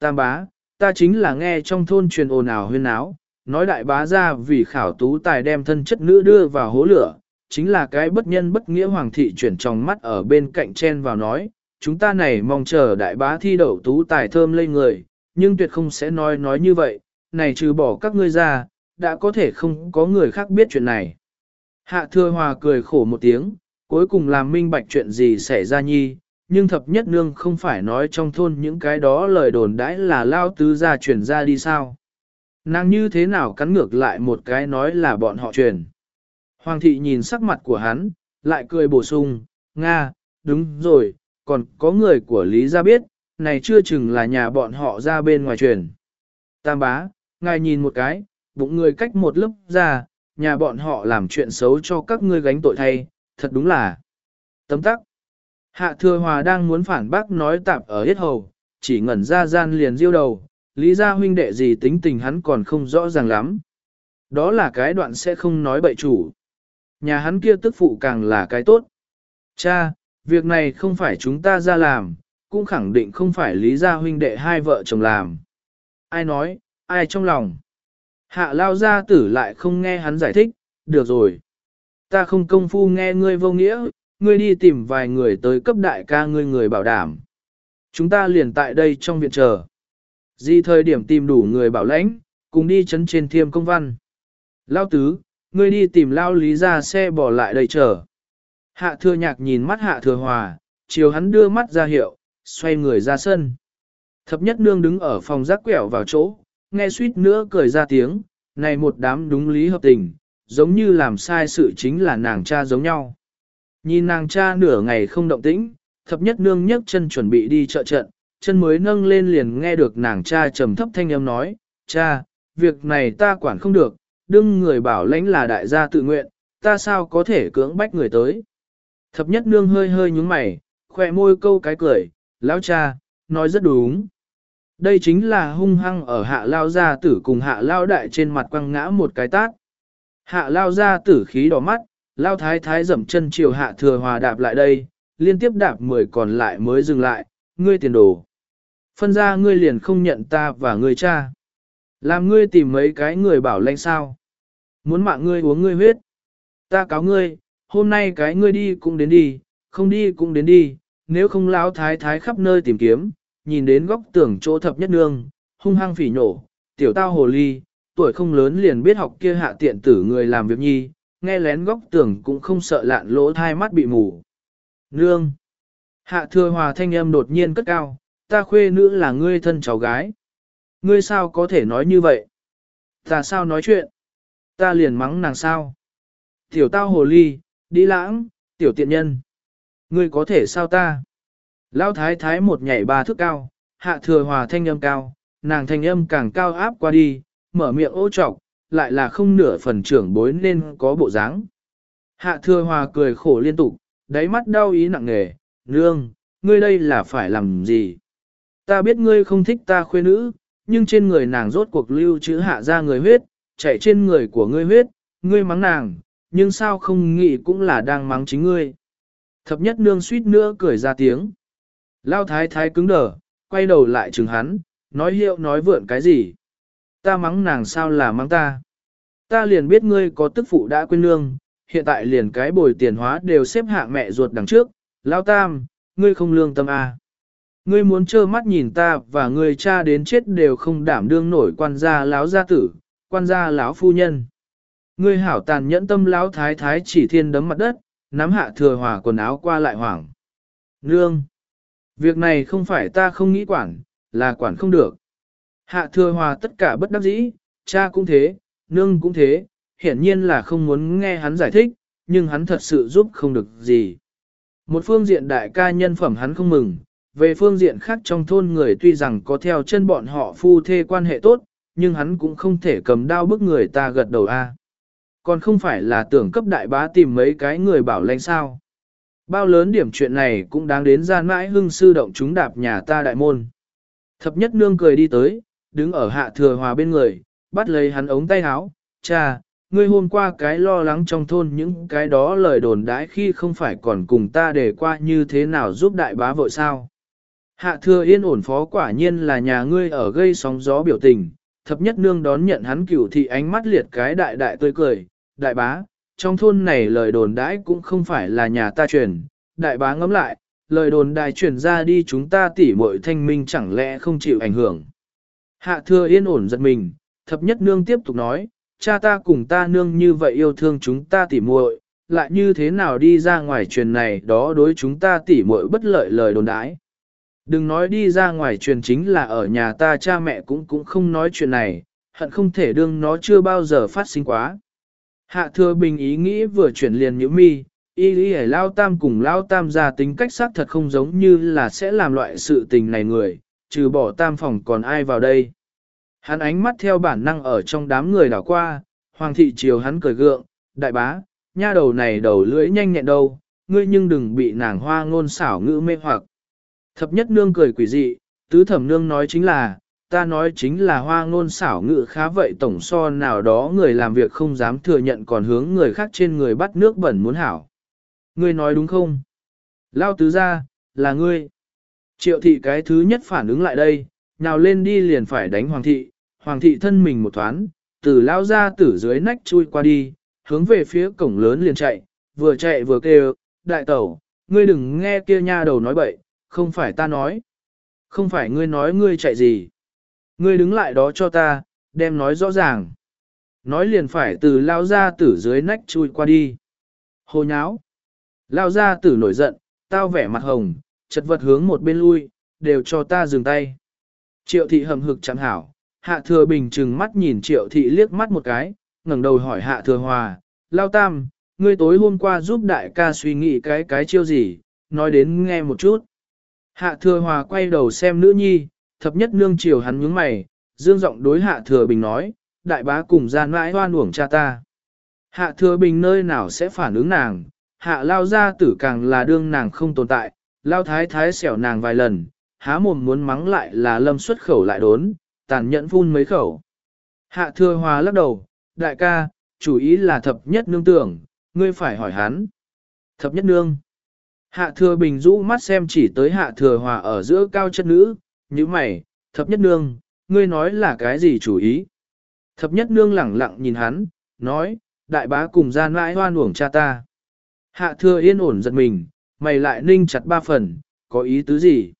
Tam bá, ta chính là nghe trong thôn truyền ồn ào huyên áo, nói đại bá ra vì khảo tú tài đem thân chất nữ đưa vào hố lửa, chính là cái bất nhân bất nghĩa hoàng thị chuyển trong mắt ở bên cạnh chen vào nói, chúng ta này mong chờ đại bá thi đậu tú tài thơm lây người, nhưng tuyệt không sẽ nói nói như vậy, này trừ bỏ các ngươi ra, đã có thể không có người khác biết chuyện này. Hạ thừa hòa cười khổ một tiếng, cuối cùng làm minh bạch chuyện gì xảy ra nhi, nhưng thập nhất nương không phải nói trong thôn những cái đó lời đồn đãi là lao tứ gia truyền ra đi sao. Nàng như thế nào cắn ngược lại một cái nói là bọn họ truyền. Hoàng thị nhìn sắc mặt của hắn, lại cười bổ sung, Nga, đúng rồi, còn có người của Lý gia biết, này chưa chừng là nhà bọn họ ra bên ngoài truyền. Tam bá, ngài nhìn một cái, bụng người cách một lớp ra, nhà bọn họ làm chuyện xấu cho các ngươi gánh tội thay, thật đúng là tấm tắc. Hạ thừa hòa đang muốn phản bác nói tạp ở hết hầu, chỉ ngẩn ra gian liền diêu đầu, lý gia huynh đệ gì tính tình hắn còn không rõ ràng lắm. Đó là cái đoạn sẽ không nói bậy chủ. Nhà hắn kia tức phụ càng là cái tốt. Cha, việc này không phải chúng ta ra làm, cũng khẳng định không phải lý gia huynh đệ hai vợ chồng làm. Ai nói, ai trong lòng. Hạ lao gia tử lại không nghe hắn giải thích, được rồi. Ta không công phu nghe ngươi vô nghĩa, ngươi đi tìm vài người tới cấp đại ca ngươi người bảo đảm. Chúng ta liền tại đây trong viện chờ. Di thời điểm tìm đủ người bảo lãnh, cùng đi chấn trên thiêm công văn. Lao tứ, ngươi đi tìm lao lý ra xe bỏ lại đây chờ. Hạ thừa nhạc nhìn mắt hạ thừa hòa, chiều hắn đưa mắt ra hiệu, xoay người ra sân. Thập nhất nương đứng ở phòng rác quẹo vào chỗ, nghe suýt nữa cười ra tiếng, này một đám đúng lý hợp tình, giống như làm sai sự chính là nàng cha giống nhau. Nhìn nàng cha nửa ngày không động tĩnh, thập nhất nương nhấc chân chuẩn bị đi chợ trận, chân mới nâng lên liền nghe được nàng cha trầm thấp thanh âm nói, cha, việc này ta quản không được, đương người bảo lãnh là đại gia tự nguyện, ta sao có thể cưỡng bách người tới. Thập nhất nương hơi hơi nhúng mày, khỏe môi câu cái cười, lão cha, nói rất đúng. Đây chính là hung hăng ở hạ lao gia tử cùng hạ lao đại trên mặt quăng ngã một cái tát. Hạ lao gia tử khí đỏ mắt, lao thái thái dậm chân chiều hạ thừa hòa đạp lại đây, liên tiếp đạp mười còn lại mới dừng lại, ngươi tiền đồ. Phân ra ngươi liền không nhận ta và ngươi cha. Làm ngươi tìm mấy cái người bảo lãnh sao. Muốn mạng ngươi uống ngươi huyết. Ta cáo ngươi, hôm nay cái ngươi đi cũng đến đi, không đi cũng đến đi, nếu không lão thái thái khắp nơi tìm kiếm, nhìn đến góc tưởng chỗ thập nhất nương, hung hăng phỉ nổ, tiểu tao hồ ly, tuổi không lớn liền biết học kia hạ tiện tử người làm việc nhi, nghe lén góc tường cũng không sợ lạn lỗ thai mắt bị mù. Nương! Hạ thừa hòa thanh âm đột nhiên cất cao, ta khuê nữ là ngươi thân cháu gái. Ngươi sao có thể nói như vậy? Ta sao nói chuyện? Ta liền mắng nàng sao? Tiểu tao hồ ly, đi lãng, tiểu tiện nhân. Ngươi có thể sao ta? Lão thái thái một nhảy ba thước cao, hạ thừa hòa thanh âm cao, nàng thanh âm càng cao áp qua đi, mở miệng ô trọc, lại là không nửa phần trưởng bối nên có bộ dáng. Hạ thừa hòa cười khổ liên tục, đáy mắt đau ý nặng nề, nương, ngươi đây là phải làm gì? Ta biết ngươi không thích ta khuê nữ, nhưng trên người nàng rốt cuộc lưu chữ hạ ra người huyết, chạy trên người của ngươi huyết, ngươi mắng nàng, nhưng sao không nghĩ cũng là đang mắng chính ngươi. Thập nhất nương suýt nữa cười ra tiếng. Lao thái thái cứng đờ, quay đầu lại chừng hắn, nói hiệu nói vượn cái gì. Ta mắng nàng sao là mắng ta. Ta liền biết ngươi có tức phụ đã quên lương, hiện tại liền cái bồi tiền hóa đều xếp hạng mẹ ruột đằng trước. Lao tam, ngươi không lương tâm à. Ngươi muốn trơ mắt nhìn ta và ngươi cha đến chết đều không đảm đương nổi quan gia láo gia tử, quan gia láo phu nhân. Ngươi hảo tàn nhẫn tâm láo thái thái chỉ thiên đấm mặt đất, nắm hạ thừa hòa quần áo qua lại hoảng. Nương! Việc này không phải ta không nghĩ quản, là quản không được. Hạ thừa hòa tất cả bất đắc dĩ, cha cũng thế, nương cũng thế, hiển nhiên là không muốn nghe hắn giải thích, nhưng hắn thật sự giúp không được gì. Một phương diện đại ca nhân phẩm hắn không mừng, về phương diện khác trong thôn người tuy rằng có theo chân bọn họ phu thê quan hệ tốt, nhưng hắn cũng không thể cầm đao bức người ta gật đầu a. Còn không phải là tưởng cấp đại bá tìm mấy cái người bảo lãnh sao. Bao lớn điểm chuyện này cũng đáng đến gian mãi hưng sư động chúng đạp nhà ta đại môn. Thập nhất nương cười đi tới, đứng ở hạ thừa hòa bên người, bắt lấy hắn ống tay áo, cha, ngươi hôm qua cái lo lắng trong thôn những cái đó lời đồn đãi khi không phải còn cùng ta để qua như thế nào giúp đại bá vội sao. Hạ thừa yên ổn phó quả nhiên là nhà ngươi ở gây sóng gió biểu tình, thập nhất nương đón nhận hắn cửu thị ánh mắt liệt cái đại đại tươi cười, đại bá, trong thôn này lời đồn đãi cũng không phải là nhà ta truyền, đại bá ngẫm lại, lời đồn đại truyền ra đi chúng ta tỉ muội thanh minh chẳng lẽ không chịu ảnh hưởng. Hạ thừa yên ổn giật mình, thập nhất nương tiếp tục nói, cha ta cùng ta nương như vậy yêu thương chúng ta tỉ muội, lại như thế nào đi ra ngoài truyền này đó đối chúng ta tỉ muội bất lợi lời đồn đãi. Đừng nói đi ra ngoài truyền chính là ở nhà ta cha mẹ cũng cũng không nói chuyện này, hận không thể đương nó chưa bao giờ phát sinh quá. Hạ thừa bình ý nghĩ vừa chuyển liền như mi, y lý hải lao tam cùng lao tam ra tính cách xác thật không giống như là sẽ làm loại sự tình này người, trừ bỏ tam phòng còn ai vào đây. Hắn ánh mắt theo bản năng ở trong đám người đảo qua, hoàng thị chiều hắn cười gượng, đại bá, nha đầu này đầu lưỡi nhanh nhẹn đâu, ngươi nhưng đừng bị nàng hoa ngôn xảo ngữ mê hoặc. Thập nhất nương cười quỷ dị, tứ thẩm nương nói chính là, ta nói chính là hoa ngôn xảo ngữ khá vậy tổng so nào đó người làm việc không dám thừa nhận còn hướng người khác trên người bắt nước bẩn muốn hảo. Ngươi nói đúng không? Lao tứ ra, là ngươi. Triệu thị cái thứ nhất phản ứng lại đây, nào lên đi liền phải đánh hoàng thị, hoàng thị thân mình một thoáng, từ lao ra tử dưới nách chui qua đi, hướng về phía cổng lớn liền chạy, vừa chạy vừa kêu, đại tẩu, ngươi đừng nghe kia nha đầu nói bậy, không phải ta nói. Không phải ngươi nói ngươi chạy gì. Ngươi đứng lại đó cho ta, đem nói rõ ràng. Nói liền phải từ lao ra tử dưới nách chui qua đi. Hồ nháo. Lao ra tử nổi giận, tao vẻ mặt hồng, chật vật hướng một bên lui, đều cho ta dừng tay. Triệu thị hầm hực chẳng hảo, hạ thừa bình trừng mắt nhìn triệu thị liếc mắt một cái, ngẩng đầu hỏi hạ thừa hòa, lao tam, ngươi tối hôm qua giúp đại ca suy nghĩ cái cái chiêu gì, nói đến nghe một chút. Hạ thừa hòa quay đầu xem nữ nhi, thập nhất nương chiều hắn nhướng mày, dương giọng đối hạ thừa bình nói, đại bá cùng gian mãi hoan uổng cha ta. Hạ thừa bình nơi nào sẽ phản ứng nàng, hạ lao ra tử càng là đương nàng không tồn tại, lao thái thái xẻo nàng vài lần, há mồm muốn mắng lại là lâm xuất khẩu lại đốn, tàn nhẫn phun mấy khẩu. Hạ thừa hòa lắc đầu, đại ca, chủ ý là thập nhất nương tưởng, ngươi phải hỏi hắn. Thập nhất nương. Hạ thừa bình rũ mắt xem chỉ tới hạ thừa hòa ở giữa cao chất nữ, như mày, thập nhất nương, ngươi nói là cái gì chủ ý? Thập nhất nương lẳng lặng nhìn hắn, nói, đại bá cùng gian mãi hoan uổng cha ta. Hạ thừa yên ổn giật mình, mày lại ninh chặt ba phần, có ý tứ gì?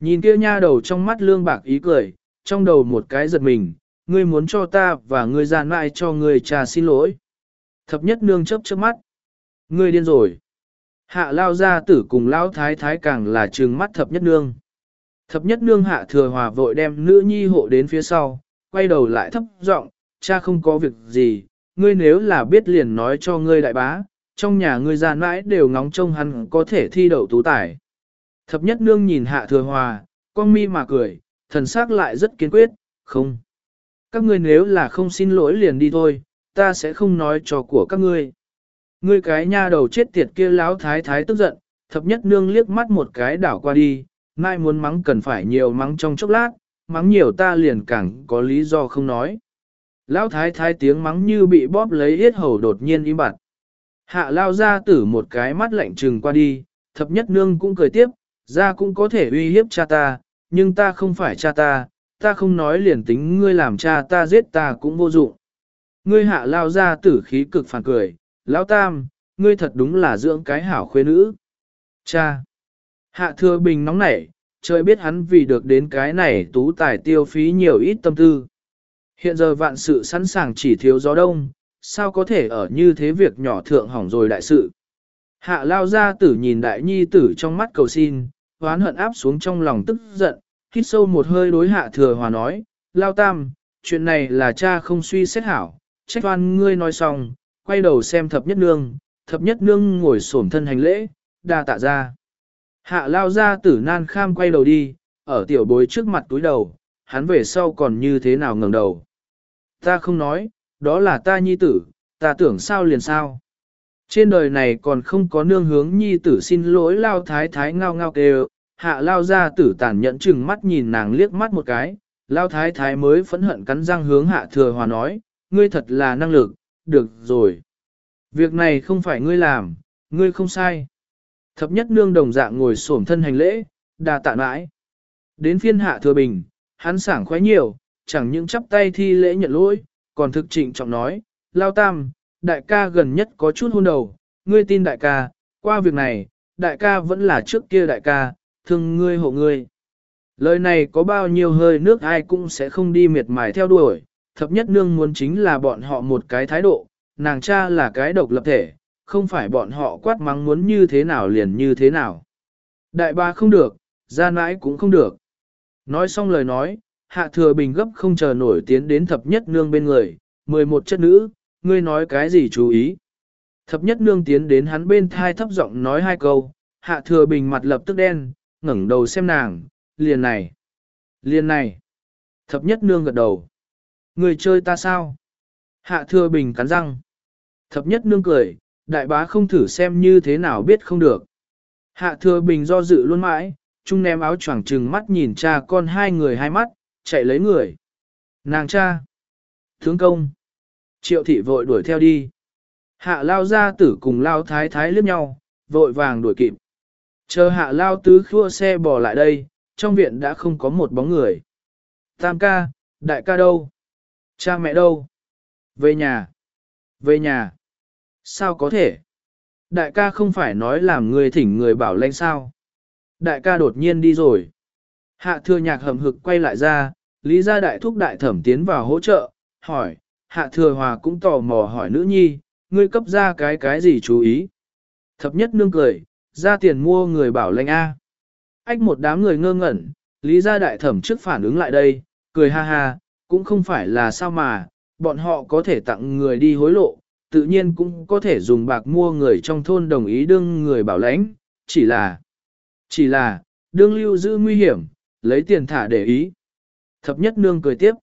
Nhìn kia nha đầu trong mắt lương bạc ý cười, trong đầu một cái giật mình, ngươi muốn cho ta và ngươi giàn lại cho ngươi trà xin lỗi. Thập nhất nương chấp trước mắt. Ngươi điên rồi. Hạ lao ra tử cùng lão thái thái càng là trừng mắt thập nhất nương. Thập nhất nương hạ thừa hòa vội đem nữ nhi hộ đến phía sau, quay đầu lại thấp giọng, cha không có việc gì, ngươi nếu là biết liền nói cho ngươi đại bá, trong nhà ngươi già mãi đều ngóng trông hắn có thể thi đậu tú tài. Thập nhất nương nhìn hạ thừa hòa, con mi mà cười, thần sắc lại rất kiên quyết, không. Các ngươi nếu là không xin lỗi liền đi thôi, ta sẽ không nói cho của các ngươi. Ngươi cái nha đầu chết tiệt kia láo thái thái tức giận, thập nhất nương liếc mắt một cái đảo qua đi, mai muốn mắng cần phải nhiều mắng trong chốc lát, mắng nhiều ta liền càng có lý do không nói. Lão thái thái tiếng mắng như bị bóp lấy yết hầu đột nhiên im bặt. Hạ lao ra tử một cái mắt lạnh trừng qua đi, thập nhất nương cũng cười tiếp, ra cũng có thể uy hiếp cha ta, nhưng ta không phải cha ta, ta không nói liền tính ngươi làm cha ta giết ta cũng vô dụng. Ngươi hạ lao ra tử khí cực phản cười, lão tam, ngươi thật đúng là dưỡng cái hảo khuê nữ. Cha! Hạ thừa bình nóng nảy, trời biết hắn vì được đến cái này tú tài tiêu phí nhiều ít tâm tư. Hiện giờ vạn sự sẵn sàng chỉ thiếu gió đông, sao có thể ở như thế việc nhỏ thượng hỏng rồi đại sự. Hạ lao ra tử nhìn đại nhi tử trong mắt cầu xin, hoán hận áp xuống trong lòng tức giận, hít sâu một hơi đối hạ thừa hòa nói, lao tam, chuyện này là cha không suy xét hảo, trách oan ngươi nói xong, quay đầu xem thập nhất nương, thập nhất nương ngồi xổm thân hành lễ, đa tạ ra. Hạ lao ra tử nan kham quay đầu đi, ở tiểu bối trước mặt túi đầu, hắn về sau còn như thế nào ngẩng đầu. Ta không nói, đó là ta nhi tử, ta tưởng sao liền sao. Trên đời này còn không có nương hướng nhi tử xin lỗi lao thái thái ngao ngao kêu, hạ lao ra tử tàn nhẫn chừng mắt nhìn nàng liếc mắt một cái, lao thái thái mới phẫn hận cắn răng hướng hạ thừa hòa nói, ngươi thật là năng lực, được rồi. Việc này không phải ngươi làm, ngươi không sai. Thập nhất nương đồng dạng ngồi xổm thân hành lễ, đà tạ mãi. Đến phiên hạ thừa bình, hắn sảng khoái nhiều, chẳng những chắp tay thi lễ nhận lỗi, còn thực trịnh trọng nói, lao tam, đại ca gần nhất có chút hôn đầu, ngươi tin đại ca, qua việc này, đại ca vẫn là trước kia đại ca, thương ngươi hộ ngươi. Lời này có bao nhiêu hơi nước ai cũng sẽ không đi miệt mài theo đuổi, thập nhất nương muốn chính là bọn họ một cái thái độ, nàng cha là cái độc lập thể, không phải bọn họ quát mắng muốn như thế nào liền như thế nào. Đại ba không được, gia nãi cũng không được. Nói xong lời nói, hạ thừa bình gấp không chờ nổi tiến đến thập nhất nương bên người, 11 chất nữ, ngươi nói cái gì chú ý. Thập nhất nương tiến đến hắn bên thai thấp giọng nói hai câu, hạ thừa bình mặt lập tức đen, ngẩng đầu xem nàng, liền này, liền này. Thập nhất nương gật đầu. Người chơi ta sao? Hạ thừa bình cắn răng. Thập nhất nương cười, đại bá không thử xem như thế nào biết không được. Hạ thừa bình do dự luôn mãi, chung ném áo choàng trừng mắt nhìn cha con hai người hai mắt, chạy lấy người. Nàng cha. Tướng công. Triệu thị vội đuổi theo đi. Hạ lao ra tử cùng lao thái thái liếc nhau, vội vàng đuổi kịp. Chờ hạ lao tứ khua xe bò lại đây, trong viện đã không có một bóng người. Tam ca, đại ca đâu? Cha mẹ đâu? Về nhà. Về nhà. Sao có thể? Đại ca không phải nói làm người thỉnh người bảo lãnh sao? Đại ca đột nhiên đi rồi. Hạ thừa nhạc hầm hực quay lại ra, lý gia đại thúc đại thẩm tiến vào hỗ trợ, hỏi, hạ thừa hòa cũng tò mò hỏi nữ nhi, ngươi cấp ra cái cái gì chú ý? Thập nhất nương cười, ra tiền mua người bảo lãnh A. Ách một đám người ngơ ngẩn, lý gia đại thẩm trước phản ứng lại đây, cười ha ha, cũng không phải là sao mà, bọn họ có thể tặng người đi hối lộ, tự nhiên cũng có thể dùng bạc mua người trong thôn đồng ý đương người bảo lãnh, chỉ là, chỉ là, đương lưu giữ nguy hiểm, lấy tiền thả để ý. Thập nhất nương cười tiếp.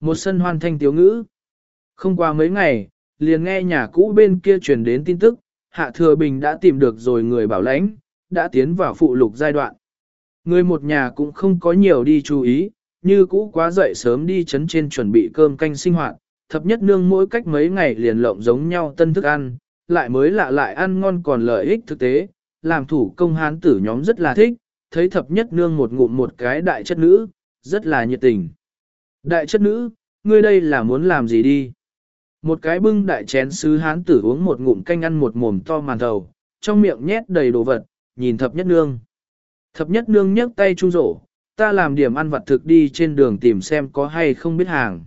Một sân hoan thanh tiếu ngữ. Không qua mấy ngày, liền nghe nhà cũ bên kia truyền đến tin tức, Hạ Thừa Bình đã tìm được rồi người bảo lãnh, đã tiến vào phụ lục giai đoạn. Người một nhà cũng không có nhiều đi chú ý, như cũ quá dậy sớm đi chấn trên chuẩn bị cơm canh sinh hoạt, thập nhất nương mỗi cách mấy ngày liền lộng giống nhau tân thức ăn, lại mới lạ lại ăn ngon còn lợi ích thực tế, làm thủ công hán tử nhóm rất là thích, thấy thập nhất nương một ngụm một cái đại chất nữ, rất là nhiệt tình. Đại chất nữ, ngươi đây là muốn làm gì đi? Một cái bưng đại chén sứ hán tử uống một ngụm canh ăn một mồm to màn thầu, trong miệng nhét đầy đồ vật, nhìn thập nhất nương. Thập nhất nương nhấc tay trung rổ, ta làm điểm ăn vặt thực đi trên đường tìm xem có hay không biết hàng.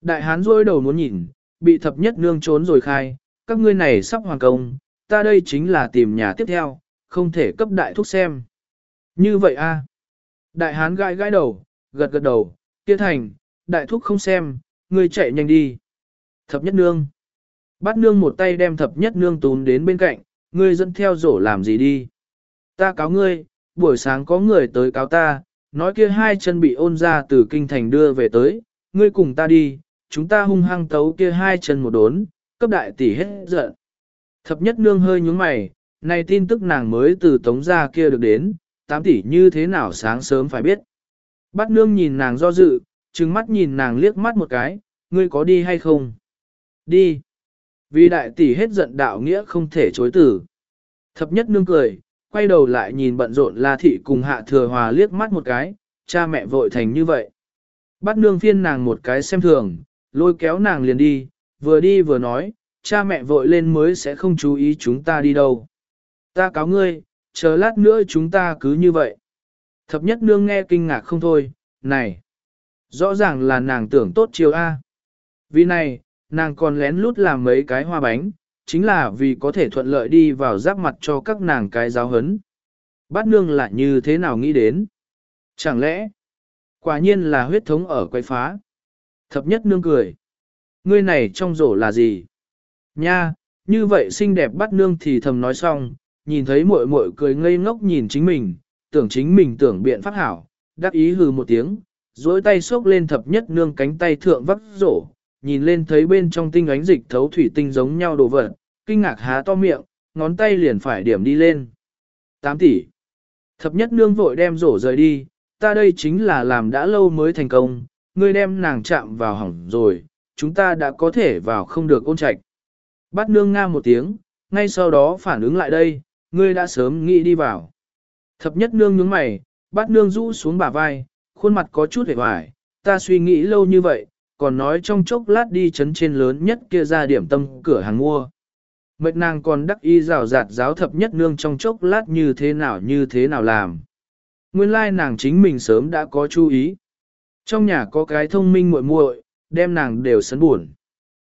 Đại hán rôi đầu muốn nhìn, bị thập nhất nương trốn rồi khai, các ngươi này sắp hoàn công, ta đây chính là tìm nhà tiếp theo, không thể cấp đại thúc xem. Như vậy a Đại hán gãi gãi đầu, gật gật đầu, kia thành, đại thúc không xem, ngươi chạy nhanh đi. Thập nhất nương. bát nương một tay đem thập nhất nương tún đến bên cạnh, ngươi dẫn theo rổ làm gì đi. Ta cáo ngươi, buổi sáng có người tới cáo ta, nói kia hai chân bị ôn ra từ kinh thành đưa về tới, ngươi cùng ta đi, chúng ta hung hăng tấu kia hai chân một đốn, cấp đại tỷ hết giận. Thập nhất nương hơi nhúng mày, này tin tức nàng mới từ tống gia kia được đến, tám tỷ như thế nào sáng sớm phải biết. Bát nương nhìn nàng do dự, trừng mắt nhìn nàng liếc mắt một cái, ngươi có đi hay không? Đi. Vì đại tỷ hết giận đạo nghĩa không thể chối tử. Thập nhất nương cười, quay đầu lại nhìn bận rộn La Thị cùng Hạ Thừa Hòa liếc mắt một cái, cha mẹ vội thành như vậy. Bắt nương phiên nàng một cái xem thường, lôi kéo nàng liền đi, vừa đi vừa nói, cha mẹ vội lên mới sẽ không chú ý chúng ta đi đâu. Ta cáo ngươi, chờ lát nữa chúng ta cứ như vậy. Thập nhất nương nghe kinh ngạc không thôi, này, rõ ràng là nàng tưởng tốt chiều A. Vì này, nàng còn lén lút làm mấy cái hoa bánh, chính là vì có thể thuận lợi đi vào giáp mặt cho các nàng cái giáo hấn. Bát nương lại như thế nào nghĩ đến? Chẳng lẽ, quả nhiên là huyết thống ở quay phá? Thập nhất nương cười. Ngươi này trong rổ là gì? Nha, như vậy xinh đẹp bắt nương thì thầm nói xong, nhìn thấy muội muội cười ngây ngốc nhìn chính mình, tưởng chính mình tưởng biện pháp hảo, đắc ý hừ một tiếng, duỗi tay xốc lên thập nhất nương cánh tay thượng vắt rổ, nhìn lên thấy bên trong tinh ánh dịch thấu thủy tinh giống nhau đồ vật, kinh ngạc há to miệng, ngón tay liền phải điểm đi lên. 8 tỷ. Thập nhất nương vội đem rổ rời đi, ta đây chính là làm đã lâu mới thành công, ngươi đem nàng chạm vào hỏng rồi, chúng ta đã có thể vào không được ôn trạch. Bắt nương nga một tiếng, ngay sau đó phản ứng lại đây, ngươi đã sớm nghĩ đi vào. Thập nhất nương nhướng mày, bát nương rũ xuống bả vai, khuôn mặt có chút hề hoài, ta suy nghĩ lâu như vậy, còn nói trong chốc lát đi chấn trên lớn nhất kia ra điểm tâm cửa hàng mua. Mệt nàng còn đắc y rào rạt giáo thập nhất nương trong chốc lát như thế nào như thế nào làm. Nguyên lai nàng chính mình sớm đã có chú ý. Trong nhà có cái thông minh muội muội, đem nàng đều sấn buồn.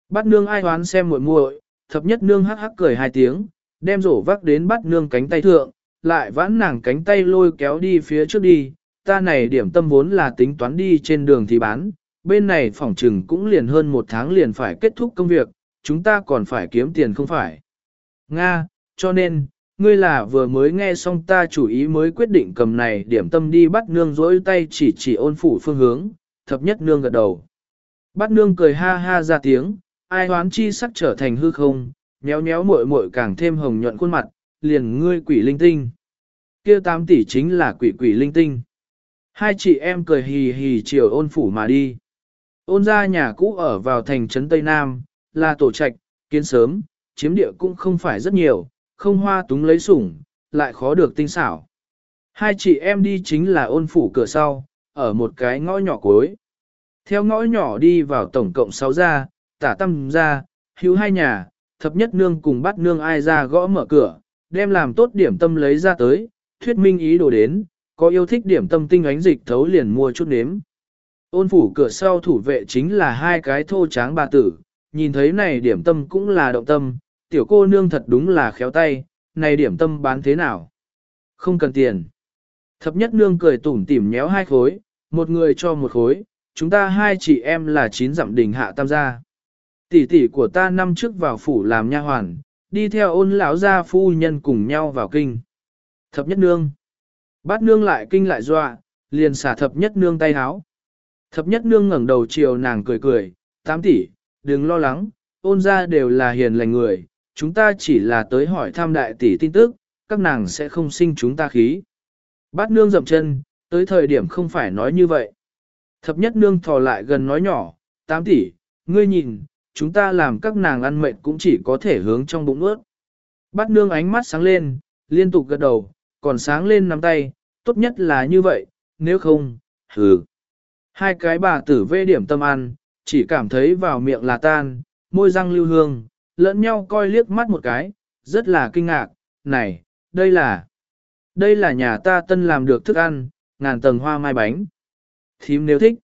Bắt nương ai hoán xem muội muội, thập nhất nương hắc hắc cười hai tiếng, đem rổ vác đến bắt nương cánh tay thượng, lại vãn nàng cánh tay lôi kéo đi phía trước đi, ta này điểm tâm vốn là tính toán đi trên đường thì bán, bên này phỏng trừng cũng liền hơn một tháng liền phải kết thúc công việc, chúng ta còn phải kiếm tiền không phải. Nga, cho nên, ngươi là vừa mới nghe xong ta chủ ý mới quyết định cầm này điểm tâm đi bắt nương rỗi tay chỉ chỉ ôn phủ phương hướng, thập nhất nương gật đầu. Bắt nương cười ha ha ra tiếng, ai hoán chi sắc trở thành hư không, nhéo nhéo muội muội càng thêm hồng nhuận khuôn mặt, liền ngươi quỷ linh tinh. kia tám tỷ chính là quỷ quỷ linh tinh. Hai chị em cười hì hì chiều ôn phủ mà đi. Ôn ra nhà cũ ở vào thành trấn Tây Nam, là tổ trạch, kiến sớm, chiếm địa cũng không phải rất nhiều, không hoa túng lấy sủng, lại khó được tinh xảo. Hai chị em đi chính là ôn phủ cửa sau, ở một cái ngõ nhỏ cuối. Theo ngõ nhỏ đi vào tổng cộng 6 gia, tả tâm gia, hữu hai nhà, thập nhất nương cùng bắt nương ai ra gõ mở cửa, đem làm tốt điểm tâm lấy ra tới, thuyết minh ý đồ đến, có yêu thích điểm tâm tinh ánh dịch thấu liền mua chút nếm. Ôn phủ cửa sau thủ vệ chính là hai cái thô tráng bà tử, nhìn thấy này điểm tâm cũng là động tâm, tiểu cô nương thật đúng là khéo tay, này điểm tâm bán thế nào? Không cần tiền. Thập nhất nương cười tủm tỉm nhéo hai khối, một người cho một khối, chúng ta hai chị em là chín dặm đỉnh hạ tam gia. Tỷ tỷ của ta năm trước vào phủ làm nha hoàn, đi theo ôn lão gia phu nhân cùng nhau vào kinh. Thập nhất nương. Bát nương lại kinh lại dọa, liền xả thập nhất nương tay háo. Thập nhất nương ngẩng đầu chiều nàng cười cười, tám tỷ, đừng lo lắng, ôn ra đều là hiền lành người, chúng ta chỉ là tới hỏi thăm đại tỷ tin tức, các nàng sẽ không sinh chúng ta khí. Bát nương dậm chân, tới thời điểm không phải nói như vậy. Thập nhất nương thò lại gần nói nhỏ, tám tỷ, ngươi nhìn, chúng ta làm các nàng ăn mệt cũng chỉ có thể hướng trong bụng ướt. Bát nương ánh mắt sáng lên, liên tục gật đầu, còn sáng lên nắm tay, tốt nhất là như vậy, nếu không, hừ. Hai cái bà tử vê điểm tâm ăn, chỉ cảm thấy vào miệng là tan, môi răng lưu hương, lẫn nhau coi liếc mắt một cái, rất là kinh ngạc, này, đây là, đây là nhà ta tân làm được thức ăn, ngàn tầng hoa mai bánh. Thím nếu thích,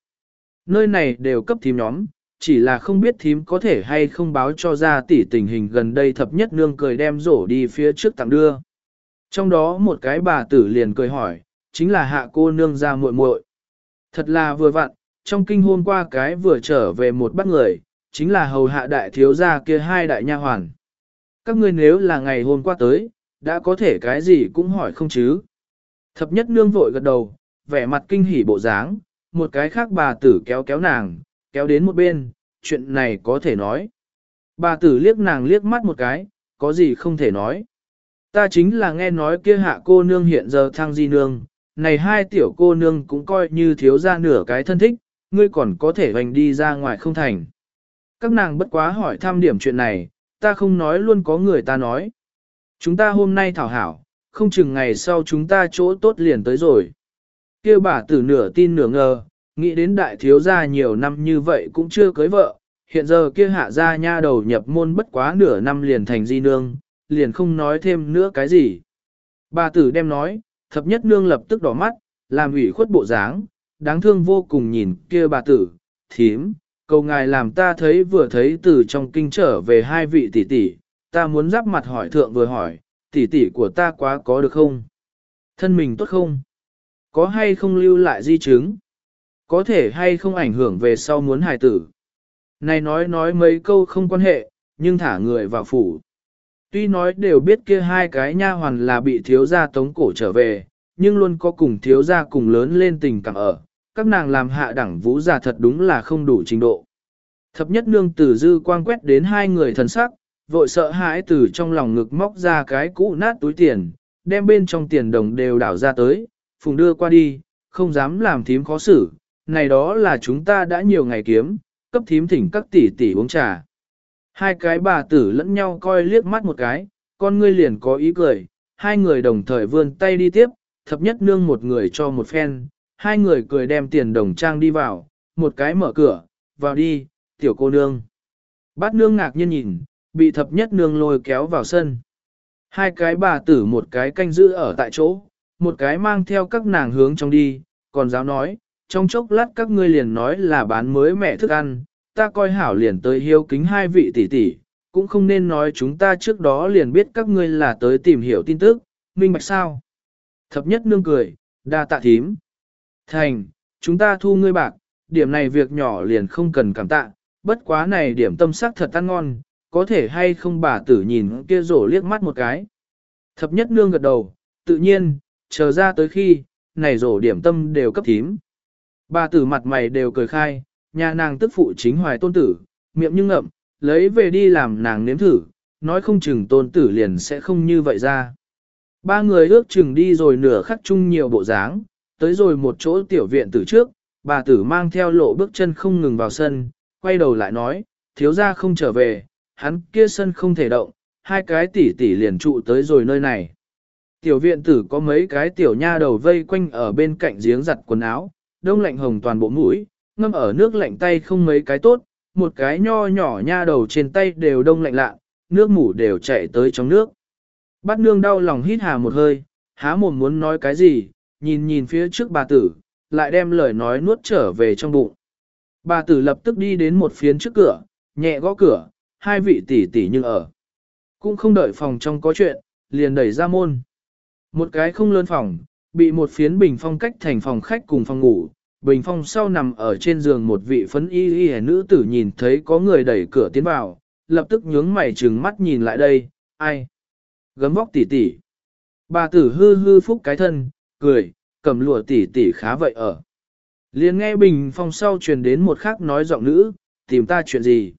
nơi này đều cấp thím nhóm, chỉ là không biết thím có thể hay không báo cho ra tỷ tình hình gần đây thập nhất nương cười đem rổ đi phía trước tặng đưa. Trong đó một cái bà tử liền cười hỏi, chính là hạ cô nương ra muội muội. Thật là vừa vặn, trong kinh hôm qua cái vừa trở về một bác người, chính là hầu hạ đại thiếu gia kia hai đại nha hoàn. Các ngươi nếu là ngày hôm qua tới, đã có thể cái gì cũng hỏi không chứ. Thập nhất nương vội gật đầu, vẻ mặt kinh hỉ bộ dáng, một cái khác bà tử kéo kéo nàng, kéo đến một bên, chuyện này có thể nói. Bà tử liếc nàng liếc mắt một cái, có gì không thể nói. Ta chính là nghe nói kia hạ cô nương hiện giờ thăng di nương, này hai tiểu cô nương cũng coi như thiếu ra nửa cái thân thích, ngươi còn có thể hoành đi ra ngoài không thành. Các nàng bất quá hỏi thăm điểm chuyện này, ta không nói luôn có người ta nói. Chúng ta hôm nay thảo hảo, không chừng ngày sau chúng ta chỗ tốt liền tới rồi. Kia bà tử nửa tin nửa ngờ, nghĩ đến đại thiếu gia nhiều năm như vậy cũng chưa cưới vợ, hiện giờ kia hạ gia nha đầu nhập môn bất quá nửa năm liền thành di nương, liền không nói thêm nữa cái gì. Bà tử đem nói, thập nhất nương lập tức đỏ mắt, làm ủy khuất bộ dáng, đáng thương vô cùng nhìn kia bà tử, thím, cầu ngài làm ta thấy vừa thấy từ trong kinh trở về hai vị tỷ tỷ, ta muốn giáp mặt hỏi thượng vừa hỏi, tỷ tỷ của ta quá có được không? Thân mình tốt không? Có hay không lưu lại di chứng? Có thể hay không ảnh hưởng về sau muốn hài tử? Này nói nói mấy câu không quan hệ, nhưng thả người vào phủ. Tuy nói đều biết kia hai cái nha hoàn là bị thiếu gia tống cổ trở về, nhưng luôn có cùng thiếu gia cùng lớn lên tình cảm ở, các nàng làm hạ đẳng vũ giả thật đúng là không đủ trình độ. Thập nhất nương tử dư quang quét đến hai người thần sắc, vội sợ hãi từ trong lòng ngực móc ra cái cũ nát túi tiền, đem bên trong tiền đồng đều đảo ra tới, phùng đưa qua đi, không dám làm thím khó xử, này đó là chúng ta đã nhiều ngày kiếm, cấp thím thỉnh các tỷ tỷ uống trà. Hai cái bà tử lẫn nhau coi liếc mắt một cái, con ngươi liền có ý cười, hai người đồng thời vươn tay đi tiếp, thập nhất nương một người cho một phen, hai người cười đem tiền đồng trang đi vào, một cái mở cửa, vào đi, tiểu cô nương. Bát nương ngạc nhiên nhìn, bị thập nhất nương lôi kéo vào sân. Hai cái bà tử một cái canh giữ ở tại chỗ, một cái mang theo các nàng hướng trong đi, còn giáo nói, trong chốc lát các ngươi liền nói là bán mới mẹ thức ăn, ta coi hảo liền tới hiếu kính hai vị tỷ tỷ, cũng không nên nói chúng ta trước đó liền biết các ngươi là tới tìm hiểu tin tức, minh bạch sao. Thập nhất nương cười, đa tạ thím. Thành, chúng ta thu ngươi bạc, điểm này việc nhỏ liền không cần cảm tạ, bất quá này điểm tâm sắc thật ăn ngon, có thể hay không bà tử nhìn kia rổ liếc mắt một cái. Thập nhất nương gật đầu, tự nhiên, chờ ra tới khi, này rổ điểm tâm đều cấp thím. Bà tử mặt mày đều cười khai, nhà nàng tức phụ chính hoài tôn tử, miệng nhưng ngậm, lấy về đi làm nàng nếm thử, nói không chừng tôn tử liền sẽ không như vậy ra. Ba người ước chừng đi rồi nửa khắc chung nhiều bộ dáng, tới rồi một chỗ tiểu viện từ trước, bà tử mang theo lộ bước chân không ngừng vào sân, quay đầu lại nói, thiếu gia không trở về, hắn kia sân không thể động, hai cái tỷ tỷ liền trụ tới rồi nơi này. Tiểu viện tử có mấy cái tiểu nha đầu vây quanh ở bên cạnh giếng giặt quần áo, đông lạnh hồng toàn bộ mũi, ngâm ở nước lạnh tay không mấy cái tốt, một cái nho nhỏ nha đầu trên tay đều đông lạnh lạ, nước mủ đều chạy tới trong nước. Bát nương đau lòng hít hà một hơi, há mồm muốn nói cái gì, nhìn nhìn phía trước bà tử, lại đem lời nói nuốt trở về trong bụng. Bà tử lập tức đi đến một phiến trước cửa, nhẹ gõ cửa, hai vị tỷ tỷ nhưng ở. Cũng không đợi phòng trong có chuyện, liền đẩy ra môn. Một cái không lớn phòng, bị một phiến bình phong cách thành phòng khách cùng phòng ngủ. Bình phong sau nằm ở trên giường một vị phấn y y nữ tử nhìn thấy có người đẩy cửa tiến vào, lập tức nhướng mày trừng mắt nhìn lại đây, ai? Gấm vóc tỷ tỷ. Bà tử hư hư phúc cái thân, cười, cầm lụa tỷ tỷ khá vậy ở. liền nghe bình phong sau truyền đến một khác nói giọng nữ, tìm ta chuyện gì?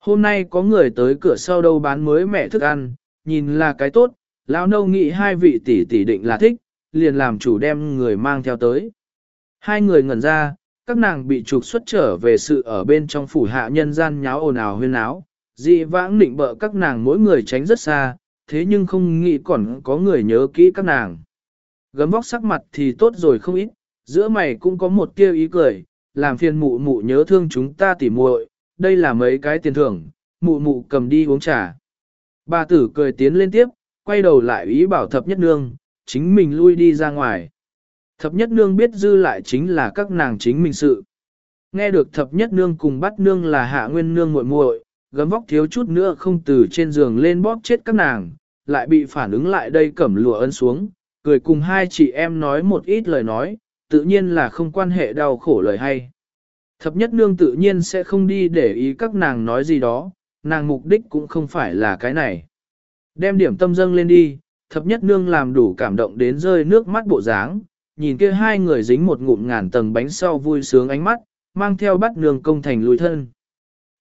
Hôm nay có người tới cửa sau đâu bán mới mẹ thức ăn, nhìn là cái tốt, lão nâu nghĩ hai vị tỷ tỷ định là thích, liền làm chủ đem người mang theo tới. Hai người ngẩn ra, các nàng bị trục xuất trở về sự ở bên trong phủ hạ nhân gian nháo ồn ào huyên áo, dị vãng định bợ các nàng mỗi người tránh rất xa, thế nhưng không nghĩ còn có người nhớ kỹ các nàng. Gấm vóc sắc mặt thì tốt rồi không ít, giữa mày cũng có một tia ý cười, làm phiền mụ mụ nhớ thương chúng ta tỉ muội, đây là mấy cái tiền thưởng, mụ mụ cầm đi uống trà. Bà tử cười tiến lên tiếp, quay đầu lại ý bảo thập nhất nương, chính mình lui đi ra ngoài. Thập nhất nương biết dư lại chính là các nàng chính mình sự. Nghe được thập nhất nương cùng bắt nương là hạ nguyên nương muội muội, gấm vóc thiếu chút nữa không từ trên giường lên bóp chết các nàng, lại bị phản ứng lại đây cẩm lụa ấn xuống, cười cùng hai chị em nói một ít lời nói, tự nhiên là không quan hệ đau khổ lời hay. Thập nhất nương tự nhiên sẽ không đi để ý các nàng nói gì đó, nàng mục đích cũng không phải là cái này. Đem điểm tâm dâng lên đi, thập nhất nương làm đủ cảm động đến rơi nước mắt bộ dáng, nhìn kia hai người dính một ngụm ngàn tầng bánh sau vui sướng ánh mắt, mang theo bắt nương công thành lùi thân.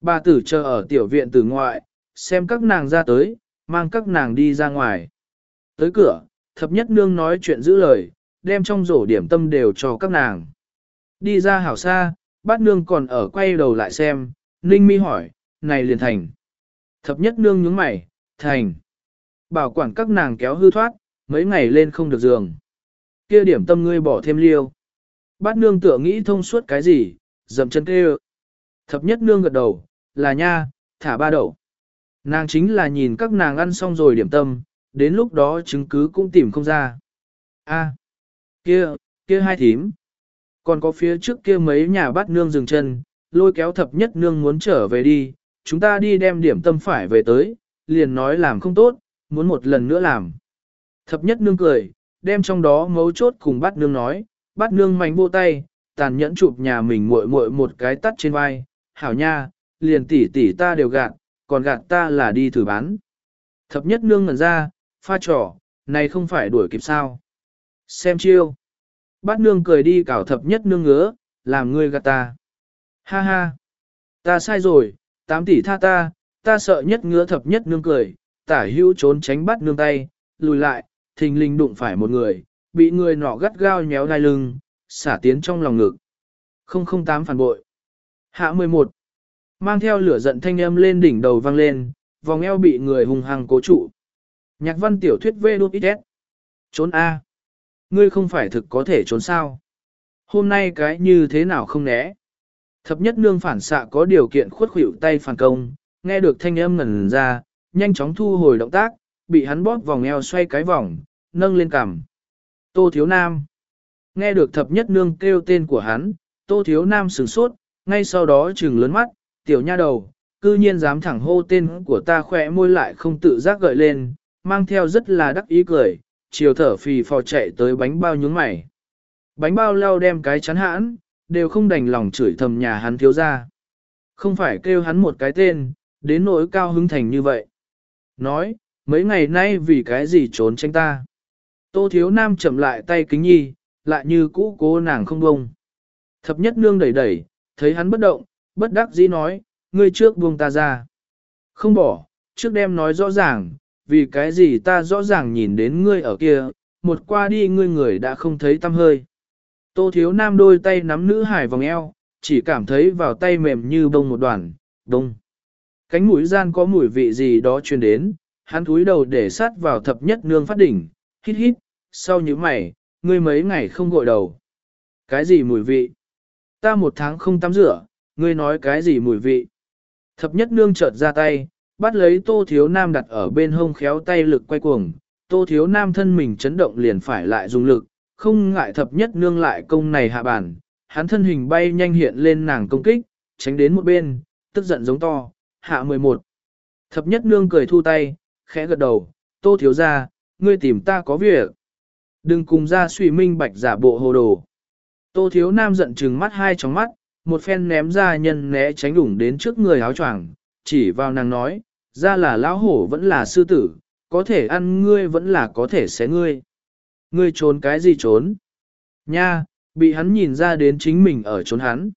Bà tử chờ ở tiểu viện từ ngoại, xem các nàng ra tới, mang các nàng đi ra ngoài. Tới cửa, thập nhất nương nói chuyện giữ lời, đem trong rổ điểm tâm đều cho các nàng. Đi ra hảo xa, bát nương còn ở quay đầu lại xem, ninh mi hỏi, này liền thành. Thập nhất nương nhướng mày, thành. Bảo quản các nàng kéo hư thoát, mấy ngày lên không được giường. Kia điểm tâm ngươi bỏ thêm liêu. Bát nương tựa nghĩ thông suốt cái gì, dầm chân kêu. Thập nhất nương gật đầu, là nha, thả ba đậu. Nàng chính là nhìn các nàng ăn xong rồi điểm tâm, đến lúc đó chứng cứ cũng tìm không ra. A, kia, kia hai thím. Còn có phía trước kia mấy nhà bát nương dừng chân, lôi kéo thập nhất nương muốn trở về đi, chúng ta đi đem điểm tâm phải về tới, liền nói làm không tốt, muốn một lần nữa làm. Thập nhất nương cười, đem trong đó mấu chốt cùng bắt nương nói, bắt nương mảnh vô tay, tàn nhẫn chụp nhà mình muội muội một cái tắt trên vai, hảo nha, liền tỷ tỷ ta đều gạt, còn gạt ta là đi thử bán. Thập nhất nương ngẩn ra, pha trò, này không phải đuổi kịp sao. Xem chiêu. Bát nương cười đi cào thập nhất nương ngứa, làm ngươi gạt ta. Ha ha. Ta sai rồi, tám tỷ tha ta, ta sợ nhất ngứa thập nhất nương cười, tả hữu trốn tránh bắt nương tay, lùi lại, thình lình đụng phải một người, bị người nọ gắt gao nhéo đai lưng, xả tiến trong lòng ngực. 008 phản bội. Hạ 11. Mang theo lửa giận thanh âm lên đỉnh đầu vang lên, vòng eo bị người hung hăng cố trụ. Nhạc văn tiểu thuyết vê đút ít Trốn A. Ngươi không phải thực có thể trốn sao. Hôm nay cái như thế nào không né. Thập nhất nương phản xạ có điều kiện khuất khủy tay phản công, nghe được thanh âm ngẩn ra, nhanh chóng thu hồi động tác, bị hắn bóp vòng eo xoay cái vòng, nâng lên cằm. Tô Thiếu Nam. Nghe được thập nhất nương kêu tên của hắn, Tô Thiếu Nam sửng sốt, ngay sau đó trừng lớn mắt, tiểu nha đầu, cư nhiên dám thẳng hô tên của ta khỏe môi lại không tự giác gợi lên, mang theo rất là đắc ý cười, chiều thở phì phò chạy tới bánh bao nhướng mày. Bánh bao leo đem cái chắn hãn, đều không đành lòng chửi thầm nhà hắn thiếu ra. Không phải kêu hắn một cái tên, đến nỗi cao hứng thành như vậy. Nói, mấy ngày nay vì cái gì trốn tránh ta. Tô thiếu nam chậm lại tay kính nhi, lại như cũ cố nàng không bông. Thập nhất nương đẩy đẩy, thấy hắn bất động, bất đắc dĩ nói, ngươi trước buông ta ra. Không bỏ, trước đem nói rõ ràng, vì cái gì ta rõ ràng nhìn đến ngươi ở kia, một qua đi ngươi người đã không thấy tâm hơi. Tô thiếu nam đôi tay nắm nữ hải vòng eo, chỉ cảm thấy vào tay mềm như bông một đoàn, bông. Cánh mũi gian có mùi vị gì đó truyền đến, hắn túi đầu để sát vào thập nhất nương phát đỉnh, hít hít, sau những mày, ngươi mấy ngày không gội đầu. Cái gì mùi vị? Ta một tháng không tắm rửa, ngươi nói cái gì mùi vị? Thập nhất nương chợt ra tay, bắt lấy tô thiếu nam đặt ở bên hông khéo tay lực quay cuồng, tô thiếu nam thân mình chấn động liền phải lại dùng lực, không ngại thập nhất nương lại công này hạ bản, hắn thân hình bay nhanh hiện lên nàng công kích, tránh đến một bên, tức giận giống to, hạ 11. Thập nhất nương cười thu tay, khẽ gật đầu, tô thiếu ra, ngươi tìm ta có việc. Đừng cùng ra suy minh bạch giả bộ hồ đồ. Tô thiếu nam giận trừng mắt hai tróng mắt, một phen ném ra nhân né tránh đủng đến trước người áo choàng, chỉ vào nàng nói, ra là lão hổ vẫn là sư tử, có thể ăn ngươi vẫn là có thể xé ngươi. Ngươi trốn cái gì trốn? Nha, bị hắn nhìn ra đến chính mình ở trốn hắn.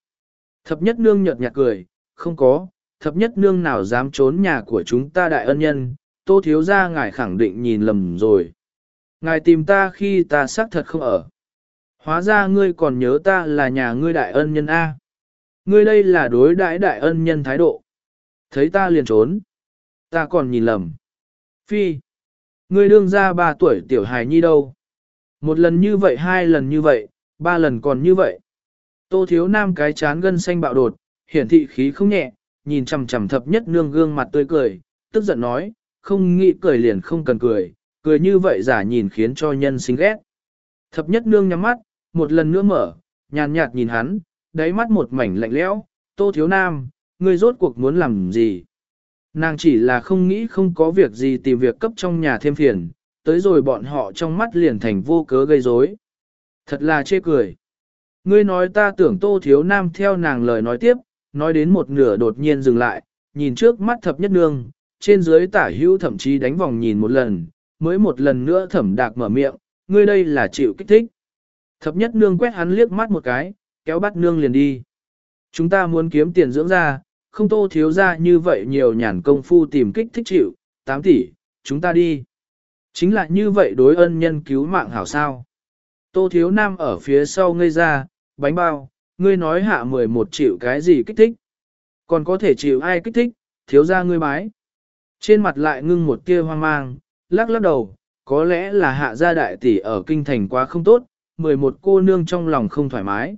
Thập nhất nương nhợt nhạt cười, không có, thập nhất nương nào dám trốn nhà của chúng ta đại ân nhân, tô thiếu ra ngài khẳng định nhìn lầm rồi. Ngài tìm ta khi ta xác thật không ở. Hóa ra ngươi còn nhớ ta là nhà ngươi đại ân nhân A. Ngươi đây là đối đãi đại ân nhân thái độ. Thấy ta liền trốn. Ta còn nhìn lầm. Phi. Ngươi đương ra ba tuổi tiểu hài nhi đâu. Một lần như vậy hai lần như vậy, ba lần còn như vậy. Tô thiếu nam cái chán gân xanh bạo đột, hiển thị khí không nhẹ, nhìn chằm chằm thập nhất nương gương mặt tươi cười, tức giận nói, không nghĩ cười liền không cần cười, cười như vậy giả nhìn khiến cho nhân sinh ghét. Thập nhất nương nhắm mắt, một lần nữa mở, nhàn nhạt nhìn hắn, đáy mắt một mảnh lạnh lẽo, tô thiếu nam, ngươi rốt cuộc muốn làm gì? Nàng chỉ là không nghĩ không có việc gì tìm việc cấp trong nhà thêm phiền, tới rồi bọn họ trong mắt liền thành vô cớ gây rối. Thật là chê cười. Ngươi nói ta tưởng tô thiếu nam theo nàng lời nói tiếp, nói đến một nửa đột nhiên dừng lại, nhìn trước mắt thập nhất nương, trên dưới tả hữu thậm chí đánh vòng nhìn một lần, mới một lần nữa thẩm đạc mở miệng, ngươi đây là chịu kích thích. Thập nhất nương quét hắn liếc mắt một cái, kéo bắt nương liền đi. Chúng ta muốn kiếm tiền dưỡng ra, không tô thiếu ra như vậy nhiều nhàn công phu tìm kích thích chịu, 8 tỷ, chúng ta đi. Chính là như vậy đối ân nhân cứu mạng hảo sao. Tô thiếu nam ở phía sau ngây ra, bánh bao, ngươi nói hạ 11 triệu cái gì kích thích. Còn có thể chịu ai kích thích, thiếu ra ngươi bái. Trên mặt lại ngưng một tia hoang mang, lắc lắc đầu, có lẽ là hạ gia đại tỷ ở kinh thành quá không tốt, 11 cô nương trong lòng không thoải mái.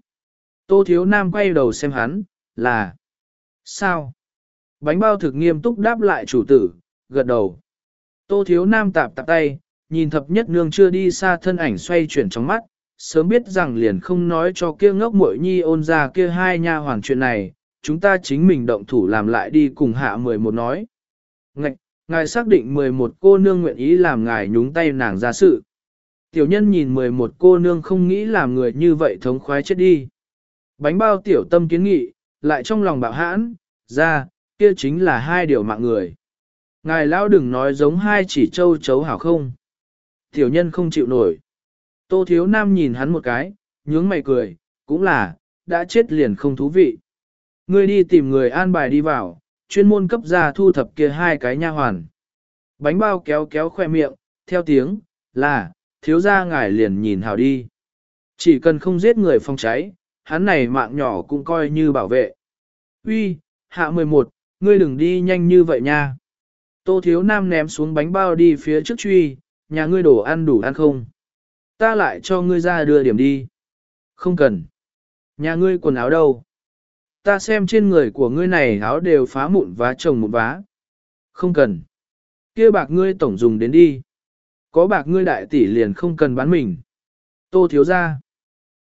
Tô thiếu nam quay đầu xem hắn, là Sao? Bánh bao thực nghiêm túc đáp lại chủ tử, gật đầu. Tô thiếu nam tạp tạp tay, nhìn thập nhất nương chưa đi xa thân ảnh xoay chuyển trong mắt, sớm biết rằng liền không nói cho kia ngốc muội nhi ôn ra kia hai nha hoàng chuyện này, chúng ta chính mình động thủ làm lại đi cùng hạ 11 nói. Ngạch, ngài xác định 11 cô nương nguyện ý làm ngài nhúng tay nàng ra sự. Tiểu nhân nhìn 11 cô nương không nghĩ làm người như vậy thống khoái chết đi. Bánh bao tiểu tâm kiến nghị, lại trong lòng bạo hãn, ra, kia chính là hai điều mạng người. Ngài lão đừng nói giống hai chỉ châu chấu hảo không. Tiểu nhân không chịu nổi. Tô thiếu nam nhìn hắn một cái, nhướng mày cười, cũng là, đã chết liền không thú vị. Ngươi đi tìm người an bài đi vào, chuyên môn cấp ra thu thập kia hai cái nha hoàn. Bánh bao kéo kéo khoe miệng, theo tiếng, là, thiếu gia ngài liền nhìn hào đi. Chỉ cần không giết người phong cháy, hắn này mạng nhỏ cũng coi như bảo vệ. Uy, hạ 11, ngươi đừng đi nhanh như vậy nha. Tô thiếu nam ném xuống bánh bao đi phía trước truy, nhà ngươi đổ ăn đủ ăn không? Ta lại cho ngươi ra đưa điểm đi. Không cần. Nhà ngươi quần áo đâu? Ta xem trên người của ngươi này áo đều phá mụn vá chồng một vá. Không cần. kia bạc ngươi tổng dùng đến đi. Có bạc ngươi đại tỷ liền không cần bán mình. Tô thiếu ra.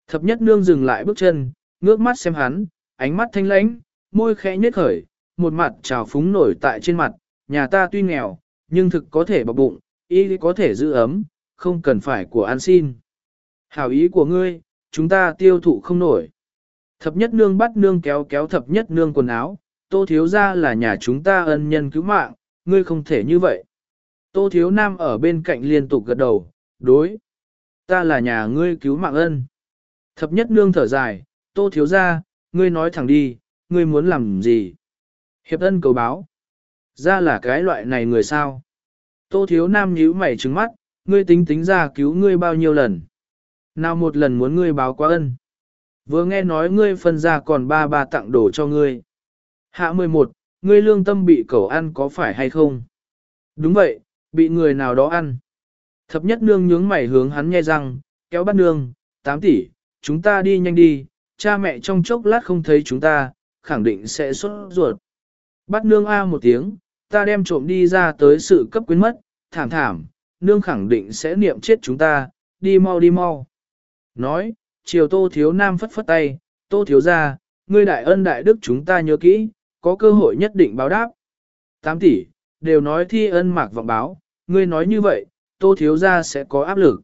Thập nhất nương dừng lại bước chân, ngước mắt xem hắn, ánh mắt thanh lãnh, môi khẽ nhếch khởi, một mặt trào phúng nổi tại trên mặt, nhà ta tuy nghèo, nhưng thực có thể bọc bụng, y có thể giữ ấm, không cần phải của ăn xin. Hảo ý của ngươi, chúng ta tiêu thụ không nổi. Thập nhất nương bắt nương kéo kéo thập nhất nương quần áo, tô thiếu ra là nhà chúng ta ân nhân cứu mạng, ngươi không thể như vậy. Tô thiếu nam ở bên cạnh liên tục gật đầu, đối. Ta là nhà ngươi cứu mạng ân. Thập nhất nương thở dài, tô thiếu ra, ngươi nói thẳng đi, ngươi muốn làm gì? Hiệp ân cầu báo. Ra là cái loại này người sao? Tô thiếu nam nhíu mày trứng mắt, ngươi tính tính ra cứu ngươi bao nhiêu lần? Nào một lần muốn ngươi báo quá ân? Vừa nghe nói ngươi phân ra còn ba ba tặng đồ cho ngươi. Hạ 11, ngươi lương tâm bị cẩu ăn có phải hay không? Đúng vậy, bị người nào đó ăn. Thập nhất nương nhướng mày hướng hắn nghe răng, kéo bắt nương, 8 tỷ, chúng ta đi nhanh đi, cha mẹ trong chốc lát không thấy chúng ta, khẳng định sẽ xuất ruột. Bắt nương A một tiếng, ta đem trộm đi ra tới sự cấp quyến mất, thảm thảm, nương khẳng định sẽ niệm chết chúng ta, đi mau đi mau. Nói, chiều tô thiếu nam phất phất tay, tô thiếu ra, ngươi đại ân đại đức chúng ta nhớ kỹ, có cơ hội nhất định báo đáp. Tám tỷ, đều nói thi ân mạc vọng báo, ngươi nói như vậy, tô thiếu ra sẽ có áp lực.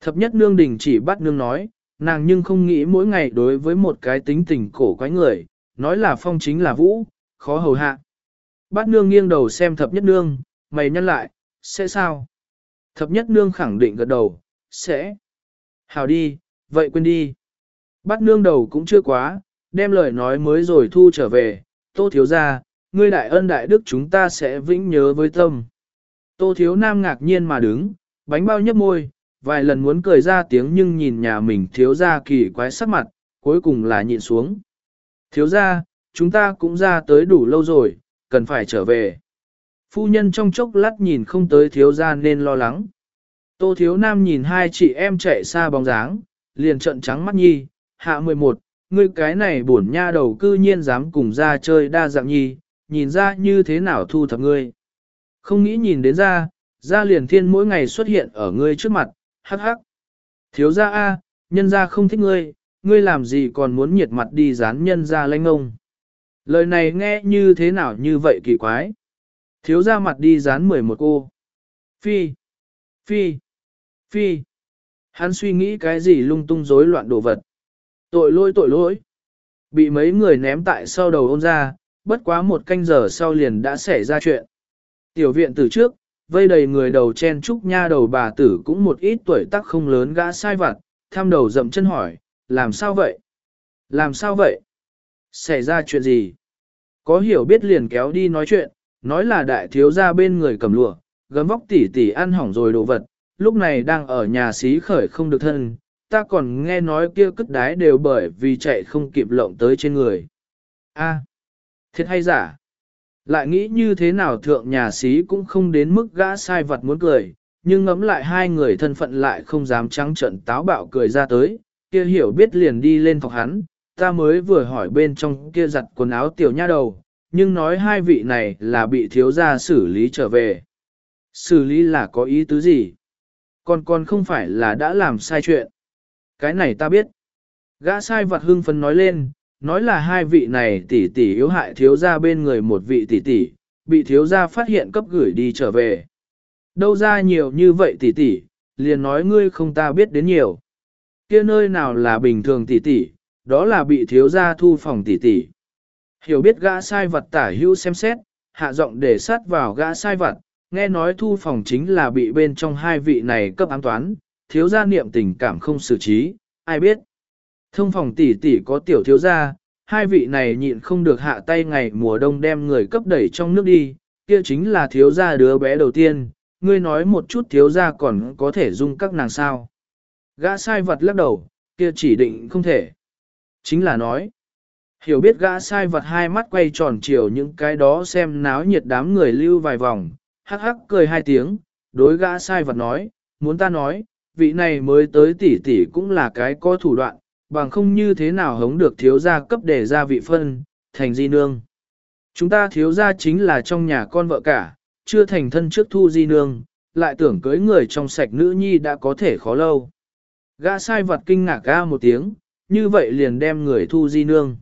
Thập nhất nương đình chỉ bắt nương nói, nàng nhưng không nghĩ mỗi ngày đối với một cái tính tình cổ quái người, nói là phong chính là vũ, khó hầu hạ. Bát nương nghiêng đầu xem thập nhất nương, mày nhăn lại, sẽ sao? Thập nhất nương khẳng định gật đầu, sẽ. Hào đi, vậy quên đi. bắt nương đầu cũng chưa quá, đem lời nói mới rồi thu trở về, tô thiếu ra, ngươi đại ân đại đức chúng ta sẽ vĩnh nhớ với tâm. Tô thiếu nam ngạc nhiên mà đứng, bánh bao nhấp môi, vài lần muốn cười ra tiếng nhưng nhìn nhà mình thiếu ra kỳ quái sắc mặt, cuối cùng là nhịn xuống. Thiếu ra, chúng ta cũng ra tới đủ lâu rồi, cần phải trở về. Phu nhân trong chốc lát nhìn không tới thiếu gia nên lo lắng. Tô thiếu nam nhìn hai chị em chạy xa bóng dáng, liền trận trắng mắt nhi, hạ 11, ngươi cái này bổn nha đầu cư nhiên dám cùng ra chơi đa dạng nhi, nhìn ra như thế nào thu thập ngươi. Không nghĩ nhìn đến ra, ra liền thiên mỗi ngày xuất hiện ở ngươi trước mặt, hắc hắc. Thiếu gia A, nhân gia không thích ngươi, ngươi làm gì còn muốn nhiệt mặt đi dán nhân gia lanh ông. Lời này nghe như thế nào như vậy kỳ quái. Thiếu ra mặt đi dán mười một cô. Phi, phi, phi. Hắn suy nghĩ cái gì lung tung rối loạn đồ vật. Tội lỗi tội lỗi. Bị mấy người ném tại sau đầu ôn ra, bất quá một canh giờ sau liền đã xảy ra chuyện. Tiểu viện từ trước, vây đầy người đầu chen trúc nha đầu bà tử cũng một ít tuổi tác không lớn gã sai vặt, tham đầu dậm chân hỏi, làm sao vậy? Làm sao vậy? Xảy ra chuyện gì? Có hiểu biết liền kéo đi nói chuyện, nói là đại thiếu gia bên người cầm lụa, gấm vóc tỉ tỉ ăn hỏng rồi đồ vật, lúc này đang ở nhà xí khởi không được thân, ta còn nghe nói kia cất đái đều bởi vì chạy không kịp lộng tới trên người. A, thiệt hay giả? Lại nghĩ như thế nào thượng nhà xí cũng không đến mức gã sai vật muốn cười, nhưng ngẫm lại hai người thân phận lại không dám trắng trận táo bạo cười ra tới, kia hiểu biết liền đi lên thọc hắn, ta mới vừa hỏi bên trong kia giặt quần áo tiểu nha đầu, nhưng nói hai vị này là bị thiếu gia xử lý trở về. Xử lý là có ý tứ gì? Còn còn không phải là đã làm sai chuyện. Cái này ta biết. Gã sai vật hưng phấn nói lên, nói là hai vị này tỷ tỷ yếu hại thiếu gia bên người một vị tỷ tỷ, bị thiếu gia phát hiện cấp gửi đi trở về. Đâu ra nhiều như vậy tỷ tỷ, liền nói ngươi không ta biết đến nhiều. Kia nơi nào là bình thường tỷ tỷ, đó là bị thiếu gia thu phòng tỷ tỷ. Hiểu biết gã sai vật tả hữu xem xét, hạ giọng để sát vào gã sai vật, nghe nói thu phòng chính là bị bên trong hai vị này cấp ám toán, thiếu gia niệm tình cảm không xử trí, ai biết. Thông phòng tỷ tỷ có tiểu thiếu gia, hai vị này nhịn không được hạ tay ngày mùa đông đem người cấp đẩy trong nước đi, kia chính là thiếu gia đứa bé đầu tiên, ngươi nói một chút thiếu gia còn có thể dung các nàng sao. Gã sai vật lắc đầu, kia chỉ định không thể. Chính là nói, hiểu biết gã sai vật hai mắt quay tròn chiều những cái đó xem náo nhiệt đám người lưu vài vòng, hắc hắc cười hai tiếng, đối gã sai vật nói, muốn ta nói, vị này mới tới tỷ tỷ cũng là cái có thủ đoạn, bằng không như thế nào hống được thiếu gia cấp để ra vị phân, thành di nương. Chúng ta thiếu gia chính là trong nhà con vợ cả, chưa thành thân trước thu di nương, lại tưởng cưới người trong sạch nữ nhi đã có thể khó lâu. Gã sai vật kinh ngạc ga một tiếng, như vậy liền đem người thu di nương.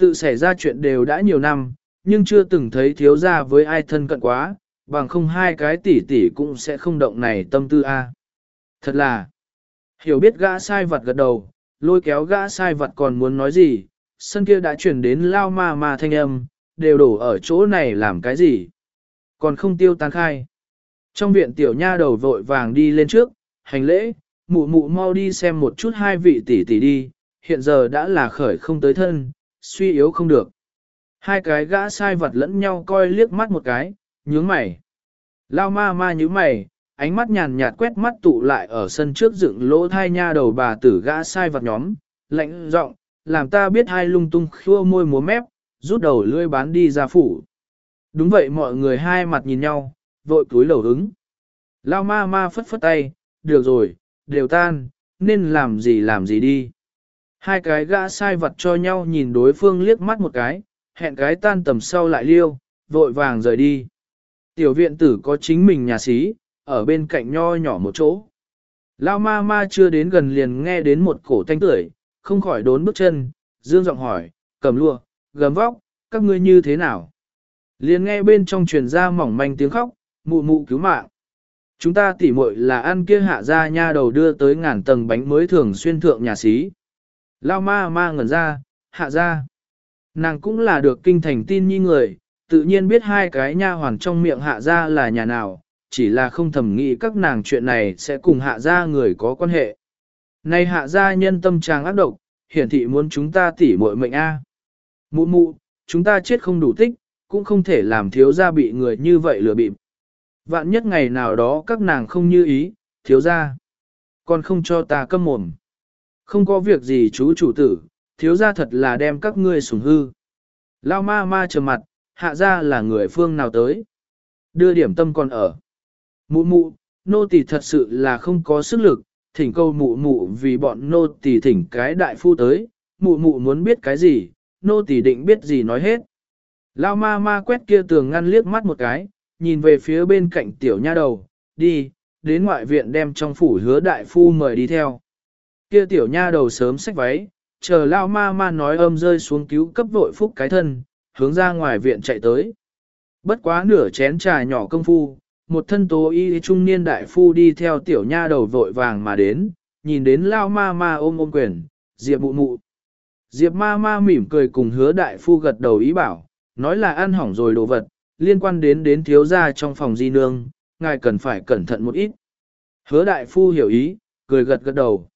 Tự xảy ra chuyện đều đã nhiều năm, nhưng chưa từng thấy thiếu gia với ai thân cận quá, bằng không hai cái tỷ tỷ cũng sẽ không động này tâm tư a. Thật là, hiểu biết gã sai vật gật đầu, lôi kéo gã sai vật còn muốn nói gì, sân kia đã chuyển đến lao ma ma thanh âm, đều đổ ở chỗ này làm cái gì. Còn không tiêu tan khai. Trong viện tiểu nha đầu vội vàng đi lên trước, hành lễ, mụ mụ mau đi xem một chút hai vị tỷ tỷ đi, hiện giờ đã là khởi không tới thân, suy yếu không được. Hai cái gã sai vật lẫn nhau coi liếc mắt một cái, nhướng mày. Lao ma ma nhướng mày, ánh mắt nhàn nhạt quét mắt tụ lại ở sân trước dựng lỗ thai nha đầu bà tử gã sai vật nhóm, lạnh giọng, làm ta biết hai lung tung khua môi múa mép, rút đầu lưỡi bán đi ra phủ. Đúng vậy mọi người hai mặt nhìn nhau, vội cúi đầu ứng. Lao ma ma phất phất tay, được rồi, đều tan, nên làm gì làm gì đi. Hai cái gã sai vật cho nhau nhìn đối phương liếc mắt một cái, hẹn cái tan tầm sau lại liêu, vội vàng rời đi. Tiểu viện tử có chính mình nhà xí, ở bên cạnh nho nhỏ một chỗ. Lao ma ma chưa đến gần liền nghe đến một cổ thanh tưởi, không khỏi đốn bước chân, dương giọng hỏi, cầm lua, gầm vóc, các ngươi như thế nào? Liền nghe bên trong truyền ra mỏng manh tiếng khóc, mụ mụ cứu mạng. Chúng ta tỉ muội là ăn kia hạ ra nha đầu đưa tới ngàn tầng bánh mới thường xuyên thượng nhà xí. Lao ma ma ngẩn ra, hạ ra. Nàng cũng là được kinh thành tin nhi người, tự nhiên biết hai cái nha hoàn trong miệng hạ ra là nhà nào, chỉ là không thầm nghĩ các nàng chuyện này sẽ cùng hạ ra người có quan hệ. Này hạ ra nhân tâm trang ác độc, hiển thị muốn chúng ta tỉ muội mệnh A. Mụ mụ, chúng ta chết không đủ tích, cũng không thể làm thiếu gia bị người như vậy lừa bịp. Vạn nhất ngày nào đó các nàng không như ý, thiếu gia, còn không cho ta câm mồm. Không có việc gì chú chủ tử, thiếu gia thật là đem các ngươi sủng hư. Lao ma ma trầm mặt, hạ ra là người phương nào tới. Đưa điểm tâm còn ở. Mụ mụ, nô tỳ thật sự là không có sức lực, thỉnh câu mụ mụ vì bọn nô tỳ thỉnh cái đại phu tới, mụ mụ muốn biết cái gì, nô tỳ định biết gì nói hết. Lao ma ma quét kia tường ngăn liếc mắt một cái, nhìn về phía bên cạnh tiểu nha đầu, đi, đến ngoại viện đem trong phủ hứa đại phu mời đi theo. Kia tiểu nha đầu sớm xách váy, chờ lao ma ma nói âm rơi xuống cứu cấp vội phúc cái thân, hướng ra ngoài viện chạy tới. Bất quá nửa chén trà nhỏ công phu, một thân tố y trung niên đại phu đi theo tiểu nha đầu vội vàng mà đến, nhìn đến lao ma ma ôm ôm quyền, diệp mụ mụ. Diệp ma ma mỉm cười cùng hứa đại phu gật đầu ý bảo, nói là ăn hỏng rồi đồ vật, liên quan đến đến thiếu gia trong phòng di nương, ngài cần phải cẩn thận một ít. Hứa đại phu hiểu ý, cười gật gật đầu.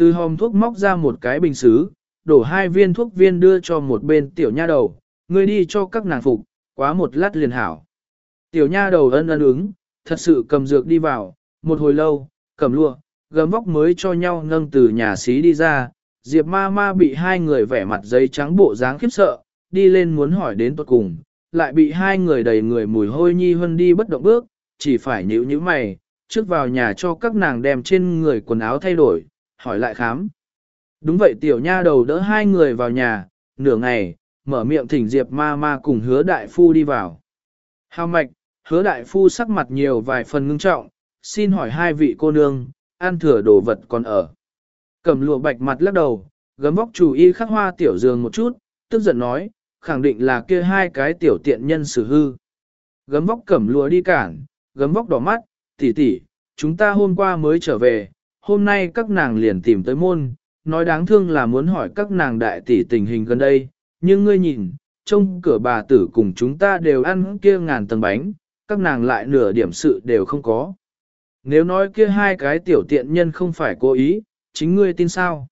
Từ hòm thuốc móc ra một cái bình xứ, đổ hai viên thuốc viên đưa cho một bên tiểu nha đầu, ngươi đi cho các nàng phục, quá một lát liền hảo. Tiểu nha đầu ân ân ứng, thật sự cầm dược đi vào, một hồi lâu, cầm lụa, gấm vóc mới cho nhau nâng từ nhà xí đi ra, Diệp ma ma bị hai người vẻ mặt giấy trắng bộ dáng khiếp sợ, đi lên muốn hỏi đến tuột cùng, lại bị hai người đầy người mùi hôi nhi hơn đi bất động bước, chỉ phải nhíu nhíu mày, trước vào nhà cho các nàng đem trên người quần áo thay đổi, hỏi lại khám. Đúng vậy tiểu nha đầu đỡ hai người vào nhà, nửa ngày, mở miệng thỉnh Diệp ma ma cùng hứa đại phu đi vào. Hào mạch, hứa đại phu sắc mặt nhiều vài phần ngưng trọng, xin hỏi hai vị cô nương, ăn thừa đồ vật còn ở. Cầm lụa bạch mặt lắc đầu, gấm vóc chủ y khắc hoa tiểu giường một chút, tức giận nói, khẳng định là kia hai cái tiểu tiện nhân xử hư. Gấm vóc cẩm lụa đi cản, gấm vóc đỏ mắt, tỷ tỷ, chúng ta hôm qua mới trở về, hôm nay các nàng liền tìm tới môn, nói đáng thương là muốn hỏi các nàng đại tỷ tình hình gần đây, nhưng ngươi nhìn, trông cửa bà tử cùng chúng ta đều ăn kia ngàn tầng bánh, các nàng lại nửa điểm sự đều không có. Nếu nói kia hai cái tiểu tiện nhân không phải cố ý, chính ngươi tin sao?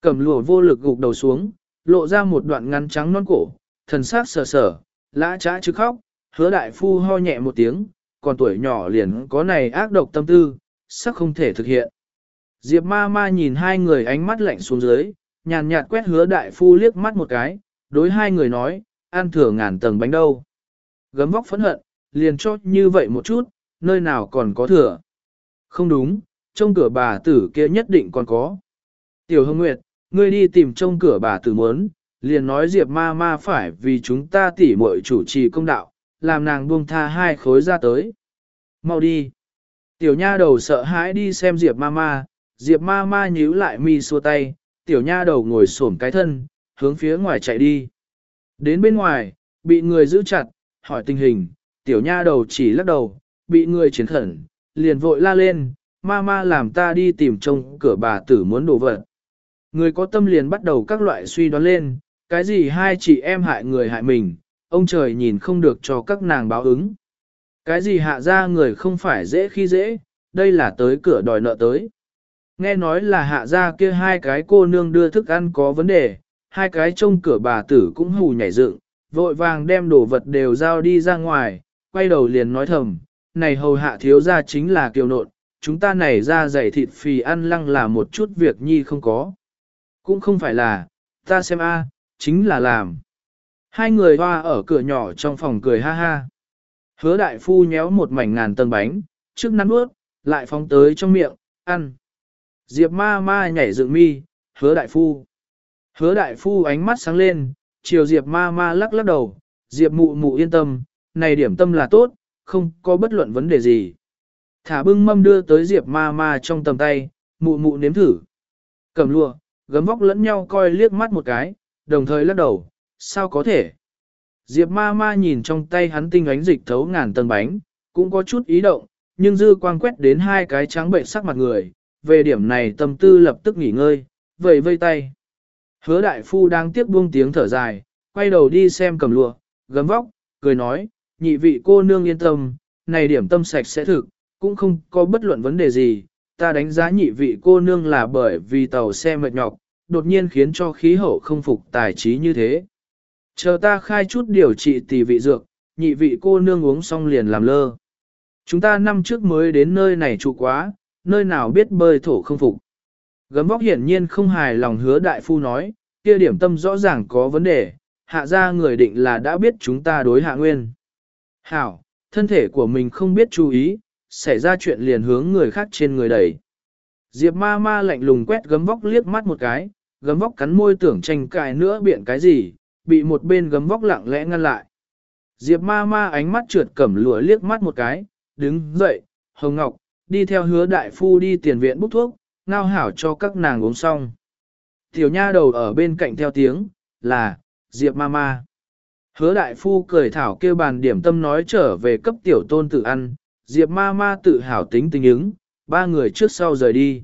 Cẩm lụa vô lực gục đầu xuống, lộ ra một đoạn ngắn trắng non cổ, thần sắc sờ sờ, lã trá chứ khóc, hứa đại phu ho nhẹ một tiếng, còn tuổi nhỏ liền có này ác độc tâm tư, sắc không thể thực hiện. Diệp ma ma nhìn hai người ánh mắt lạnh xuống dưới, nhàn nhạt quét hứa đại phu liếc mắt một cái, đối hai người nói, ăn thừa ngàn tầng bánh đâu. Gấm vóc phẫn hận, liền cho như vậy một chút, nơi nào còn có thừa. Không đúng, trong cửa bà tử kia nhất định còn có. Tiểu Hưng Nguyệt, ngươi đi tìm trong cửa bà tử muốn, liền nói Diệp ma ma phải vì chúng ta tỉ muội chủ trì công đạo, làm nàng buông tha hai khối ra tới. Mau đi. Tiểu nha đầu sợ hãi đi xem Diệp ma ma, Diệp ma ma nhíu lại mi xua tay, tiểu nha đầu ngồi xổm cái thân, hướng phía ngoài chạy đi. Đến bên ngoài, bị người giữ chặt, hỏi tình hình, tiểu nha đầu chỉ lắc đầu, bị người chiến khẩn, liền vội la lên, ma ma làm ta đi tìm trông cửa bà tử muốn đổ vật. Người có tâm liền bắt đầu các loại suy đoán lên, cái gì hai chị em hại người hại mình, ông trời nhìn không được cho các nàng báo ứng. Cái gì hạ ra người không phải dễ khi dễ, đây là tới cửa đòi nợ tới. Nghe nói là hạ ra kia hai cái cô nương đưa thức ăn có vấn đề, hai cái trông cửa bà tử cũng hù nhảy dựng, vội vàng đem đồ vật đều giao đi ra ngoài, quay đầu liền nói thầm, này hầu hạ thiếu ra chính là kiều nộn, chúng ta này ra dày thịt phì ăn lăng là một chút việc nhi không có. Cũng không phải là, ta xem a, chính là làm. Hai người hoa ở cửa nhỏ trong phòng cười ha ha. Hứa đại phu nhéo một mảnh ngàn tầng bánh, trước nắn ướt, lại phóng tới trong miệng, ăn. Diệp ma ma nhảy dựng mi, hứa đại phu. Hứa đại phu ánh mắt sáng lên, chiều Diệp ma ma lắc lắc đầu, Diệp mụ mụ yên tâm, này điểm tâm là tốt, không có bất luận vấn đề gì. Thả bưng mâm đưa tới Diệp ma ma trong tầm tay, mụ mụ nếm thử. Cầm lụa, gấm vóc lẫn nhau coi liếc mắt một cái, đồng thời lắc đầu, sao có thể. Diệp ma ma nhìn trong tay hắn tinh ánh dịch thấu ngàn tầng bánh, cũng có chút ý động, nhưng dư quang quét đến hai cái trắng bệnh sắc mặt người, về điểm này tâm tư lập tức nghỉ ngơi, vẫy vây tay. Hứa đại phu đang tiếc buông tiếng thở dài, quay đầu đi xem cầm lụa, gấm vóc, cười nói, nhị vị cô nương yên tâm, này điểm tâm sạch sẽ thực, cũng không có bất luận vấn đề gì, ta đánh giá nhị vị cô nương là bởi vì tàu xe mệt nhọc, đột nhiên khiến cho khí hậu không phục tài trí như thế. Chờ ta khai chút điều trị tỷ vị dược, nhị vị cô nương uống xong liền làm lơ. Chúng ta năm trước mới đến nơi này trụ quá, nơi nào biết bơi thổ không phục. Gấm vóc hiển nhiên không hài lòng hứa đại phu nói, kia điểm tâm rõ ràng có vấn đề, hạ ra người định là đã biết chúng ta đối hạ nguyên. Hảo, thân thể của mình không biết chú ý, xảy ra chuyện liền hướng người khác trên người đẩy. Diệp ma ma lạnh lùng quét gấm vóc liếc mắt một cái, gấm vóc cắn môi tưởng tranh cãi nữa biện cái gì, bị một bên gấm vóc lặng lẽ ngăn lại. Diệp ma ma ánh mắt trượt cẩm lụa liếc mắt một cái, đứng dậy, hồng ngọc, đi theo hứa đại phu đi tiền viện bút thuốc, ngao hảo cho các nàng uống xong. Tiểu nha đầu ở bên cạnh theo tiếng, là, Diệp ma ma. Hứa đại phu cười thảo kêu bàn điểm tâm nói trở về cấp tiểu tôn tự ăn, Diệp ma ma tự hào tính tình ứng, ba người trước sau rời đi.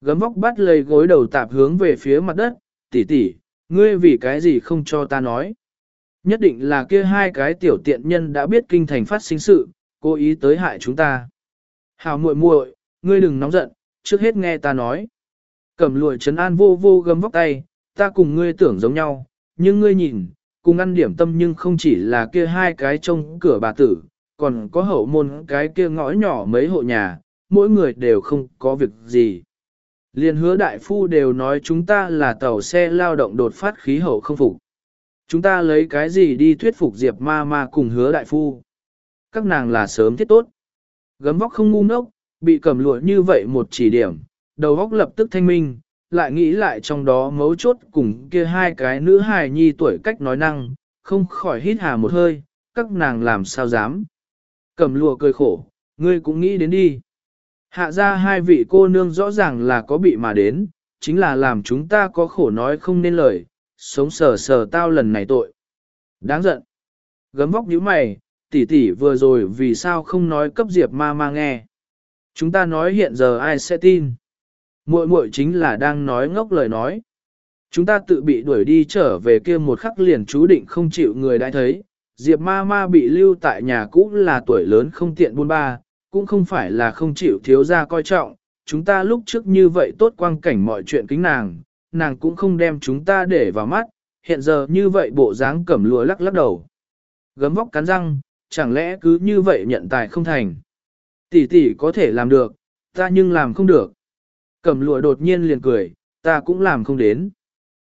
Gấm vóc bắt lấy gối đầu tạp hướng về phía mặt đất, tỷ tỷ, ngươi vì cái gì không cho ta nói. Nhất định là kia hai cái tiểu tiện nhân đã biết kinh thành phát sinh sự, cố ý tới hại chúng ta. Hảo muội muội, ngươi đừng nóng giận, trước hết nghe ta nói. Cẩm lụi trấn an vô vô gấm vóc tay, ta cùng ngươi tưởng giống nhau, nhưng ngươi nhìn, cùng ăn điểm tâm nhưng không chỉ là kia hai cái trông cửa bà tử, còn có hậu môn cái kia ngõ nhỏ mấy hộ nhà, mỗi người đều không có việc gì. Liên hứa đại phu đều nói chúng ta là tàu xe lao động đột phát khí hậu không phục. Chúng ta lấy cái gì đi thuyết phục Diệp ma ma cùng hứa đại phu. Các nàng là sớm thiết tốt. Gấm vóc không ngu ngốc, bị cầm lụa như vậy một chỉ điểm, đầu góc lập tức thanh minh, lại nghĩ lại trong đó mấu chốt cùng kia hai cái nữ hài nhi tuổi cách nói năng, không khỏi hít hà một hơi, các nàng làm sao dám. Cầm lụa cười khổ, ngươi cũng nghĩ đến đi. Hạ ra hai vị cô nương rõ ràng là có bị mà đến, chính là làm chúng ta có khổ nói không nên lời, sống sờ sờ tao lần này tội. Đáng giận. Gấm vóc nhíu mày, tỷ tỷ vừa rồi vì sao không nói cấp diệp ma ma nghe. Chúng ta nói hiện giờ ai sẽ tin. Muội muội chính là đang nói ngốc lời nói. Chúng ta tự bị đuổi đi trở về kia một khắc liền chú định không chịu người đã thấy. Diệp ma ma bị lưu tại nhà cũ là tuổi lớn không tiện buôn ba, cũng không phải là không chịu thiếu ra coi trọng. Chúng ta lúc trước như vậy tốt quang cảnh mọi chuyện kính nàng, nàng cũng không đem chúng ta để vào mắt, hiện giờ như vậy bộ dáng cẩm lùa lắc lắc đầu. Gấm vóc cắn răng, chẳng lẽ cứ như vậy nhận tài không thành. Tỷ tỷ có thể làm được, ta nhưng làm không được. Cẩm lụa đột nhiên liền cười, ta cũng làm không đến.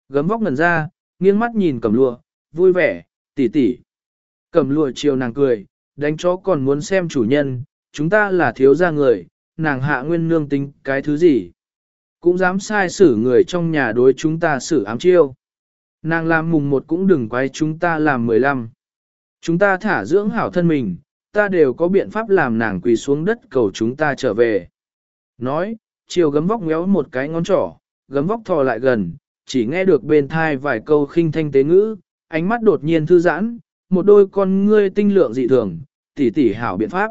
Gấm vóc ngần ra, nghiêng mắt nhìn cẩm lụa, vui vẻ, tỷ tỷ. Cẩm lụa chiều nàng cười, đánh chó còn muốn xem chủ nhân, chúng ta là thiếu gia người, nàng hạ nguyên nương tính cái thứ gì. Cũng dám sai xử người trong nhà đối chúng ta xử ám chiêu. Nàng làm mùng một cũng đừng quay chúng ta làm mười lăm. Chúng ta thả dưỡng hảo thân mình, ta đều có biện pháp làm nàng quỳ xuống đất cầu chúng ta trở về. Nói, chiều gấm vóc méo một cái ngón trỏ, gấm vóc thò lại gần, chỉ nghe được bên thai vài câu khinh thanh tế ngữ, ánh mắt đột nhiên thư giãn, một đôi con ngươi tinh lượng dị thường, tỉ tỉ hảo biện pháp.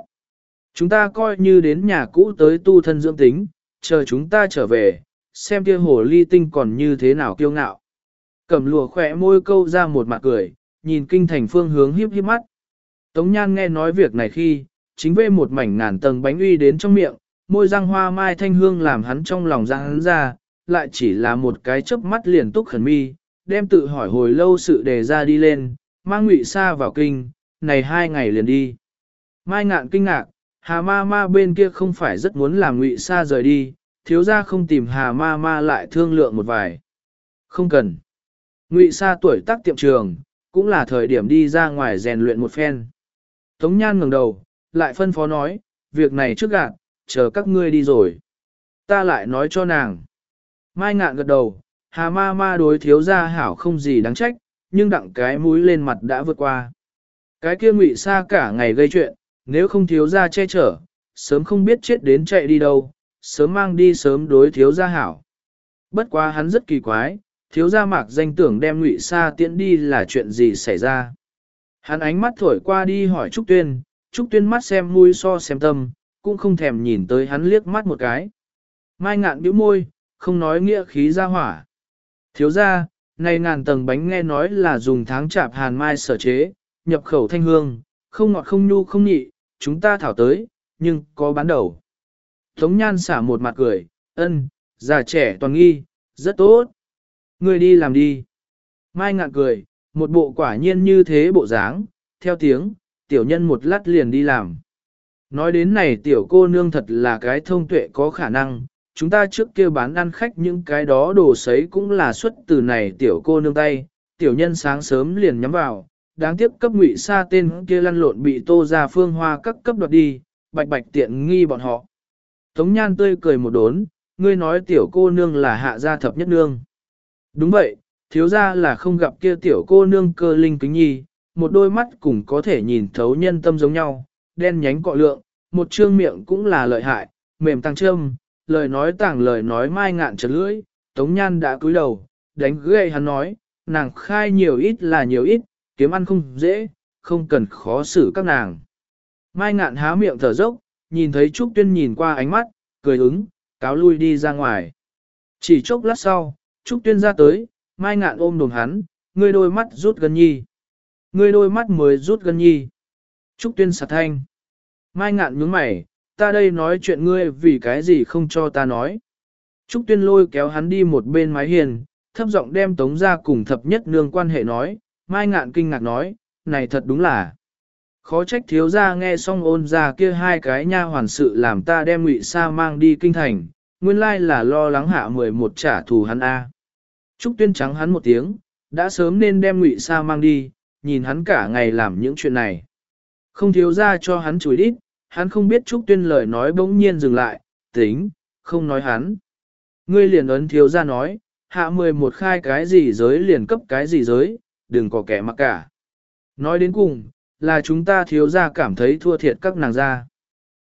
Chúng ta coi như đến nhà cũ tới tu thân dưỡng tính, chờ chúng ta trở về, xem kia hồ ly tinh còn như thế nào kiêu ngạo. Cẩm lùa khỏe môi câu ra một mặt cười, nhìn kinh thành phương hướng hiếp hiếp mắt. Tống Nhan nghe nói việc này khi, chính vê một mảnh ngàn tầng bánh uy đến trong miệng, môi răng hoa mai thanh hương làm hắn trong lòng răng hắn ra, lại chỉ là một cái chớp mắt liền túc khẩn mi, đem tự hỏi hồi lâu sự đề ra đi lên, mang ngụy xa vào kinh, này hai ngày liền đi. Mai ngạn kinh ngạc, hà ma ma bên kia không phải rất muốn làm ngụy xa rời đi, thiếu ra không tìm hà ma ma lại thương lượng một vài. Không cần. Ngụy xa tuổi tác tiệm trường, cũng là thời điểm đi ra ngoài rèn luyện một phen. Tống Nhan ngẩng đầu, lại phân phó nói, việc này trước gạt, chờ các ngươi đi rồi. Ta lại nói cho nàng. Mai ngạn gật đầu, hà ma ma đối thiếu gia hảo không gì đáng trách, nhưng đặng cái mũi lên mặt đã vượt qua. Cái kia ngụy xa cả ngày gây chuyện, nếu không thiếu gia che chở, sớm không biết chết đến chạy đi đâu, sớm mang đi sớm đối thiếu gia hảo. Bất quá hắn rất kỳ quái, thiếu gia mạc danh tưởng đem ngụy xa tiễn đi là chuyện gì xảy ra. Hắn ánh mắt thổi qua đi hỏi Trúc Tuyên, Trúc Tuyên mắt xem mũi so xem tâm, cũng không thèm nhìn tới hắn liếc mắt một cái. Mai ngạn bĩu môi, không nói nghĩa khí ra hỏa. Thiếu gia này ngàn tầng bánh nghe nói là dùng tháng chạp hàn mai sở chế, nhập khẩu thanh hương, không ngọt không nhu không nhị, chúng ta thảo tới, nhưng có bán đầu. Tống nhan xả một mặt cười, ân, già trẻ toàn nghi, rất tốt. Người đi làm đi. Mai ngạn cười, một bộ quả nhiên như thế bộ dáng, theo tiếng, tiểu nhân một lát liền đi làm. Nói đến này tiểu cô nương thật là cái thông tuệ có khả năng, chúng ta trước kia bán ăn khách những cái đó đồ sấy cũng là xuất từ này tiểu cô nương tay, tiểu nhân sáng sớm liền nhắm vào, đáng tiếc cấp ngụy xa tên kia lăn lộn bị tô ra phương hoa các cấp đoạt đi, bạch bạch tiện nghi bọn họ. Tống nhan tươi cười một đốn, ngươi nói tiểu cô nương là hạ gia thập nhất nương. Đúng vậy, thiếu ra là không gặp kia tiểu cô nương cơ linh kính nhi, một đôi mắt cũng có thể nhìn thấu nhân tâm giống nhau, đen nhánh cọ lượng, một trương miệng cũng là lợi hại, mềm tăng trâm, lời nói tảng lời nói mai ngạn trật lưỡi, Tống Nhan đã cúi đầu, đánh ghê hắn nói, nàng khai nhiều ít là nhiều ít, kiếm ăn không dễ, không cần khó xử các nàng. Mai ngạn há miệng thở dốc, nhìn thấy Trúc Tuyên nhìn qua ánh mắt, cười ứng, cáo lui đi ra ngoài. Chỉ chốc lát sau, Trúc Tuyên ra tới, Mai ngạn ôm đồn hắn, ngươi đôi mắt rút gần nhi. Ngươi đôi mắt mới rút gần nhi. Trúc Tuyên sạt thanh. Mai ngạn nhướng mày, ta đây nói chuyện ngươi vì cái gì không cho ta nói. Trúc Tuyên lôi kéo hắn đi một bên mái hiền, thấp giọng đem tống ra cùng thập nhất nương quan hệ nói, mai ngạn kinh ngạc nói, này thật đúng là. Khó trách thiếu ra nghe xong ôn ra kia hai cái nha hoàn sự làm ta đem ngụy sa mang đi kinh thành, nguyên lai là lo lắng hạ mười một trả thù hắn A. Trúc Tuyên trắng hắn một tiếng, đã sớm nên đem ngụy sa mang đi, nhìn hắn cả ngày làm những chuyện này. Không thiếu ra cho hắn chùi đít, hắn không biết Trúc Tuyên lời nói bỗng nhiên dừng lại, tính, không nói hắn. Ngươi liền ấn thiếu ra nói, hạ mười một khai cái gì giới liền cấp cái gì giới, đừng có kẻ mặc cả. Nói đến cùng, là chúng ta thiếu ra cảm thấy thua thiệt các nàng ra.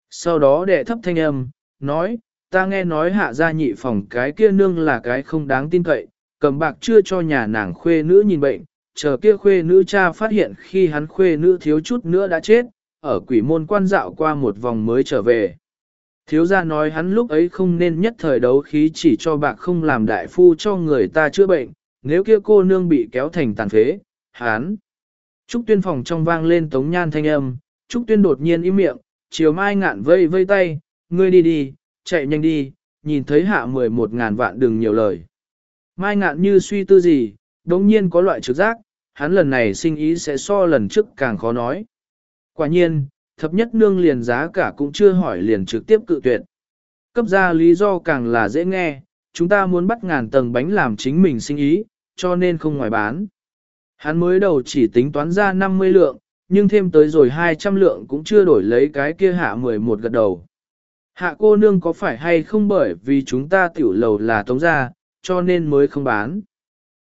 Sau đó đệ thấp thanh âm, nói, ta nghe nói hạ gia nhị phòng cái kia nương là cái không đáng tin cậy, cầm bạc chưa cho nhà nàng khuê nữ nhìn bệnh, chờ kia khuê nữ cha phát hiện khi hắn khuê nữ thiếu chút nữa đã chết, ở quỷ môn quan dạo qua một vòng mới trở về. Thiếu gia nói hắn lúc ấy không nên nhất thời đấu khí chỉ cho bạc không làm đại phu cho người ta chữa bệnh, nếu kia cô nương bị kéo thành tàn phế, hắn. Trúc tuyên phòng trong vang lên tống nhan thanh âm, Trúc tuyên đột nhiên im miệng, chiều mai ngạn vây vây tay, ngươi đi đi, chạy nhanh đi, nhìn thấy hạ mười một ngàn vạn đừng nhiều lời. Mai ngạn như suy tư gì, đống nhiên có loại trực giác, hắn lần này sinh ý sẽ so lần trước càng khó nói. Quả nhiên, thập nhất nương liền giá cả cũng chưa hỏi liền trực tiếp cự tuyệt. Cấp ra lý do càng là dễ nghe, chúng ta muốn bắt ngàn tầng bánh làm chính mình sinh ý, cho nên không ngoài bán. Hắn mới đầu chỉ tính toán ra 50 lượng, nhưng thêm tới rồi 200 lượng cũng chưa đổi lấy cái kia hạ 11 gật đầu. Hạ cô nương có phải hay không bởi vì chúng ta tiểu lầu là tống gia, cho nên mới không bán.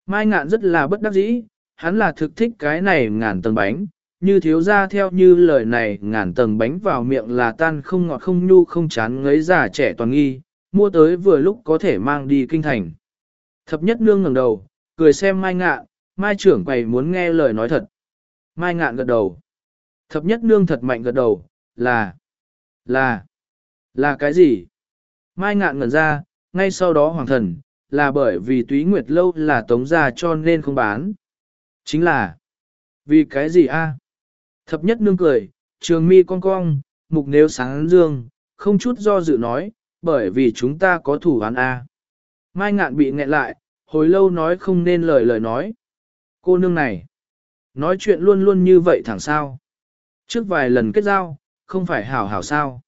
Mai ngạn rất là bất đắc dĩ, hắn là thực thích cái này ngàn tầng bánh, như thiếu gia theo như lời này ngàn tầng bánh vào miệng là tan không ngọt không nhu không chán ngấy già trẻ toàn nghi, mua tới vừa lúc có thể mang đi kinh thành. Thập nhất nương ngẩng đầu, cười xem mai ngạn, mai trưởng quầy muốn nghe lời nói thật. Mai ngạn gật đầu. Thập nhất nương thật mạnh gật đầu, là, là, là cái gì? Mai ngạn ngẩn ra, ngay sau đó hoàng thần, là bởi vì túy nguyệt lâu là tống gia cho nên không bán. Chính là, vì cái gì a? Thập nhất nương cười, trường mi cong cong, mục nếu sáng dương, không chút do dự nói, bởi vì chúng ta có thủ án a. Mai ngạn bị nghẹn lại, hồi lâu nói không nên lời lời nói. Cô nương này, nói chuyện luôn luôn như vậy thẳng sao. Trước vài lần kết giao, không phải hảo hảo sao.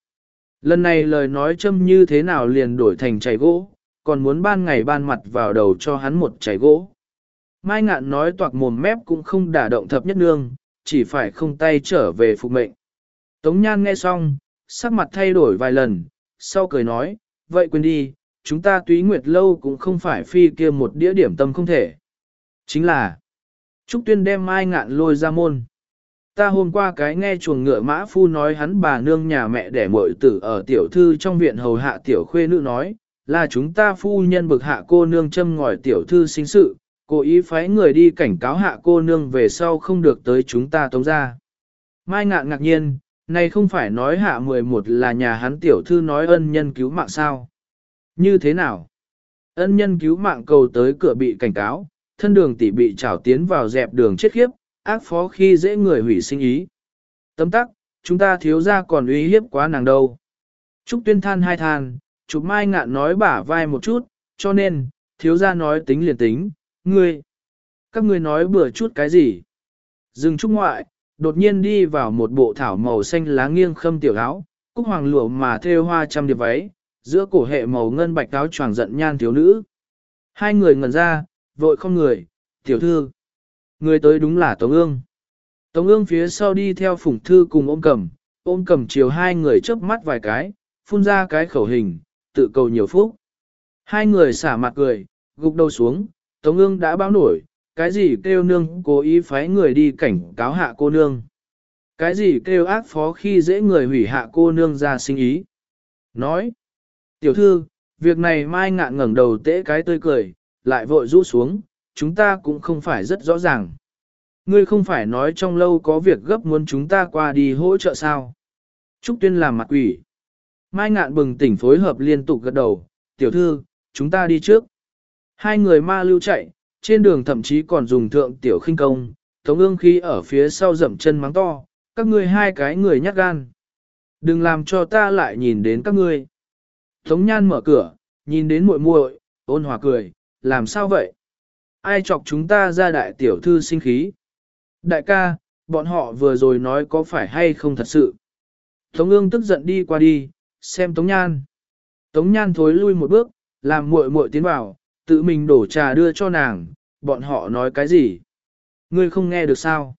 Lần này lời nói châm như thế nào liền đổi thành chảy gỗ, còn muốn ban ngày ban mặt vào đầu cho hắn một chảy gỗ. Mai ngạn nói toạc mồm mép cũng không đả động thập nhất nương, chỉ phải không tay trở về phục mệnh. Tống Nhan nghe xong, sắc mặt thay đổi vài lần, sau cười nói, vậy quên đi, chúng ta túy nguyệt lâu cũng không phải phi kia một đĩa điểm tâm không thể. Chính là, Trúc Tuyên đem mai ngạn lôi ra môn. Ta hôm qua cái nghe chuồng ngựa mã phu nói hắn bà nương nhà mẹ đẻ muội tử ở tiểu thư trong viện hầu hạ tiểu khuê nữ nói, là chúng ta phu nhân bực hạ cô nương châm ngòi tiểu thư sinh sự, cố ý phái người đi cảnh cáo hạ cô nương về sau không được tới chúng ta tống ra. Mai ngạn ngạc nhiên, này không phải nói hạ 11 là nhà hắn tiểu thư nói ân nhân cứu mạng sao? Như thế nào? Ân nhân cứu mạng cầu tới cửa bị cảnh cáo, thân đường tỷ bị trảo tiến vào dẹp đường chết khiếp, ác phó khi dễ người hủy sinh ý. Tấm tắc, chúng ta thiếu ra còn uy hiếp quá nàng đâu. Trúc tuyên than hai than, chụp mai ngạn nói bả vai một chút, cho nên, thiếu ra nói tính liền tính, ngươi. Các ngươi nói bừa chút cái gì? Dừng trúc ngoại, đột nhiên đi vào một bộ thảo màu xanh lá nghiêng khâm tiểu áo, cúc hoàng lụa mà thêu hoa trăm điệp váy, giữa cổ hệ màu ngân bạch áo choàng giận nhan thiếu nữ. Hai người ngẩn ra, vội không người, tiểu thư. Người tới đúng là Tống ương. Tống ương phía sau đi theo Phùng thư cùng ôm cầm, ôm cầm chiều hai người chớp mắt vài cái, phun ra cái khẩu hình, tự cầu nhiều phúc. Hai người xả mặt cười, gục đầu xuống, Tống ương đã báo nổi, cái gì kêu nương cố ý phái người đi cảnh cáo hạ cô nương. Cái gì kêu ác phó khi dễ người hủy hạ cô nương ra sinh ý. Nói, tiểu thư, việc này mai ngạn ngẩng đầu tễ cái tươi cười, lại vội rũ xuống, chúng ta cũng không phải rất rõ ràng. Ngươi không phải nói trong lâu có việc gấp muốn chúng ta qua đi hỗ trợ sao? Trúc Tuyên làm mặt quỷ. Mai ngạn bừng tỉnh phối hợp liên tục gật đầu, tiểu thư, chúng ta đi trước. Hai người ma lưu chạy, trên đường thậm chí còn dùng thượng tiểu khinh công, tống ương khí ở phía sau dậm chân mắng to, các ngươi hai cái người nhát gan. Đừng làm cho ta lại nhìn đến các ngươi. Tống nhan mở cửa, nhìn đến muội muội, ôn hòa cười, làm sao vậy? Ai chọc chúng ta ra đại tiểu thư sinh khí? Đại ca, bọn họ vừa rồi nói có phải hay không thật sự? Tống ương tức giận đi qua đi, xem Tống Nhan. Tống Nhan thối lui một bước, làm muội muội tiến vào, tự mình đổ trà đưa cho nàng, bọn họ nói cái gì? Ngươi không nghe được sao?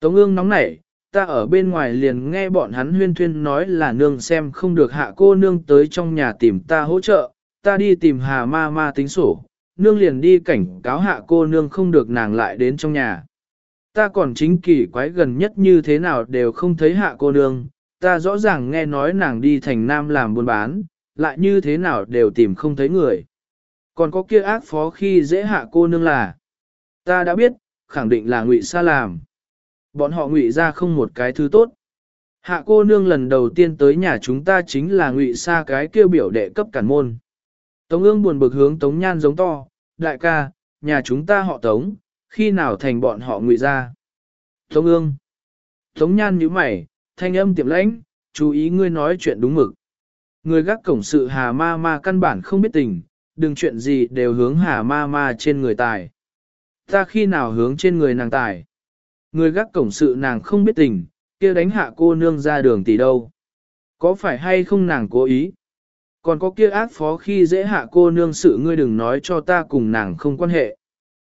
Tống ương nóng nảy, ta ở bên ngoài liền nghe bọn hắn huyên thuyên nói là nương xem không được hạ cô nương tới trong nhà tìm ta hỗ trợ, ta đi tìm hà ma ma tính sổ, nương liền đi cảnh cáo hạ cô nương không được nàng lại đến trong nhà. Ta còn chính kỳ quái gần nhất như thế nào đều không thấy hạ cô nương, ta rõ ràng nghe nói nàng đi thành nam làm buôn bán, lại như thế nào đều tìm không thấy người. Còn có kia ác phó khi dễ hạ cô nương là, ta đã biết, khẳng định là ngụy xa làm. Bọn họ ngụy ra không một cái thứ tốt. Hạ cô nương lần đầu tiên tới nhà chúng ta chính là ngụy xa cái kêu biểu đệ cấp cản môn. Tống ương buồn bực hướng Tống Nhan giống to, đại ca, nhà chúng ta họ Tống, khi nào thành bọn họ ngụy ra. Tống ương. Tống Nhan nhíu mày, thanh âm tiệm lãnh, chú ý ngươi nói chuyện đúng mực. Người gác cổng sự hà ma ma căn bản không biết tình, đừng chuyện gì đều hướng hà ma ma trên người tài. Ta khi nào hướng trên người nàng tài. Người gác cổng sự nàng không biết tình, kia đánh hạ cô nương ra đường tỷ đâu. Có phải hay không nàng cố ý? Còn có kia ác phó khi dễ hạ cô nương sự ngươi đừng nói cho ta cùng nàng không quan hệ.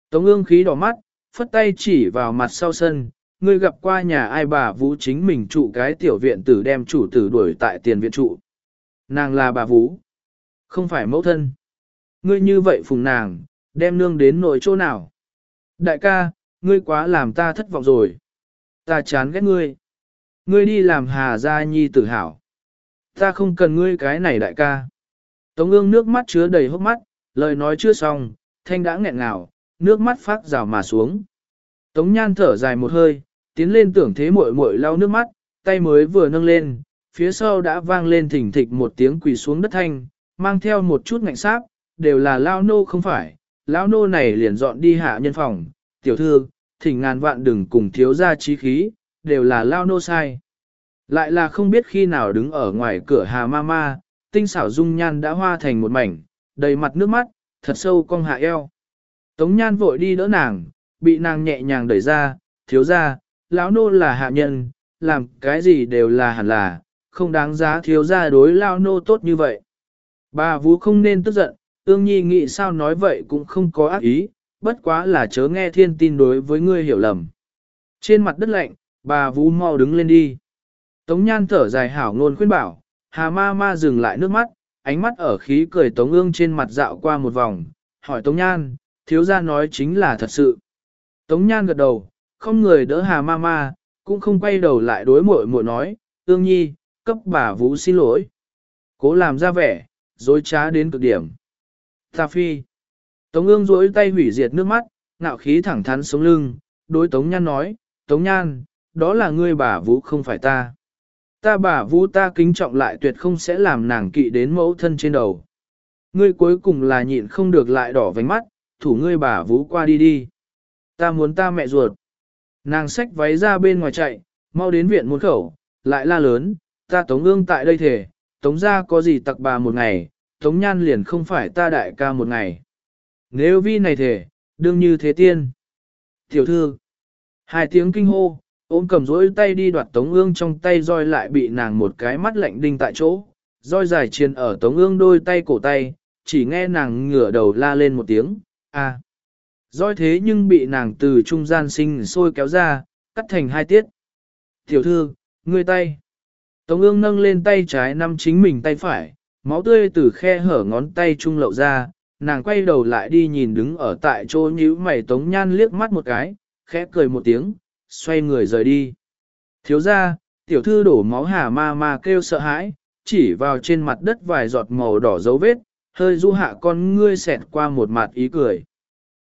Tống ương khí đỏ mắt, phất tay chỉ vào mặt sau sân, ngươi gặp qua nhà ai bà vũ chính mình trụ cái tiểu viện tử đem chủ tử đuổi tại tiền viện trụ. Nàng là bà Vũ, không phải mẫu thân. Ngươi như vậy phùng nàng, đem nương đến nội chỗ nào. Đại ca, ngươi quá làm ta thất vọng rồi. Ta chán ghét ngươi. Ngươi đi làm hà gia nhi tử hảo. Ta không cần ngươi cái này đại ca. Tống ương nước mắt chứa đầy hốc mắt, lời nói chưa xong, thanh đã nghẹn ngào, nước mắt phát rào mà xuống. Tống nhan thở dài một hơi, tiến lên tưởng thế muội muội lau nước mắt, tay mới vừa nâng lên, phía sau đã vang lên thỉnh thịch một tiếng quỳ xuống đất thanh, mang theo một chút ngạnh sáp, đều là lao nô không phải, lao nô này liền dọn đi hạ nhân phòng, tiểu thư, thỉnh ngàn vạn đừng cùng thiếu ra trí khí, đều là lao nô sai. Lại là không biết khi nào đứng ở ngoài cửa hà ma ma, tinh xảo dung nhan đã hoa thành một mảnh, đầy mặt nước mắt, thật sâu cong hạ eo. Tống nhan vội đi đỡ nàng, bị nàng nhẹ nhàng đẩy ra, thiếu ra, lão nô là hạ nhân, làm cái gì đều là hẳn là, không đáng giá thiếu ra đối lao nô tốt như vậy. Bà Vũ không nên tức giận, ương nhi nghĩ sao nói vậy cũng không có ác ý, bất quá là chớ nghe thiên tin đối với ngươi hiểu lầm. Trên mặt đất lạnh, bà Vũ mau đứng lên đi. Tống nhan thở dài hảo ngôn khuyên bảo, hà ma ma dừng lại nước mắt, ánh mắt ở khí cười tống ương trên mặt dạo qua một vòng, hỏi tống nhan, thiếu gia nói chính là thật sự. Tống nhan gật đầu, không người đỡ hà ma ma, cũng không quay đầu lại đối muội muội nói, ương nhi, cấp bà Vũ xin lỗi. Cố làm ra vẻ, dối trá đến cực điểm. Ta phi. Tống ương rỗi tay hủy diệt nước mắt, ngạo khí thẳng thắn sống lưng, đối Tống Nhan nói, Tống Nhan, đó là ngươi bà Vũ không phải ta. Ta bà Vũ ta kính trọng lại tuyệt không sẽ làm nàng kỵ đến mẫu thân trên đầu. Ngươi cuối cùng là nhịn không được lại đỏ vánh mắt, thủ ngươi bà Vũ qua đi đi. Ta muốn ta mẹ ruột. Nàng xách váy ra bên ngoài chạy, mau đến viện muôn khẩu, lại la lớn, ta Tống ương tại đây thể, Tống ra có gì tặc bà một ngày, Tống Nhan liền không phải ta đại ca một ngày. Nếu vi này thể, đương như thế tiên. Tiểu thư, hai tiếng kinh hô, ôm cầm rỗi tay đi đoạt Tống ương trong tay roi lại bị nàng một cái mắt lạnh đinh tại chỗ. Roi dài chiền ở Tống ương đôi tay cổ tay, chỉ nghe nàng ngửa đầu la lên một tiếng, a à. Roi thế nhưng bị nàng từ trung gian sinh sôi kéo ra, cắt thành hai tiết. Tiểu thư, ngươi tay. Tống ương nâng lên tay trái nắm chính mình tay phải, máu tươi từ khe hở ngón tay trung lậu ra, nàng quay đầu lại đi nhìn đứng ở tại chỗ nhíu mày tống nhan liếc mắt một cái, khẽ cười một tiếng, xoay người rời đi. Thiếu ra, tiểu thư đổ máu hà ma ma kêu sợ hãi, chỉ vào trên mặt đất vài giọt màu đỏ dấu vết, hơi du hạ con ngươi xẹt qua một mặt ý cười.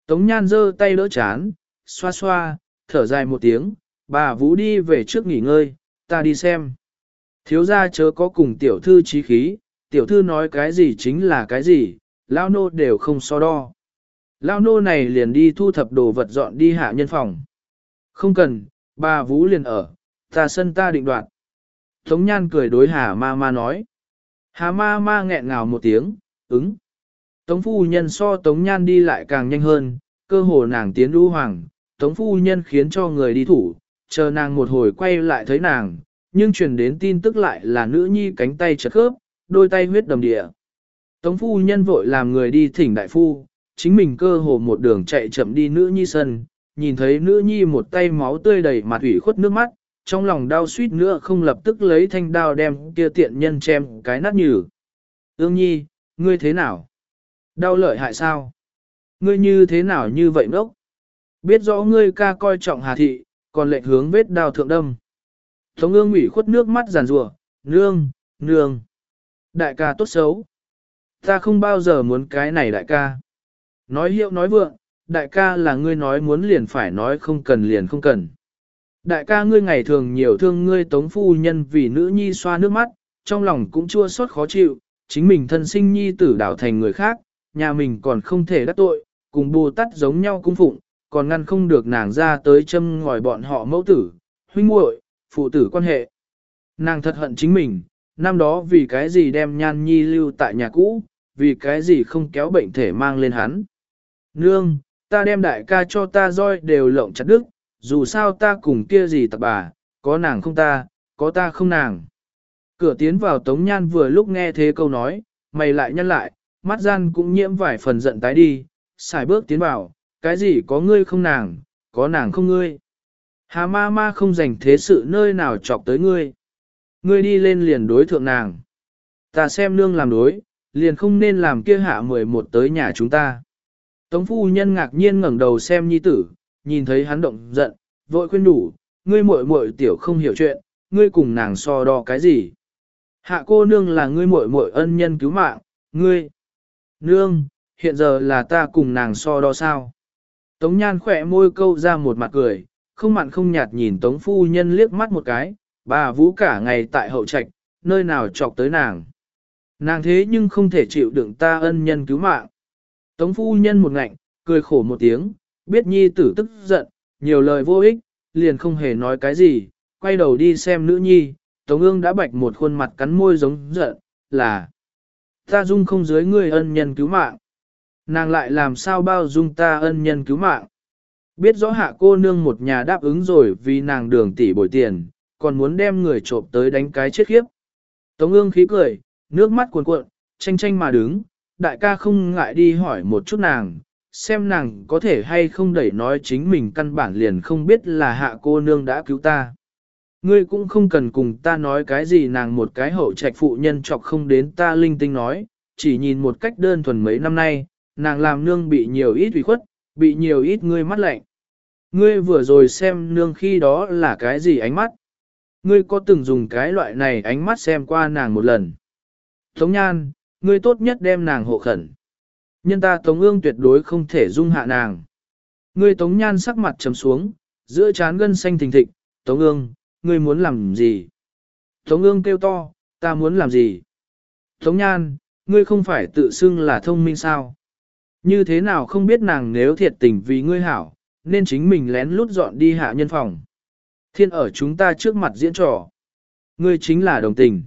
Tống nhan giơ tay đỡ chán, xoa xoa, thở dài một tiếng, bà Vũ đi về trước nghỉ ngơi, ta đi xem. Thiếu gia chớ có cùng tiểu thư trí khí, tiểu thư nói cái gì chính là cái gì, lao nô đều không so đo. Lao nô này liền đi thu thập đồ vật dọn đi hạ nhân phòng. Không cần, bà Vũ liền ở, ta sân ta định đoạt. Tống Nhan cười đối Hà Ma Ma nói. Hà Ma Ma nghẹn ngào một tiếng, ứng. Tống Phu Nhân so Tống Nhan đi lại càng nhanh hơn, cơ hồ nàng tiến đu hoàng. Tống Phu Nhân khiến cho người đi thủ, chờ nàng một hồi quay lại thấy nàng, nhưng truyền đến tin tức lại là nữ nhi cánh tay chật khớp, đôi tay huyết đầm địa. Tống phu nhân vội làm người đi thỉnh đại phu, chính mình cơ hồ một đường chạy chậm đi nữ nhi sân, nhìn thấy nữ nhi một tay máu tươi đầy mặt ủy khuất nước mắt, trong lòng đau suýt nữa không lập tức lấy thanh đao đem kia tiện nhân chém cái nát nhừ. Ương nhi, ngươi thế nào? Đau lợi hại sao? Ngươi như thế nào như vậy ngốc? Biết rõ ngươi ca coi trọng hà thị, còn lệnh hướng vết đao thượng đâm. Tống ương ủy khuất nước mắt giàn rủa nương, nương. Đại ca tốt xấu. Ta không bao giờ muốn cái này đại ca. Nói hiệu nói vượng, đại ca là ngươi nói muốn liền phải nói không cần liền không cần. Đại ca ngươi ngày thường nhiều thương ngươi tống phu nhân vì nữ nhi xoa nước mắt, trong lòng cũng chua xót khó chịu, chính mình thân sinh nhi tử đảo thành người khác, nhà mình còn không thể đắc tội, cùng bồ tát giống nhau cung phụng, còn ngăn không được nàng ra tới châm ngòi bọn họ mẫu tử, huynh muội, phụ tử quan hệ. Nàng thật hận chính mình, năm đó vì cái gì đem nhan nhi lưu tại nhà cũ, vì cái gì không kéo bệnh thể mang lên hắn. Nương, ta đem đại ca cho ta roi đều lộng chặt đức, dù sao ta cùng kia gì tập bà, có nàng không ta, có ta không nàng. Cửa tiến vào tống nhan vừa lúc nghe thế câu nói, mày lại nhăn lại, mắt gian cũng nhiễm vài phần giận tái đi, xài bước tiến vào, cái gì có ngươi không nàng, có nàng không ngươi. Hà ma ma không dành thế sự nơi nào chọc tới ngươi. Ngươi đi lên liền đối thượng nàng. Ta xem nương làm đối, liền không nên làm kia hạ 11 tới nhà chúng ta. Tống phu nhân ngạc nhiên ngẩng đầu xem nhi tử, nhìn thấy hắn động giận, vội khuyên đủ, ngươi muội muội tiểu không hiểu chuyện, ngươi cùng nàng so đo cái gì. Hạ cô nương là ngươi muội muội ân nhân cứu mạng, ngươi. Nương, hiện giờ là ta cùng nàng so đo sao. Tống nhan khỏe môi câu ra một mặt cười, không mặn không nhạt nhìn tống phu nhân liếc mắt một cái, bà vũ cả ngày tại hậu trạch, nơi nào chọc tới nàng. Nàng thế nhưng không thể chịu đựng ta ân nhân cứu mạng. Tống phu nhân một ngạnh, cười khổ một tiếng, biết nhi tử tức giận, nhiều lời vô ích, liền không hề nói cái gì, quay đầu đi xem nữ nhi, Tống ương đã bạch một khuôn mặt cắn môi giống giận, là ta dung không dưới ngươi ân nhân cứu mạng. Nàng lại làm sao bao dung ta ân nhân cứu mạng. Biết rõ hạ cô nương một nhà đáp ứng rồi vì nàng đường tỷ bồi tiền, còn muốn đem người trộm tới đánh cái chết khiếp. Tống ương khí cười, nước mắt cuồn cuộn, tranh tranh mà đứng, đại ca không ngại đi hỏi một chút nàng, xem nàng có thể hay không đẩy nói chính mình căn bản liền không biết là hạ cô nương đã cứu ta. Ngươi cũng không cần cùng ta nói cái gì nàng một cái hậu trạch phụ nhân chọc không đến ta linh tinh nói, chỉ nhìn một cách đơn thuần mấy năm nay, nàng làm nương bị nhiều ít ủy khuất, bị nhiều ít ngươi mắt lạnh. Ngươi vừa rồi xem nương khi đó là cái gì ánh mắt? Ngươi có từng dùng cái loại này ánh mắt xem qua nàng một lần? Tống nhan, ngươi tốt nhất đem nàng hộ khẩn. Nhân ta Tống ương tuyệt đối không thể dung hạ nàng. Ngươi Tống nhan sắc mặt trầm xuống, giữa trán gân xanh thình thịch, Tống ương, ngươi muốn làm gì? Tống ương kêu to, ta muốn làm gì? Tống nhan, ngươi không phải tự xưng là thông minh sao? Như thế nào không biết nàng nếu thiệt tình vì ngươi hảo, nên chính mình lén lút dọn đi hạ nhân phòng. Thiên ở chúng ta trước mặt diễn trò. Ngươi chính là đồng tình.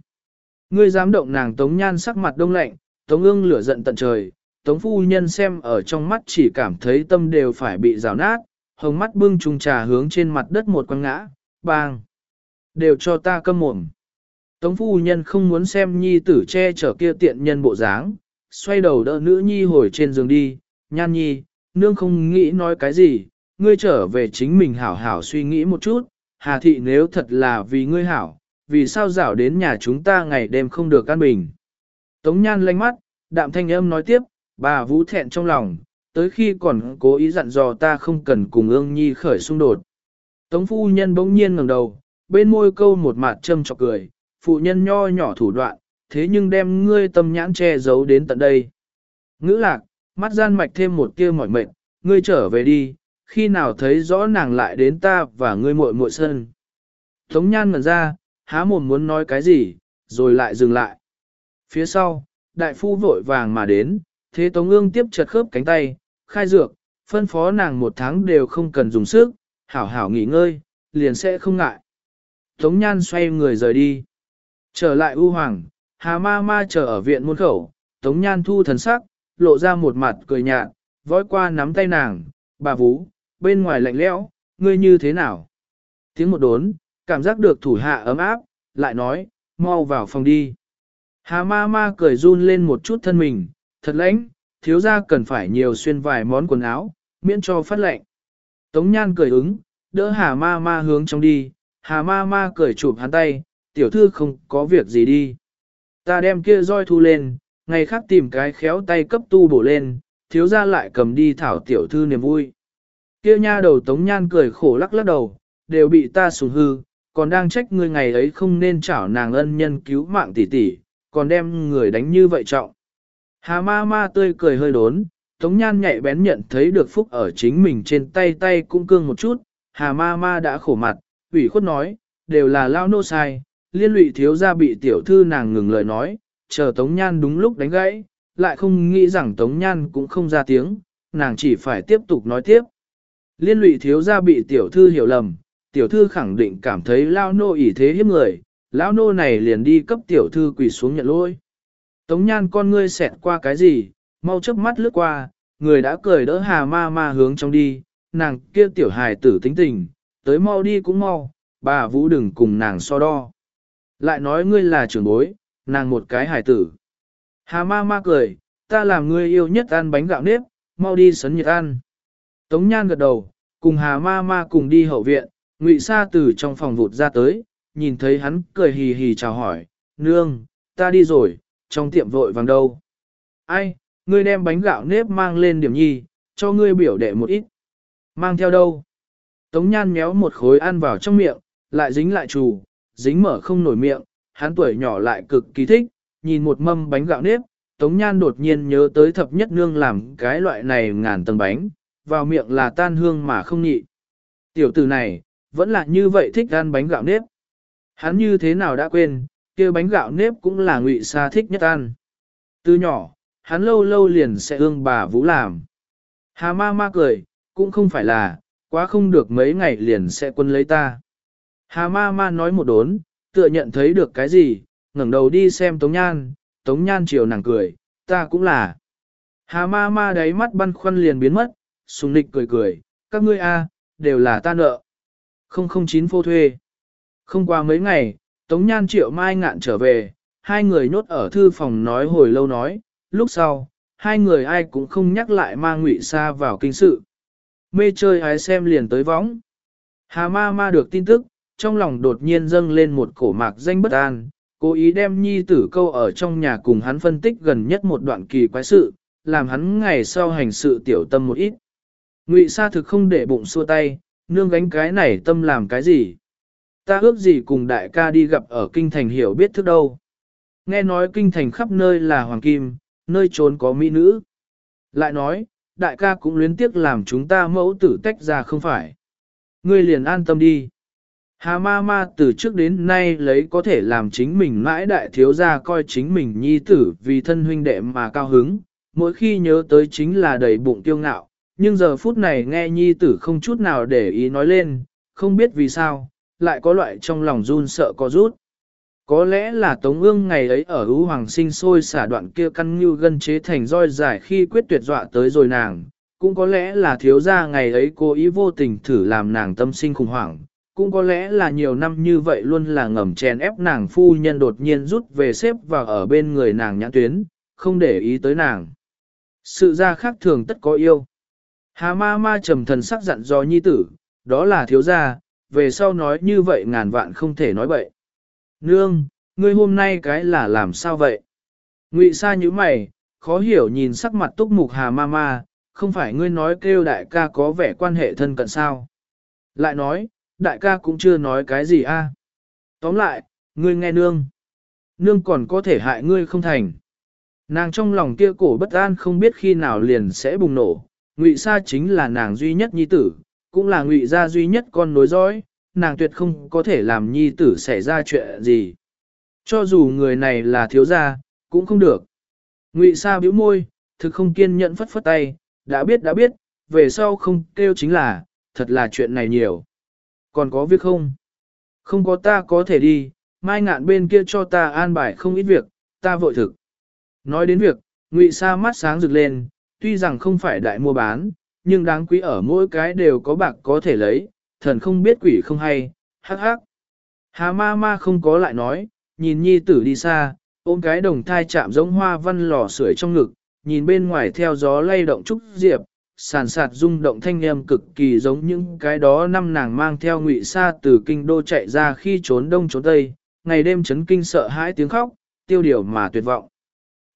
Ngươi dám động nàng tống nhan sắc mặt đông lạnh, tống ương lửa giận tận trời, tống phu nhân xem ở trong mắt chỉ cảm thấy tâm đều phải bị rào nát, hồng mắt bưng trùng trà hướng trên mặt đất một quăng ngã, bang. Đều cho ta câm mồm. Tống phu nhân không muốn xem nhi tử che chở kia tiện nhân bộ dáng, xoay đầu đỡ nữ nhi hồi trên giường đi, nhan nhi, nương không nghĩ nói cái gì, ngươi trở về chính mình hảo hảo suy nghĩ một chút, hà thị nếu thật là vì ngươi hảo, vì sao rảo đến nhà chúng ta ngày đêm không được an bình. Tống nhan lanh mắt, đạm thanh âm nói tiếp, bà vũ thẹn trong lòng, tới khi còn cố ý dặn dò ta không cần cùng ương nhi khởi xung đột. Tống phu nhân bỗng nhiên ngẩng đầu, bên môi câu một mặt châm chọc cười, phụ nhân nho nhỏ thủ đoạn, thế nhưng đem ngươi tâm nhãn che giấu đến tận đây. Ngữ lạc, mắt gian mạch thêm một tia mỏi mệt, ngươi trở về đi, khi nào thấy rõ nàng lại đến ta và ngươi muội muội sân. Tống nhan ngẩn ra, há mồm muốn nói cái gì, rồi lại dừng lại. Phía sau, đại phu vội vàng mà đến, thế Tống ương tiếp chật khớp cánh tay, khai dược, phân phó nàng một tháng đều không cần dùng sức, hảo hảo nghỉ ngơi, liền sẽ không ngại. Tống nhan xoay người rời đi. Trở lại U Hoàng, Hà ma ma chờ ở viện môn khẩu, Tống nhan thu thần sắc, lộ ra một mặt cười nhạt, vói qua nắm tay nàng, bà Vũ, bên ngoài lạnh lẽo, ngươi như thế nào? Tiếng một đốn, cảm giác được thủ hạ ấm áp, lại nói, mau vào phòng đi. Hà ma ma cười run lên một chút thân mình, thật lãnh, thiếu ra cần phải nhiều xuyên vài món quần áo, miễn cho phát lạnh. Tống nhan cười ứng, đỡ hà ma ma hướng trong đi, hà ma ma cười chụp hắn tay, tiểu thư không có việc gì đi. Ta đem kia roi thu lên, ngày khác tìm cái khéo tay cấp tu bổ lên, thiếu ra lại cầm đi thảo tiểu thư niềm vui. Kia nha đầu tống nhan cười khổ lắc lắc đầu, đều bị ta sùng hư, còn đang trách ngươi ngày ấy không nên chảo nàng ân nhân cứu mạng tỷ tỷ, còn đem người đánh như vậy trọng. Hà ma ma tươi cười hơi đốn, tống nhan nhạy bén nhận thấy được phúc ở chính mình trên tay tay cũng cương một chút, hà ma ma đã khổ mặt, ủy khuất nói, đều là lao nô sai, liên lụy thiếu gia bị tiểu thư nàng ngừng lời nói, chờ tống nhan đúng lúc đánh gãy, lại không nghĩ rằng tống nhan cũng không ra tiếng, nàng chỉ phải tiếp tục nói tiếp. Liên lụy thiếu gia bị tiểu thư hiểu lầm, tiểu thư khẳng định cảm thấy lao nô ỷ thế hiếp người, lão nô này liền đi cấp tiểu thư quỳ xuống nhận lỗi. Tống nhan con ngươi xẹt qua cái gì, mau chớp mắt lướt qua, người đã cười đỡ hà ma ma hướng trong đi, nàng kia tiểu hài tử tính tình, tới mau đi cũng mau, bà vũ đừng cùng nàng so đo. Lại nói ngươi là trưởng bối, nàng một cái hài tử. Hà ma ma cười, ta làm ngươi yêu nhất ăn bánh gạo nếp, mau đi sấn nhiệt ăn. Tống Nhan gật đầu, cùng Hà Ma Ma cùng đi hậu viện, Ngụy Sa từ trong phòng vụt ra tới, nhìn thấy hắn cười hì hì chào hỏi, nương, ta đi rồi, trong tiệm vội vàng đâu. Ai, ngươi đem bánh gạo nếp mang lên điểm nhi, cho ngươi biểu đệ một ít. Mang theo đâu? Tống nhan méo một khối ăn vào trong miệng, lại dính lại trù, dính mở không nổi miệng, hắn tuổi nhỏ lại cực kỳ thích, nhìn một mâm bánh gạo nếp, Tống Nhan đột nhiên nhớ tới thập nhất nương làm cái loại này ngàn tầng bánh, vào miệng là tan hương mà không nhị. Tiểu tử này, vẫn là như vậy thích ăn bánh gạo nếp. Hắn như thế nào đã quên, kia bánh gạo nếp cũng là ngụy sa thích nhất ăn. Từ nhỏ, hắn lâu lâu liền sẽ ương bà Vũ làm. Hà ma ma cười, cũng không phải là, quá không được mấy ngày liền sẽ quân lấy ta. Hà ma ma nói một đốn, tựa nhận thấy được cái gì, ngẩng đầu đi xem Tống Nhan, Tống Nhan chiều nàng cười, ta cũng là. Hà ma ma đáy mắt băn khoăn liền biến mất, sùng nịch cười cười, các ngươi a đều là ta nợ. 009 phô thuê. Không qua mấy ngày, Tống Nhan triệu mai ngạn trở về, hai người nốt ở thư phòng nói hồi lâu nói, lúc sau, hai người ai cũng không nhắc lại mang ngụy xa vào kinh sự. Mê chơi hái xem liền tới võng. Hà ma ma được tin tức, trong lòng đột nhiên dâng lên một cổ mạc danh bất an, cố ý đem nhi tử câu ở trong nhà cùng hắn phân tích gần nhất một đoạn kỳ quái sự, làm hắn ngày sau hành sự tiểu tâm một ít. Ngụy Sa thực không để bụng xua tay, nương gánh cái này tâm làm cái gì. Ta ước gì cùng đại ca đi gặp ở kinh thành hiểu biết thức đâu. Nghe nói kinh thành khắp nơi là hoàng kim, nơi trốn có mỹ nữ. Lại nói, đại ca cũng luyến tiếc làm chúng ta mẫu tử tách ra không phải. Ngươi liền an tâm đi. Hà ma ma từ trước đến nay lấy có thể làm chính mình mãi đại thiếu gia coi chính mình nhi tử vì thân huynh đệ mà cao hứng, mỗi khi nhớ tới chính là đầy bụng tiêu ngạo, nhưng giờ phút này nghe nhi tử không chút nào để ý nói lên, không biết vì sao, lại có loại trong lòng run sợ có rút. Có lẽ là Tống ương ngày ấy ở ưu hoàng sinh sôi xả đoạn kia căn như gân chế thành roi dài khi quyết tuyệt dọa tới rồi nàng, cũng có lẽ là thiếu gia ngày ấy cố ý vô tình thử làm nàng tâm sinh khủng hoảng, cũng có lẽ là nhiều năm như vậy luôn là ngầm chèn ép nàng phu nhân đột nhiên rút về xếp vào ở bên người nàng nhãn tuyến, không để ý tới nàng. Sự ra khác thường tất có yêu. Hà ma ma trầm thần sắc dặn do nhi tử, đó là thiếu gia, về sau nói như vậy ngàn vạn không thể nói vậy. Nương, ngươi hôm nay cái là làm sao vậy? Ngụy sa như mày, khó hiểu nhìn sắc mặt túc mục hà ma ma, không phải ngươi nói kêu đại ca có vẻ quan hệ thân cận sao? Lại nói, đại ca cũng chưa nói cái gì a. Tóm lại, ngươi nghe nương. Nương còn có thể hại ngươi không thành. Nàng trong lòng kia cổ bất an không biết khi nào liền sẽ bùng nổ. Ngụy Sa chính là nàng duy nhất nhi tử, cũng là Ngụy gia duy nhất con nối dõi, nàng tuyệt không có thể làm nhi tử xảy ra chuyện gì. Cho dù người này là thiếu gia, cũng không được. Ngụy Sa bĩu môi, thực không kiên nhẫn phất phất tay, đã biết đã biết, về sau không kêu chính là, thật là chuyện này nhiều. Còn có việc không? Không có ta có thể đi, mai ngạn bên kia cho ta an bài không ít việc, ta vội thực. Nói đến việc, ngụy sa mắt sáng rực lên, tuy rằng không phải đại mua bán, nhưng đáng quý ở mỗi cái đều có bạc có thể lấy, thần không biết quỷ không hay, hắc hắc. Hà ma ma không có lại nói, nhìn nhi tử đi xa, ôm cái đồng thai chạm giống hoa văn lò sưởi trong ngực, nhìn bên ngoài theo gió lay động trúc diệp, sàn sạt rung động thanh âm cực kỳ giống những cái đó năm nàng mang theo ngụy sa từ kinh đô chạy ra khi trốn đông trốn tây, ngày đêm chấn kinh sợ hãi tiếng khóc, tiêu điều mà tuyệt vọng.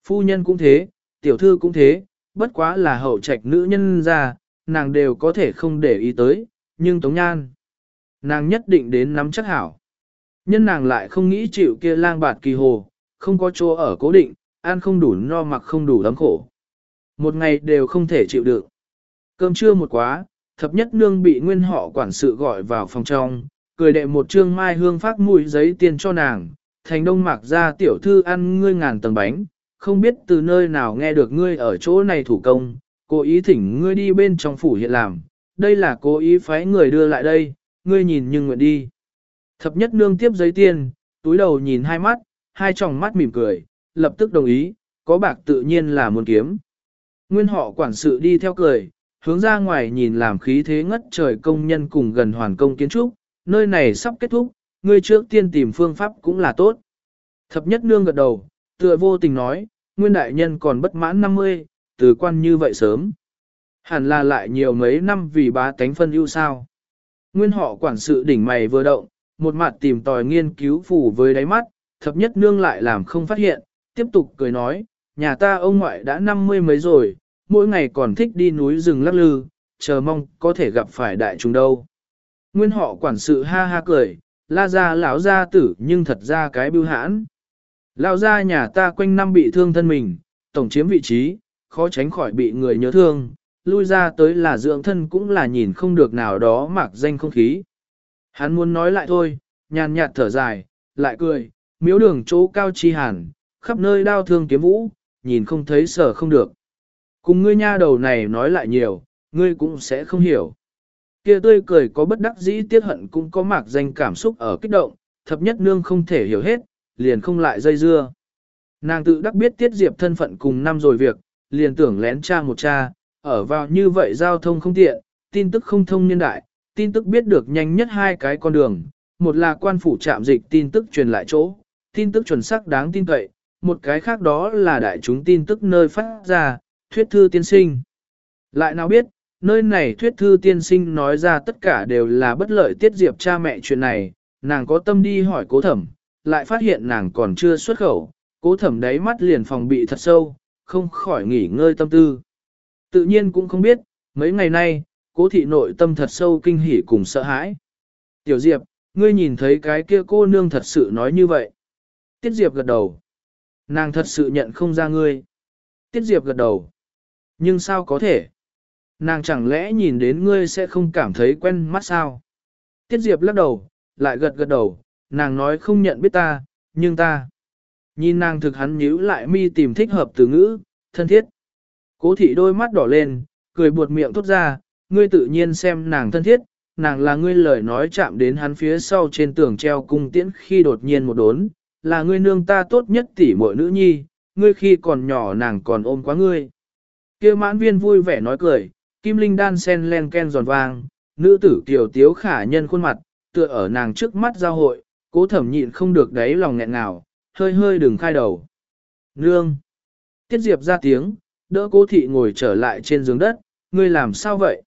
Phu nhân cũng thế, tiểu thư cũng thế, bất quá là hậu trạch nữ nhân ra, nàng đều có thể không để ý tới, nhưng Tống Nhan, nàng nhất định đến nắm chắc hảo. Nhân nàng lại không nghĩ chịu kia lang bạt kỳ hồ, không có chỗ ở cố định, ăn không đủ no mặc không đủ ấm khổ. Một ngày đều không thể chịu được. Cơm trưa một quá, thập nhất nương bị nguyên họ quản sự gọi vào phòng trong, cười đệ một trương mai hương phát mùi giấy tiền cho nàng, thành đông mặc ra tiểu thư ăn ngươi ngàn tầng bánh, không biết từ nơi nào nghe được ngươi ở chỗ này thủ công, cố ý thỉnh ngươi đi bên trong phủ hiện làm, đây là cố ý phái người đưa lại đây, ngươi nhìn nhưng nguyện đi. Thập nhất nương tiếp giấy tiền, túi đầu nhìn hai mắt, hai tròng mắt mỉm cười, lập tức đồng ý, có bạc tự nhiên là muốn kiếm. Nguyên họ quản sự đi theo cười, hướng ra ngoài nhìn làm khí thế ngất trời công nhân cùng gần hoàn công kiến trúc, nơi này sắp kết thúc, ngươi trước tiên tìm phương pháp cũng là tốt. Thập nhất nương gật đầu, tựa vô tình nói, nguyên đại nhân còn bất mãn 50, từ quan như vậy sớm. Hẳn là lại nhiều mấy năm vì bá tánh phân ưu sao. Nguyên họ quản sự đỉnh mày vừa động, một mặt tìm tòi nghiên cứu phủ với đáy mắt, thập nhất nương lại làm không phát hiện, tiếp tục cười nói, nhà ta ông ngoại đã năm mươi mấy rồi, mỗi ngày còn thích đi núi rừng lắc lư, chờ mong có thể gặp phải đại chúng đâu. Nguyên họ quản sự ha ha cười, la ra lão gia tử nhưng thật ra cái bưu hãn. Lão gia nhà ta quanh năm bị thương thân mình, tổng chiếm vị trí, khó tránh khỏi bị người nhớ thương, lui ra tới là dưỡng thân cũng là nhìn không được nào đó mặc danh không khí. Hắn muốn nói lại thôi, nhàn nhạt thở dài, lại cười, miếu đường chỗ cao chi hàn, khắp nơi đau thương kiếm vũ, nhìn không thấy sở không được. Cùng ngươi nha đầu này nói lại nhiều, ngươi cũng sẽ không hiểu. Kia tươi cười có bất đắc dĩ tiết hận cũng có mạc danh cảm xúc ở kích động, thập nhất nương không thể hiểu hết, liền không lại dây dưa. Nàng tự đắc biết tiết diệp thân phận cùng năm rồi việc, liền tưởng lén cha một cha, ở vào như vậy giao thông không tiện, tin tức không thông niên đại, tin tức biết được nhanh nhất hai cái con đường, một là quan phủ trạm dịch tin tức truyền lại chỗ, tin tức chuẩn xác đáng tin cậy, một cái khác đó là đại chúng tin tức nơi phát ra, thuyết thư tiên sinh. Lại nào biết, nơi này thuyết thư tiên sinh nói ra tất cả đều là bất lợi tiết diệp cha mẹ chuyện này, nàng có tâm đi hỏi cố thẩm, lại phát hiện nàng còn chưa xuất khẩu, cố thẩm đáy mắt liền phòng bị thật sâu, không khỏi nghỉ ngơi tâm tư. Tự nhiên cũng không biết, mấy ngày nay, cố thị nội tâm thật sâu kinh hỉ cùng sợ hãi. Tiểu Diệp, ngươi nhìn thấy cái kia cô nương thật sự nói như vậy. Tiết Diệp gật đầu. Nàng thật sự nhận không ra ngươi. Tiết Diệp gật đầu. Nhưng sao có thể? Nàng chẳng lẽ nhìn đến ngươi sẽ không cảm thấy quen mắt sao? Tiết Diệp lắc đầu, lại gật gật đầu, nàng nói không nhận biết ta, nhưng ta. Nhìn nàng thực hắn nhíu lại mi tìm thích hợp từ ngữ, thân thiết. Cố thị đôi mắt đỏ lên, cười buột miệng thốt ra, ngươi tự nhiên xem nàng thân thiết, nàng là ngươi lời nói chạm đến hắn phía sau trên tường treo cung tiễn khi đột nhiên một đốn, là ngươi nương ta tốt nhất tỷ muội nữ nhi, ngươi khi còn nhỏ nàng còn ôm quá ngươi. kia mãn viên vui vẻ nói cười, kim linh đan sen len ken giòn vang, nữ tử tiểu tiếu khả nhân khuôn mặt, tựa ở nàng trước mắt giao hội, cố thẩm nhịn không được đáy lòng nghẹn nào, hơi hơi đừng khai đầu. Nương! Tiết Diệp ra tiếng, đỡ cố thị ngồi trở lại trên giường đất, ngươi làm sao vậy?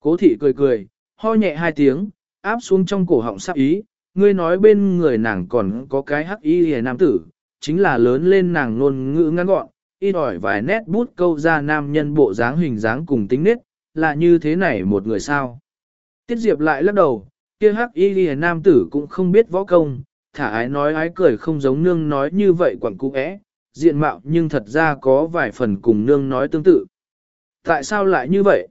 Cố thị cười cười, ho nhẹ hai tiếng, áp xuống trong cổ họng sắc ý, ngươi nói bên người nàng còn có cái hắc y hề nam tử, chính là lớn lên nàng ngôn ngữ ngắn gọn, y đòi vài nét bút câu ra nam nhân bộ dáng hình dáng cùng tính nết, là như thế này một người sao. Tiết Diệp lại lắc đầu, kia hắc y ghi nam tử cũng không biết võ công, thả ái nói ái cười không giống nương nói như vậy quẳng cũ ẽ, diện mạo nhưng thật ra có vài phần cùng nương nói tương tự. Tại sao lại như vậy?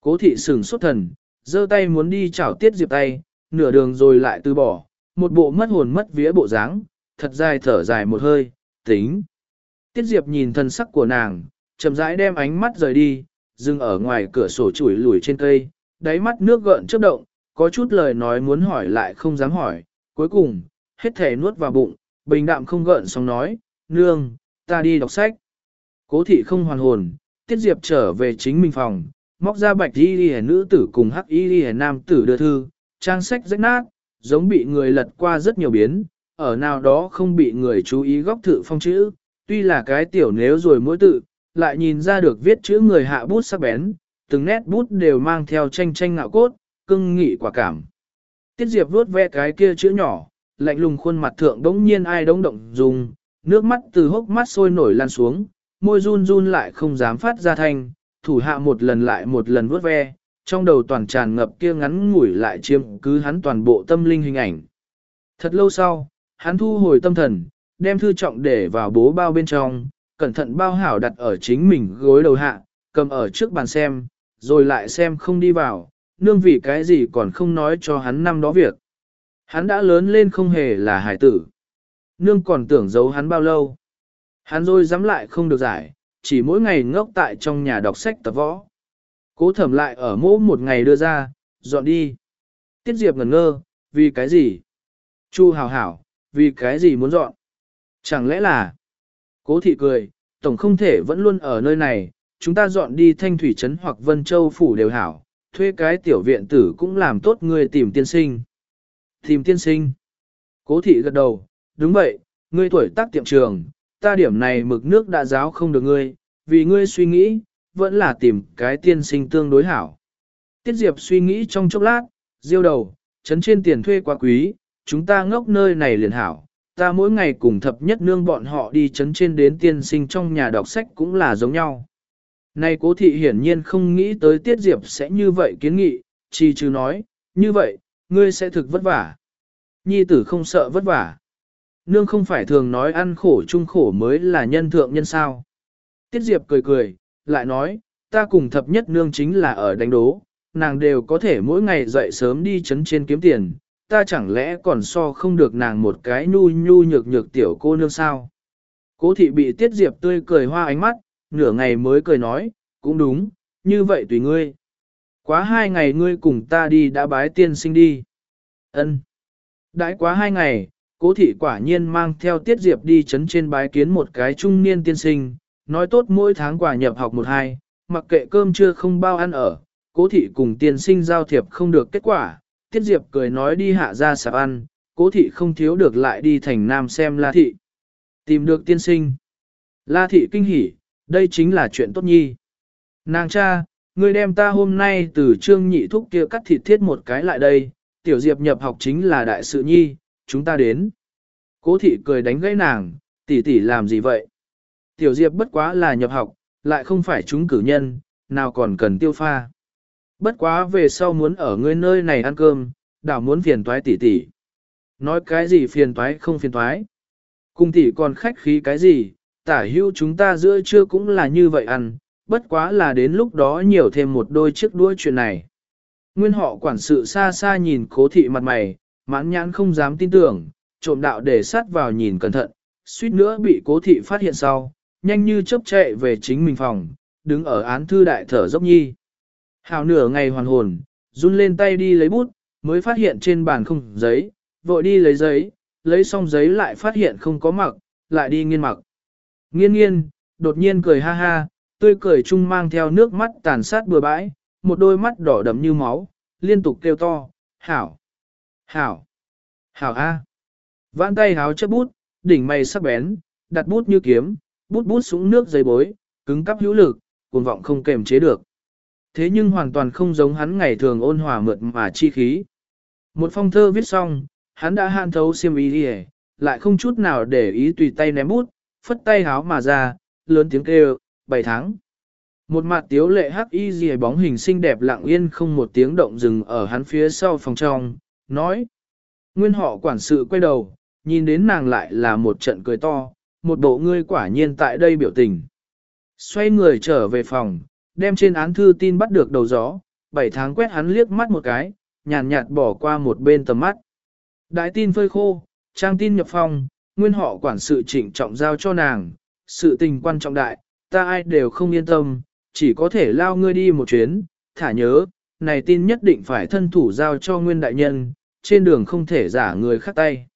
Cố thị sừng xuất thần, giơ tay muốn đi chảo tiết diệp tay, nửa đường rồi lại từ bỏ, một bộ mất hồn mất vía bộ dáng, thật dài thở dài một hơi, tính. Tiết diệp nhìn thân sắc của nàng, chậm rãi đem ánh mắt rời đi, dừng ở ngoài cửa sổ chủi lùi trên cây, đáy mắt nước gợn chớp động, có chút lời nói muốn hỏi lại không dám hỏi, cuối cùng, hết thể nuốt vào bụng, bình đạm không gợn xong nói, nương, ta đi đọc sách. Cố thị không hoàn hồn, tiết diệp trở về chính mình phòng, móc ra bạch y ghi nữ tử cùng hắc y ghi nam tử đưa thư, trang sách rách nát, giống bị người lật qua rất nhiều biến, ở nào đó không bị người chú ý góc thự phong chữ, tuy là cái tiểu nếu rồi mỗi tự, lại nhìn ra được viết chữ người hạ bút sắc bén, từng nét bút đều mang theo tranh tranh ngạo cốt, cưng nghị quả cảm. Tiết Diệp vuốt ve cái kia chữ nhỏ, lạnh lùng khuôn mặt thượng đống nhiên ai đống động dùng, nước mắt từ hốc mắt sôi nổi lan xuống, môi run run lại không dám phát ra thanh, thủ hạ một lần lại một lần vuốt ve, trong đầu toàn tràn ngập kia ngắn ngủi lại chiếm cứ hắn toàn bộ tâm linh hình ảnh. Thật lâu sau, hắn thu hồi tâm thần, đem thư trọng để vào bố bao bên trong, cẩn thận bao hảo đặt ở chính mình gối đầu hạ, cầm ở trước bàn xem, rồi lại xem không đi vào, nương vì cái gì còn không nói cho hắn năm đó việc. Hắn đã lớn lên không hề là hải tử. Nương còn tưởng giấu hắn bao lâu. Hắn rồi dám lại không được giải, chỉ mỗi ngày ngốc tại trong nhà đọc sách tập võ. Cố thẩm lại ở mỗ một ngày đưa ra, dọn đi. Tiết Diệp ngẩn ngơ, vì cái gì? Chu hào hảo, vì cái gì muốn dọn? Chẳng lẽ là... Cố thị cười, tổng không thể vẫn luôn ở nơi này, chúng ta dọn đi Thanh Thủy Trấn hoặc Vân Châu Phủ đều hảo, thuê cái tiểu viện tử cũng làm tốt người tìm tiên sinh. Tìm tiên sinh. Cố thị gật đầu, đúng vậy, ngươi tuổi tác tiệm trường, ta điểm này mực nước đã giáo không được ngươi, vì ngươi suy nghĩ, vẫn là tìm cái tiên sinh tương đối hảo. Tiết Diệp suy nghĩ trong chốc lát, diêu đầu, chấn trên tiền thuê quá quý, chúng ta ngốc nơi này liền hảo, ta mỗi ngày cùng thập nhất nương bọn họ đi chấn trên đến tiên sinh trong nhà đọc sách cũng là giống nhau. Này cố thị hiển nhiên không nghĩ tới Tiết Diệp sẽ như vậy kiến nghị, chỉ chứ nói, như vậy, ngươi sẽ thực vất vả. Nhi tử không sợ vất vả. Nương không phải thường nói ăn khổ chung khổ mới là nhân thượng nhân sao. Tiết Diệp cười cười, lại nói, ta cùng thập nhất nương chính là ở đánh đố, nàng đều có thể mỗi ngày dậy sớm đi chấn trên kiếm tiền, ta chẳng lẽ còn so không được nàng một cái nhu nhu nhược nhược tiểu cô nương sao. Cố thị bị Tiết Diệp tươi cười hoa ánh mắt, nửa ngày mới cười nói, cũng đúng, như vậy tùy ngươi. Quá hai ngày ngươi cùng ta đi đã bái tiên sinh đi. Ân. Đãi quá hai ngày, cố thị quả nhiên mang theo tiết diệp đi chấn trên bái kiến một cái trung niên tiên sinh, nói tốt mỗi tháng quả nhập học một hai, mặc kệ cơm chưa không bao ăn ở, cố thị cùng tiên sinh giao thiệp không được kết quả, tiết diệp cười nói đi hạ ra sạp ăn, cố thị không thiếu được lại đi thành nam xem la thị. Tìm được tiên sinh. La thị kinh hỉ, đây chính là chuyện tốt nhi. Nàng cha, ngươi đem ta hôm nay từ trương nhị thúc kia cắt thịt thiết một cái lại đây, tiểu diệp nhập học chính là đại sự nhi, chúng ta đến. Cố thị cười đánh gãy nàng, tỷ tỷ làm gì vậy? Tiểu diệp bất quá là nhập học, lại không phải chúng cử nhân, nào còn cần tiêu pha. Bất quá về sau muốn ở ngươi nơi này ăn cơm, đảo muốn phiền toái tỷ tỷ. Nói cái gì phiền toái không phiền toái. Cung tỷ còn khách khí cái gì, tả hưu chúng ta giữa trưa cũng là như vậy ăn, bất quá là đến lúc đó nhiều thêm một đôi chiếc đuôi chuyện này. Nguyên họ quản sự xa xa nhìn cố thị mặt mày, mãn nhãn không dám tin tưởng, trộm đạo để sát vào nhìn cẩn thận, suýt nữa bị cố thị phát hiện sau, nhanh như chớp chạy về chính mình phòng, đứng ở án thư đại thở dốc nhi. Hào nửa ngày hoàn hồn, run lên tay đi lấy bút, mới phát hiện trên bàn không giấy, vội đi lấy giấy, lấy xong giấy lại phát hiện không có mặc, lại đi nghiên mặc. Nghiên nghiên, đột nhiên cười ha ha, tươi cười chung mang theo nước mắt tàn sát bừa bãi, một đôi mắt đỏ đậm như máu, liên tục kêu to, hảo, hảo, hảo a. Vãn tay háo chấp bút, đỉnh mày sắc bén, đặt bút như kiếm, bút bút xuống nước giấy bối, cứng cắp hữu lực, cuồng vọng không kềm chế được. Thế nhưng hoàn toàn không giống hắn ngày thường ôn hòa mượt mà chi khí. Một phong thơ viết xong, hắn đã han thấu xiêm ý đi lại không chút nào để ý tùy tay ném bút, phất tay háo mà ra, lớn tiếng kêu, bảy tháng. Một mặt tiếu lệ hắc y gì bóng hình xinh đẹp lặng yên không một tiếng động dừng ở hắn phía sau phòng trong, nói. Nguyên họ quản sự quay đầu, nhìn đến nàng lại là một trận cười to, một bộ ngươi quả nhiên tại đây biểu tình. Xoay người trở về phòng, đem trên án thư tin bắt được đầu gió, bảy tháng quét hắn liếc mắt một cái, nhàn nhạt, bỏ qua một bên tầm mắt. Đại tin phơi khô, trang tin nhập phòng, nguyên họ quản sự trịnh trọng giao cho nàng, sự tình quan trọng đại, ta ai đều không yên tâm, chỉ có thể lao ngươi đi một chuyến, thả nhớ, này tin nhất định phải thân thủ giao cho nguyên đại nhân, trên đường không thể giả người khác tay.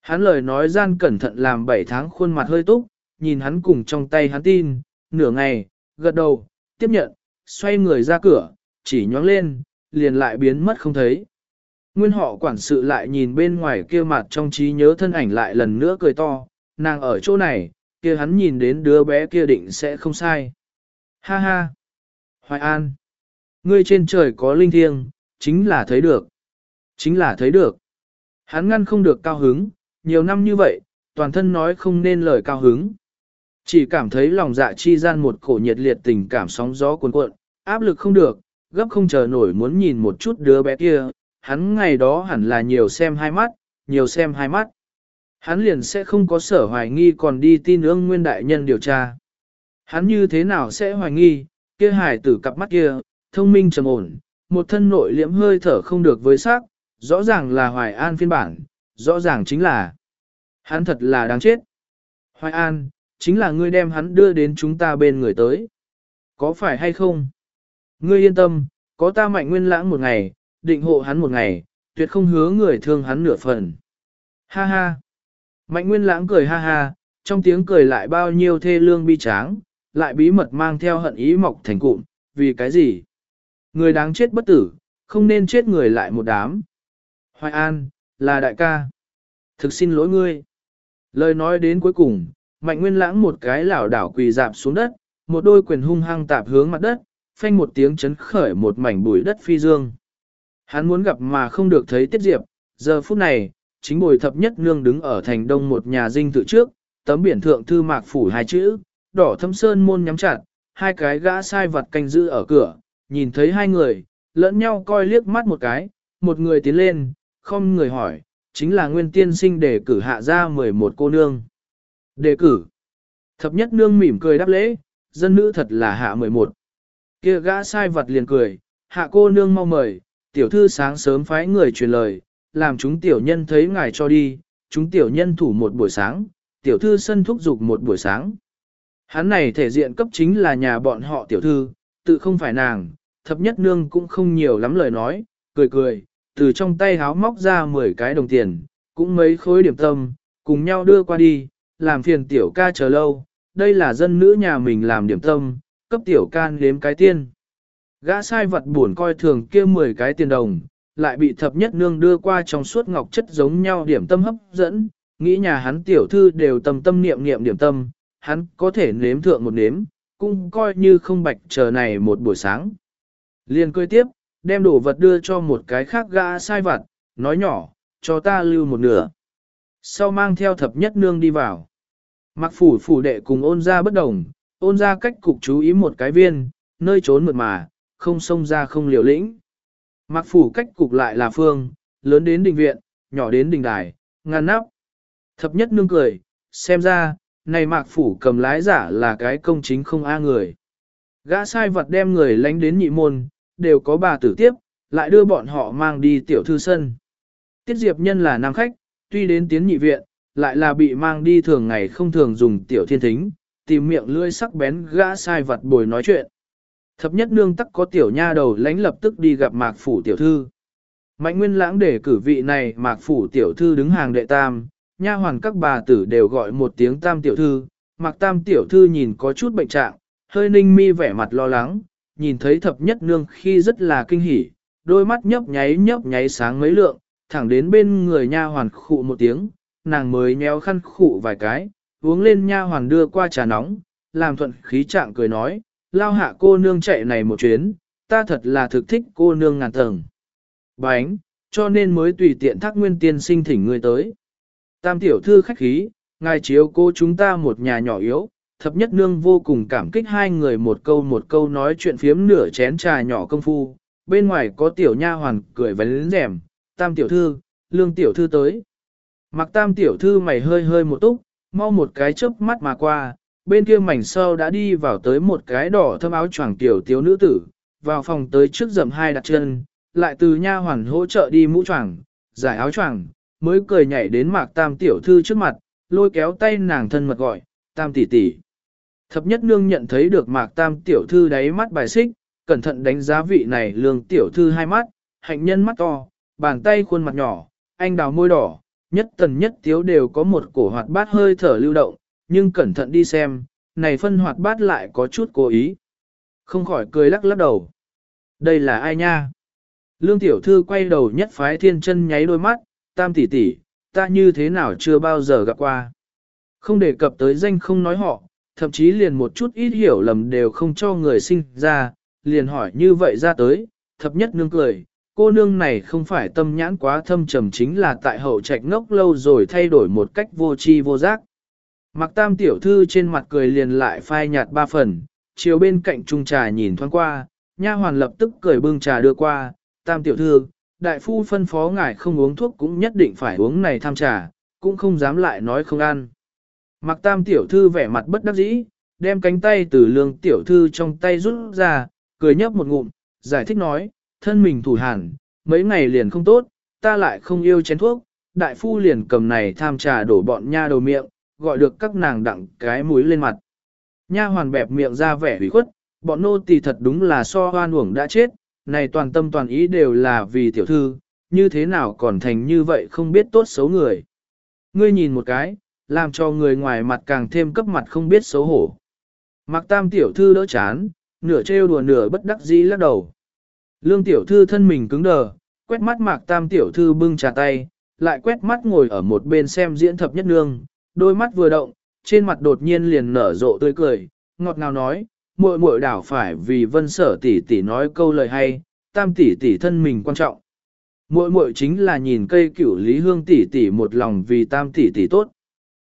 Hắn lời nói gian cẩn thận làm bảy tháng khuôn mặt hơi túc, nhìn hắn cùng trong tay hắn tin, nửa ngày, gật đầu, tiếp nhận, xoay người ra cửa, chỉ nhóng lên, liền lại biến mất không thấy. Nguyên họ quản sự lại nhìn bên ngoài kia mặt trong trí nhớ thân ảnh lại lần nữa cười to, nàng ở chỗ này, kia hắn nhìn đến đứa bé kia định sẽ không sai. Ha ha! Hoài An! Ngươi trên trời có linh thiêng, chính là thấy được. Chính là thấy được. Hắn ngăn không được cao hứng, nhiều năm như vậy, toàn thân nói không nên lời cao hứng. Chỉ cảm thấy lòng dạ chi gian một cổ nhiệt liệt tình cảm sóng gió cuồn cuộn, áp lực không được, gấp không chờ nổi muốn nhìn một chút đứa bé kia, hắn ngày đó hẳn là nhiều xem hai mắt, nhiều xem hai mắt. Hắn liền sẽ không có sở hoài nghi còn đi tin ương nguyên đại nhân điều tra. Hắn như thế nào sẽ hoài nghi, kia hải tử cặp mắt kia, thông minh trầm ổn, một thân nội liễm hơi thở không được với sắc, rõ ràng là hoài an phiên bản, rõ ràng chính là hắn thật là đáng chết. Hoài an, chính là ngươi đem hắn đưa đến chúng ta bên người tới. Có phải hay không? Ngươi yên tâm, có ta mạnh nguyên lãng một ngày, định hộ hắn một ngày, tuyệt không hứa người thương hắn nửa phần. Ha ha! Mạnh nguyên lãng cười ha ha, trong tiếng cười lại bao nhiêu thê lương bi tráng, lại bí mật mang theo hận ý mọc thành cụm, vì cái gì? Người đáng chết bất tử, không nên chết người lại một đám. Hoài An, là đại ca. Thực xin lỗi ngươi. Lời nói đến cuối cùng, mạnh nguyên lãng một cái lảo đảo quỳ dạp xuống đất, một đôi quyền hung hăng tạp hướng mặt đất, phanh một tiếng chấn khởi một mảnh bụi đất phi dương. Hắn muốn gặp mà không được thấy tiết diệp, giờ phút này, chính bồi thập nhất nương đứng ở thành đông một nhà dinh tự trước, tấm biển thượng thư mạc phủ hai chữ, đỏ thâm sơn môn nhắm chặt, hai cái gã sai vật canh giữ ở cửa, nhìn thấy hai người, lẫn nhau coi liếc mắt một cái, một người tiến lên, không người hỏi, chính là nguyên tiên sinh đề cử hạ ra 11 cô nương. Đề cử. Thập nhất nương mỉm cười đáp lễ, dân nữ thật là hạ 11. Kia gã sai vật liền cười, hạ cô nương mau mời, tiểu thư sáng sớm phái người truyền lời, làm chúng tiểu nhân thấy ngài cho đi, chúng tiểu nhân thủ một buổi sáng, tiểu thư sân thúc dục một buổi sáng. Hắn này thể diện cấp chính là nhà bọn họ tiểu thư, tự không phải nàng, thập nhất nương cũng không nhiều lắm lời nói, cười cười, từ trong tay háo móc ra 10 cái đồng tiền, cũng mấy khối điểm tâm, cùng nhau đưa qua đi, làm phiền tiểu ca chờ lâu, đây là dân nữ nhà mình làm điểm tâm, cấp tiểu ca nếm cái tiên. Gã sai vật buồn coi thường kia 10 cái tiền đồng, lại bị thập nhất nương đưa qua trong suốt ngọc chất giống nhau điểm tâm hấp dẫn, nghĩ nhà hắn tiểu thư đều tâm tâm niệm niệm điểm tâm, hắn có thể nếm thượng một nếm, cũng coi như không bạch chờ này một buổi sáng. Liền cười tiếp, đem đồ vật đưa cho một cái khác gã sai vặt, nói nhỏ, cho ta lưu một nửa. Sau mang theo thập nhất nương đi vào. Mặc phủ phủ đệ cùng ôn ra bất đồng, ôn ra cách cục chú ý một cái viên, nơi trốn mượt mà, không xông ra không liều lĩnh. Mặc phủ cách cục lại là phương, lớn đến đình viện, nhỏ đến đình đài, ngăn nắp. Thập nhất nương cười, xem ra, này mạc phủ cầm lái giả là cái công chính không a người. Gã sai vật đem người lánh đến nhị môn, đều có bà tử tiếp, lại đưa bọn họ mang đi tiểu thư sân. Tiết Diệp Nhân là nam khách, tuy đến tiến nhị viện, lại là bị mang đi thường ngày không thường dùng tiểu thiên thính, tìm miệng lưỡi sắc bén gã sai vật bồi nói chuyện. Thập nhất nương tắc có tiểu nha đầu lánh lập tức đi gặp mạc phủ tiểu thư. Mạnh nguyên lãng để cử vị này mạc phủ tiểu thư đứng hàng đệ tam, nha hoàn các bà tử đều gọi một tiếng tam tiểu thư, mạc tam tiểu thư nhìn có chút bệnh trạng, hơi ninh mi vẻ mặt lo lắng, nhìn thấy thập nhất nương khi rất là kinh hỉ, đôi mắt nhấp nháy nhấp nháy sáng mấy lượng, thẳng đến bên người nha hoàn khụ một tiếng, nàng mới nhéo khăn khụ vài cái, uống lên nha hoàn đưa qua trà nóng, làm thuận khí trạng cười nói, lao hạ cô nương chạy này một chuyến, ta thật là thực thích cô nương ngàn tầng. Bánh, cho nên mới tùy tiện thác nguyên tiên sinh thỉnh người tới. Tam tiểu thư khách khí, ngài chiếu cô chúng ta một nhà nhỏ yếu, thập nhất nương vô cùng cảm kích hai người một câu một câu nói chuyện phiếm nửa chén trà nhỏ công phu, bên ngoài có tiểu nha hoàn cười vén rèm, tam tiểu thư, lương tiểu thư tới. Mặc tam tiểu thư mày hơi hơi một túc, mau một cái chớp mắt mà qua, bên kia mảnh sâu đã đi vào tới một cái đỏ thâm áo choàng tiểu tiểu nữ tử, vào phòng tới trước dầm hai đặt chân, lại từ nha hoàn hỗ trợ đi mũ choàng, giải áo choàng, mới cười nhảy đến mạc tam tiểu thư trước mặt, lôi kéo tay nàng thân mật gọi, tam tỷ tỷ. Thập nhất nương nhận thấy được mạc tam tiểu thư đáy mắt bài xích, cẩn thận đánh giá vị này lương tiểu thư hai mắt, hạnh nhân mắt to, bàn tay khuôn mặt nhỏ, anh đào môi đỏ, nhất tần nhất tiếu đều có một cổ hoạt bát hơi thở lưu động, nhưng cẩn thận đi xem, này phân hoạt bát lại có chút cố ý. Không khỏi cười lắc lắc đầu. Đây là ai nha? Lương tiểu thư quay đầu nhất phái thiên chân nháy đôi mắt, tam tỷ tỷ, ta như thế nào chưa bao giờ gặp qua. Không đề cập tới danh không nói họ, thậm chí liền một chút ít hiểu lầm đều không cho người sinh ra, liền hỏi như vậy ra tới, thập nhất nương cười, cô nương này không phải tâm nhãn quá thâm trầm chính là tại hậu trạch ngốc lâu rồi thay đổi một cách vô tri vô giác. Mặc tam tiểu thư trên mặt cười liền lại phai nhạt ba phần, chiều bên cạnh trung trà nhìn thoáng qua, nha hoàn lập tức cười bưng trà đưa qua, tam tiểu thư, đại phu phân phó ngài không uống thuốc cũng nhất định phải uống này tham trà, cũng không dám lại nói không ăn. Mặc tam tiểu thư vẻ mặt bất đắc dĩ, đem cánh tay từ lương tiểu thư trong tay rút ra, cười nhấp một ngụm, giải thích nói, thân mình thủ hẳn, mấy ngày liền không tốt, ta lại không yêu chén thuốc, đại phu liền cầm này tham trà đổ bọn nha đầu miệng, gọi được các nàng đặng cái mũi lên mặt. Nha hoàn bẹp miệng ra vẻ hủy khuất, bọn nô tỳ thật đúng là so hoan uổng đã chết, này toàn tâm toàn ý đều là vì tiểu thư, như thế nào còn thành như vậy không biết tốt xấu người. Ngươi nhìn một cái, làm cho người ngoài mặt càng thêm cấp mặt không biết xấu hổ. Mặc tam tiểu thư đỡ chán, nửa trêu đùa nửa bất đắc dĩ lắc đầu. Lương tiểu thư thân mình cứng đờ, quét mắt mạc tam tiểu thư bưng trà tay, lại quét mắt ngồi ở một bên xem diễn thập nhất nương, đôi mắt vừa động, trên mặt đột nhiên liền nở rộ tươi cười, ngọt ngào nói, muội muội đảo phải vì vân sở tỷ tỷ nói câu lời hay, tam tỷ tỷ thân mình quan trọng. Muội muội chính là nhìn cây cửu lý hương tỷ tỷ một lòng vì tam tỷ tỷ tốt.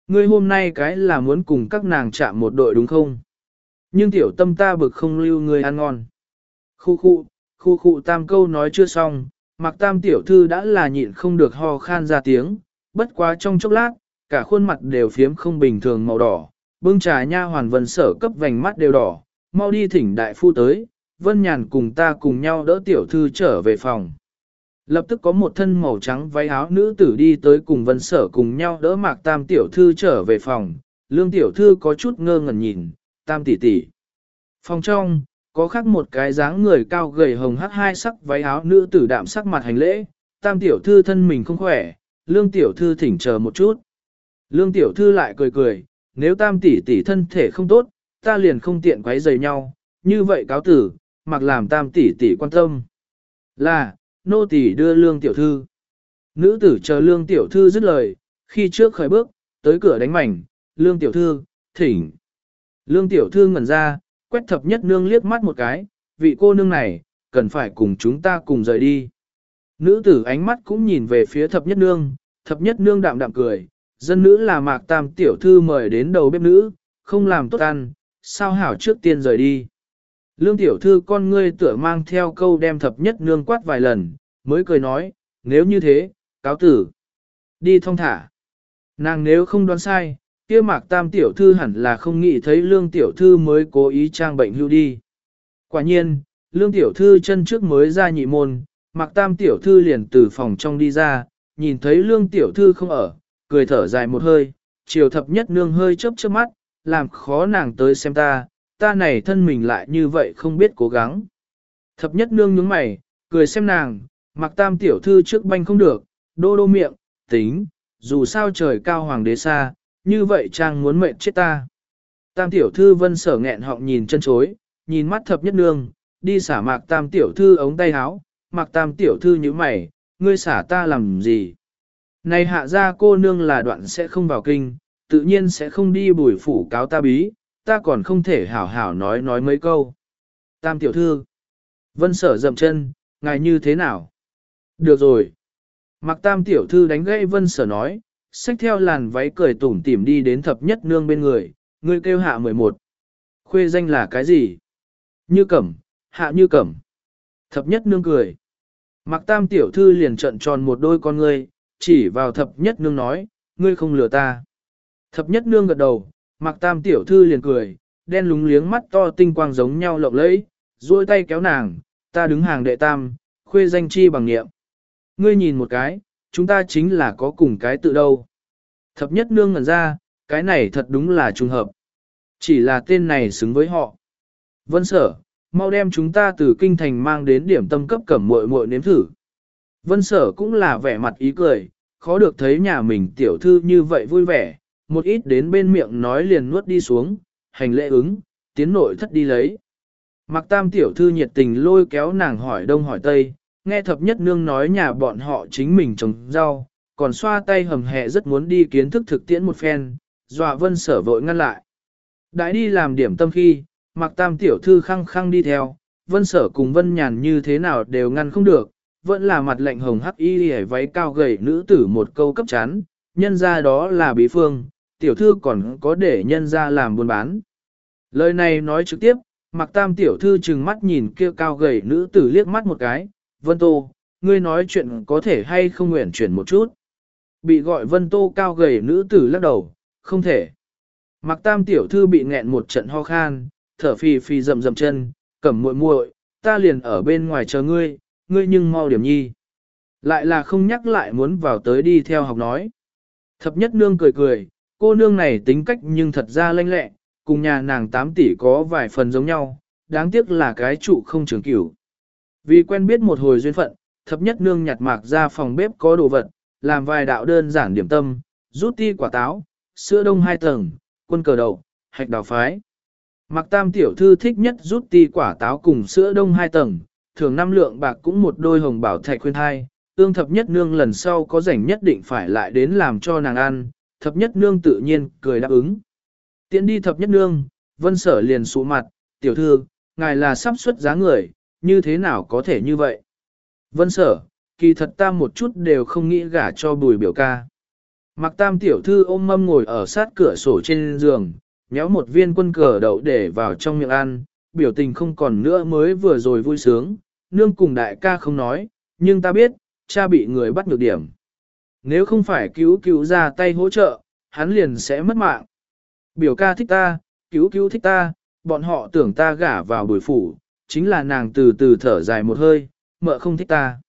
Ngươi hôm nay cái là muốn cùng các nàng chạm một đội đúng không? Nhưng tiểu tâm ta bực không lưu ngươi ăn ngon. Khu khu, khu khu tam câu nói chưa xong, mặc tam tiểu thư đã là nhịn không được ho khan ra tiếng, bất quá trong chốc lát, cả khuôn mặt đều phiếm không bình thường màu đỏ, bưng trà nha hoàn vân sở cấp vành mắt đều đỏ, mau đi thỉnh đại phu tới, vân nhàn cùng ta cùng nhau đỡ tiểu thư trở về phòng. Lập tức có một thân màu trắng váy áo nữ tử đi tới cùng vân sở cùng nhau đỡ mạc tam tiểu thư trở về phòng, lương tiểu thư có chút ngơ ngẩn nhìn, tam tỷ tỷ. Phòng trong, có khác một cái dáng người cao gầy hồng hắc hai sắc váy áo nữ tử đạm sắc mặt hành lễ, tam tiểu thư thân mình không khỏe, lương tiểu thư thỉnh chờ một chút. Lương tiểu thư lại cười cười, nếu tam tỷ tỷ thân thể không tốt, ta liền không tiện quấy rầy nhau, như vậy cáo tử, mặc làm tam tỷ tỷ quan tâm. Là, nô tỷ đưa lương tiểu thư. Nữ tử chờ lương tiểu thư dứt lời, khi trước khởi bước, tới cửa đánh mảnh, lương tiểu thư, thỉnh. Lương tiểu thư ngẩn ra, quét thập nhất nương liếc mắt một cái, vị cô nương này, cần phải cùng chúng ta cùng rời đi. Nữ tử ánh mắt cũng nhìn về phía thập nhất nương, thập nhất nương đạm đạm cười, dân nữ là mạc tam tiểu thư mời đến đầu bếp nữ, không làm tốt ăn, sao hảo trước tiên rời đi. Lương tiểu thư con ngươi tựa mang theo câu đem thập nhất nương quát vài lần, mới cười nói, nếu như thế, cáo tử. Đi thông thả. Nàng nếu không đoán sai, kia mạc tam tiểu thư hẳn là không nghĩ thấy lương tiểu thư mới cố ý trang bệnh hưu đi. Quả nhiên, lương tiểu thư chân trước mới ra nhị môn, mạc tam tiểu thư liền từ phòng trong đi ra, nhìn thấy lương tiểu thư không ở, cười thở dài một hơi, chiều thập nhất nương hơi chớp chớp mắt, làm khó nàng tới xem ta, ta này thân mình lại như vậy không biết cố gắng. Thập nhất nương nhướng mày, cười xem nàng, mặc tam tiểu thư trước banh không được, đô đô miệng, tính, dù sao trời cao hoàng đế xa, như vậy chàng muốn mệnh chết ta. Tam tiểu thư vân sở nghẹn họng nhìn chân chối, nhìn mắt thập nhất nương, đi xả mạc tam tiểu thư ống tay áo, mạc tam tiểu thư như mày, ngươi xả ta làm gì? Này hạ ra cô nương là đoạn sẽ không vào kinh, tự nhiên sẽ không đi bùi phủ cáo ta bí, ta còn không thể hảo hảo nói nói mấy câu. Tam tiểu thư. Vân sở dậm chân, ngài như thế nào? Được rồi. Mặc tam tiểu thư đánh gãy vân sở nói, xách theo làn váy cười tủm tỉm đi đến thập nhất nương bên người, người kêu hạ 11. Khuê danh là cái gì? Như cẩm, hạ như cẩm. Thập nhất nương cười. Mặc tam tiểu thư liền trận tròn một đôi con ngươi, chỉ vào thập nhất nương nói, ngươi không lừa ta. Thập nhất nương gật đầu, mặc tam tiểu thư liền cười, đen lúng liếng mắt to tinh quang giống nhau lộng lẫy, duỗi tay kéo nàng, ta đứng hàng đệ tam, khuê danh chi bằng nghiệm. Ngươi nhìn một cái, chúng ta chính là có cùng cái tự đâu. Thập nhất nương ngẩn ra, cái này thật đúng là trùng hợp. Chỉ là tên này xứng với họ. Vân sở, mau đem chúng ta từ kinh thành mang đến điểm tâm cấp cẩm muội muội nếm thử. Vân sở cũng là vẻ mặt ý cười, khó được thấy nhà mình tiểu thư như vậy vui vẻ, một ít đến bên miệng nói liền nuốt đi xuống, hành lễ ứng, tiến nội thất đi lấy. Mặc tam tiểu thư nhiệt tình lôi kéo nàng hỏi đông hỏi tây, nghe thập nhất nương nói nhà bọn họ chính mình trồng rau, còn xoa tay hầm hẹ rất muốn đi kiến thức thực tiễn một phen, dọa vân sở vội ngăn lại. Đãi đi làm điểm tâm khi, mặc tam tiểu thư khăng khăng đi theo, vân sở cùng vân nhàn như thế nào đều ngăn không được, vẫn là mặt lệnh hồng hắc y hề váy cao gầy nữ tử một câu cấp chán, nhân ra đó là bí phương, tiểu thư còn có để nhân ra làm buôn bán. Lời này nói trực tiếp, mặc tam tiểu thư chừng mắt nhìn kia cao gầy nữ tử liếc mắt một cái, vân tô, ngươi nói chuyện có thể hay không nguyện chuyển một chút. Bị gọi vân tô cao gầy nữ tử lắc đầu, không thể. Mặc tam tiểu thư bị nghẹn một trận ho khan, thở phì phì rầm rầm chân, cầm muội muội, ta liền ở bên ngoài chờ ngươi, ngươi nhưng mau điểm nhi. Lại là không nhắc lại muốn vào tới đi theo học nói. Thập nhất nương cười cười, cô nương này tính cách nhưng thật ra lanh lẹ, cùng nhà nàng 8 tỷ có vài phần giống nhau, đáng tiếc là cái trụ không trường cửu. Vì quen biết một hồi duyên phận, thập nhất nương nhặt mạc ra phòng bếp có đồ vật, làm vài đạo đơn giản điểm tâm, rút ti quả táo, sữa đông hai tầng, quân cờ đậu, hạch đào phái. Mạc tam tiểu thư thích nhất rút ti quả táo cùng sữa đông hai tầng, thường năm lượng bạc cũng một đôi hồng bảo thạch khuyên thai, ương thập nhất nương lần sau có rảnh nhất định phải lại đến làm cho nàng ăn, thập nhất nương tự nhiên cười đáp ứng. Tiến đi thập nhất nương, vân sở liền sụ mặt, tiểu thư, ngài là sắp xuất giá người, như thế nào có thể như vậy? Vân sở, kỳ thật ta một chút đều không nghĩ gả cho bùi biểu ca. Mặc tam tiểu thư ôm mâm ngồi ở sát cửa sổ trên giường, nhéo một viên quân cờ đậu để vào trong miệng ăn, biểu tình không còn nữa mới vừa rồi vui sướng, nương cùng đại ca không nói, nhưng ta biết, cha bị người bắt nhược điểm. Nếu không phải cứu cứu ra tay hỗ trợ, hắn liền sẽ mất mạng. Biểu ca thích ta, cứu cứu thích ta, bọn họ tưởng ta gả vào bùi phủ, chính là nàng từ từ thở dài một hơi, mợ không thích ta.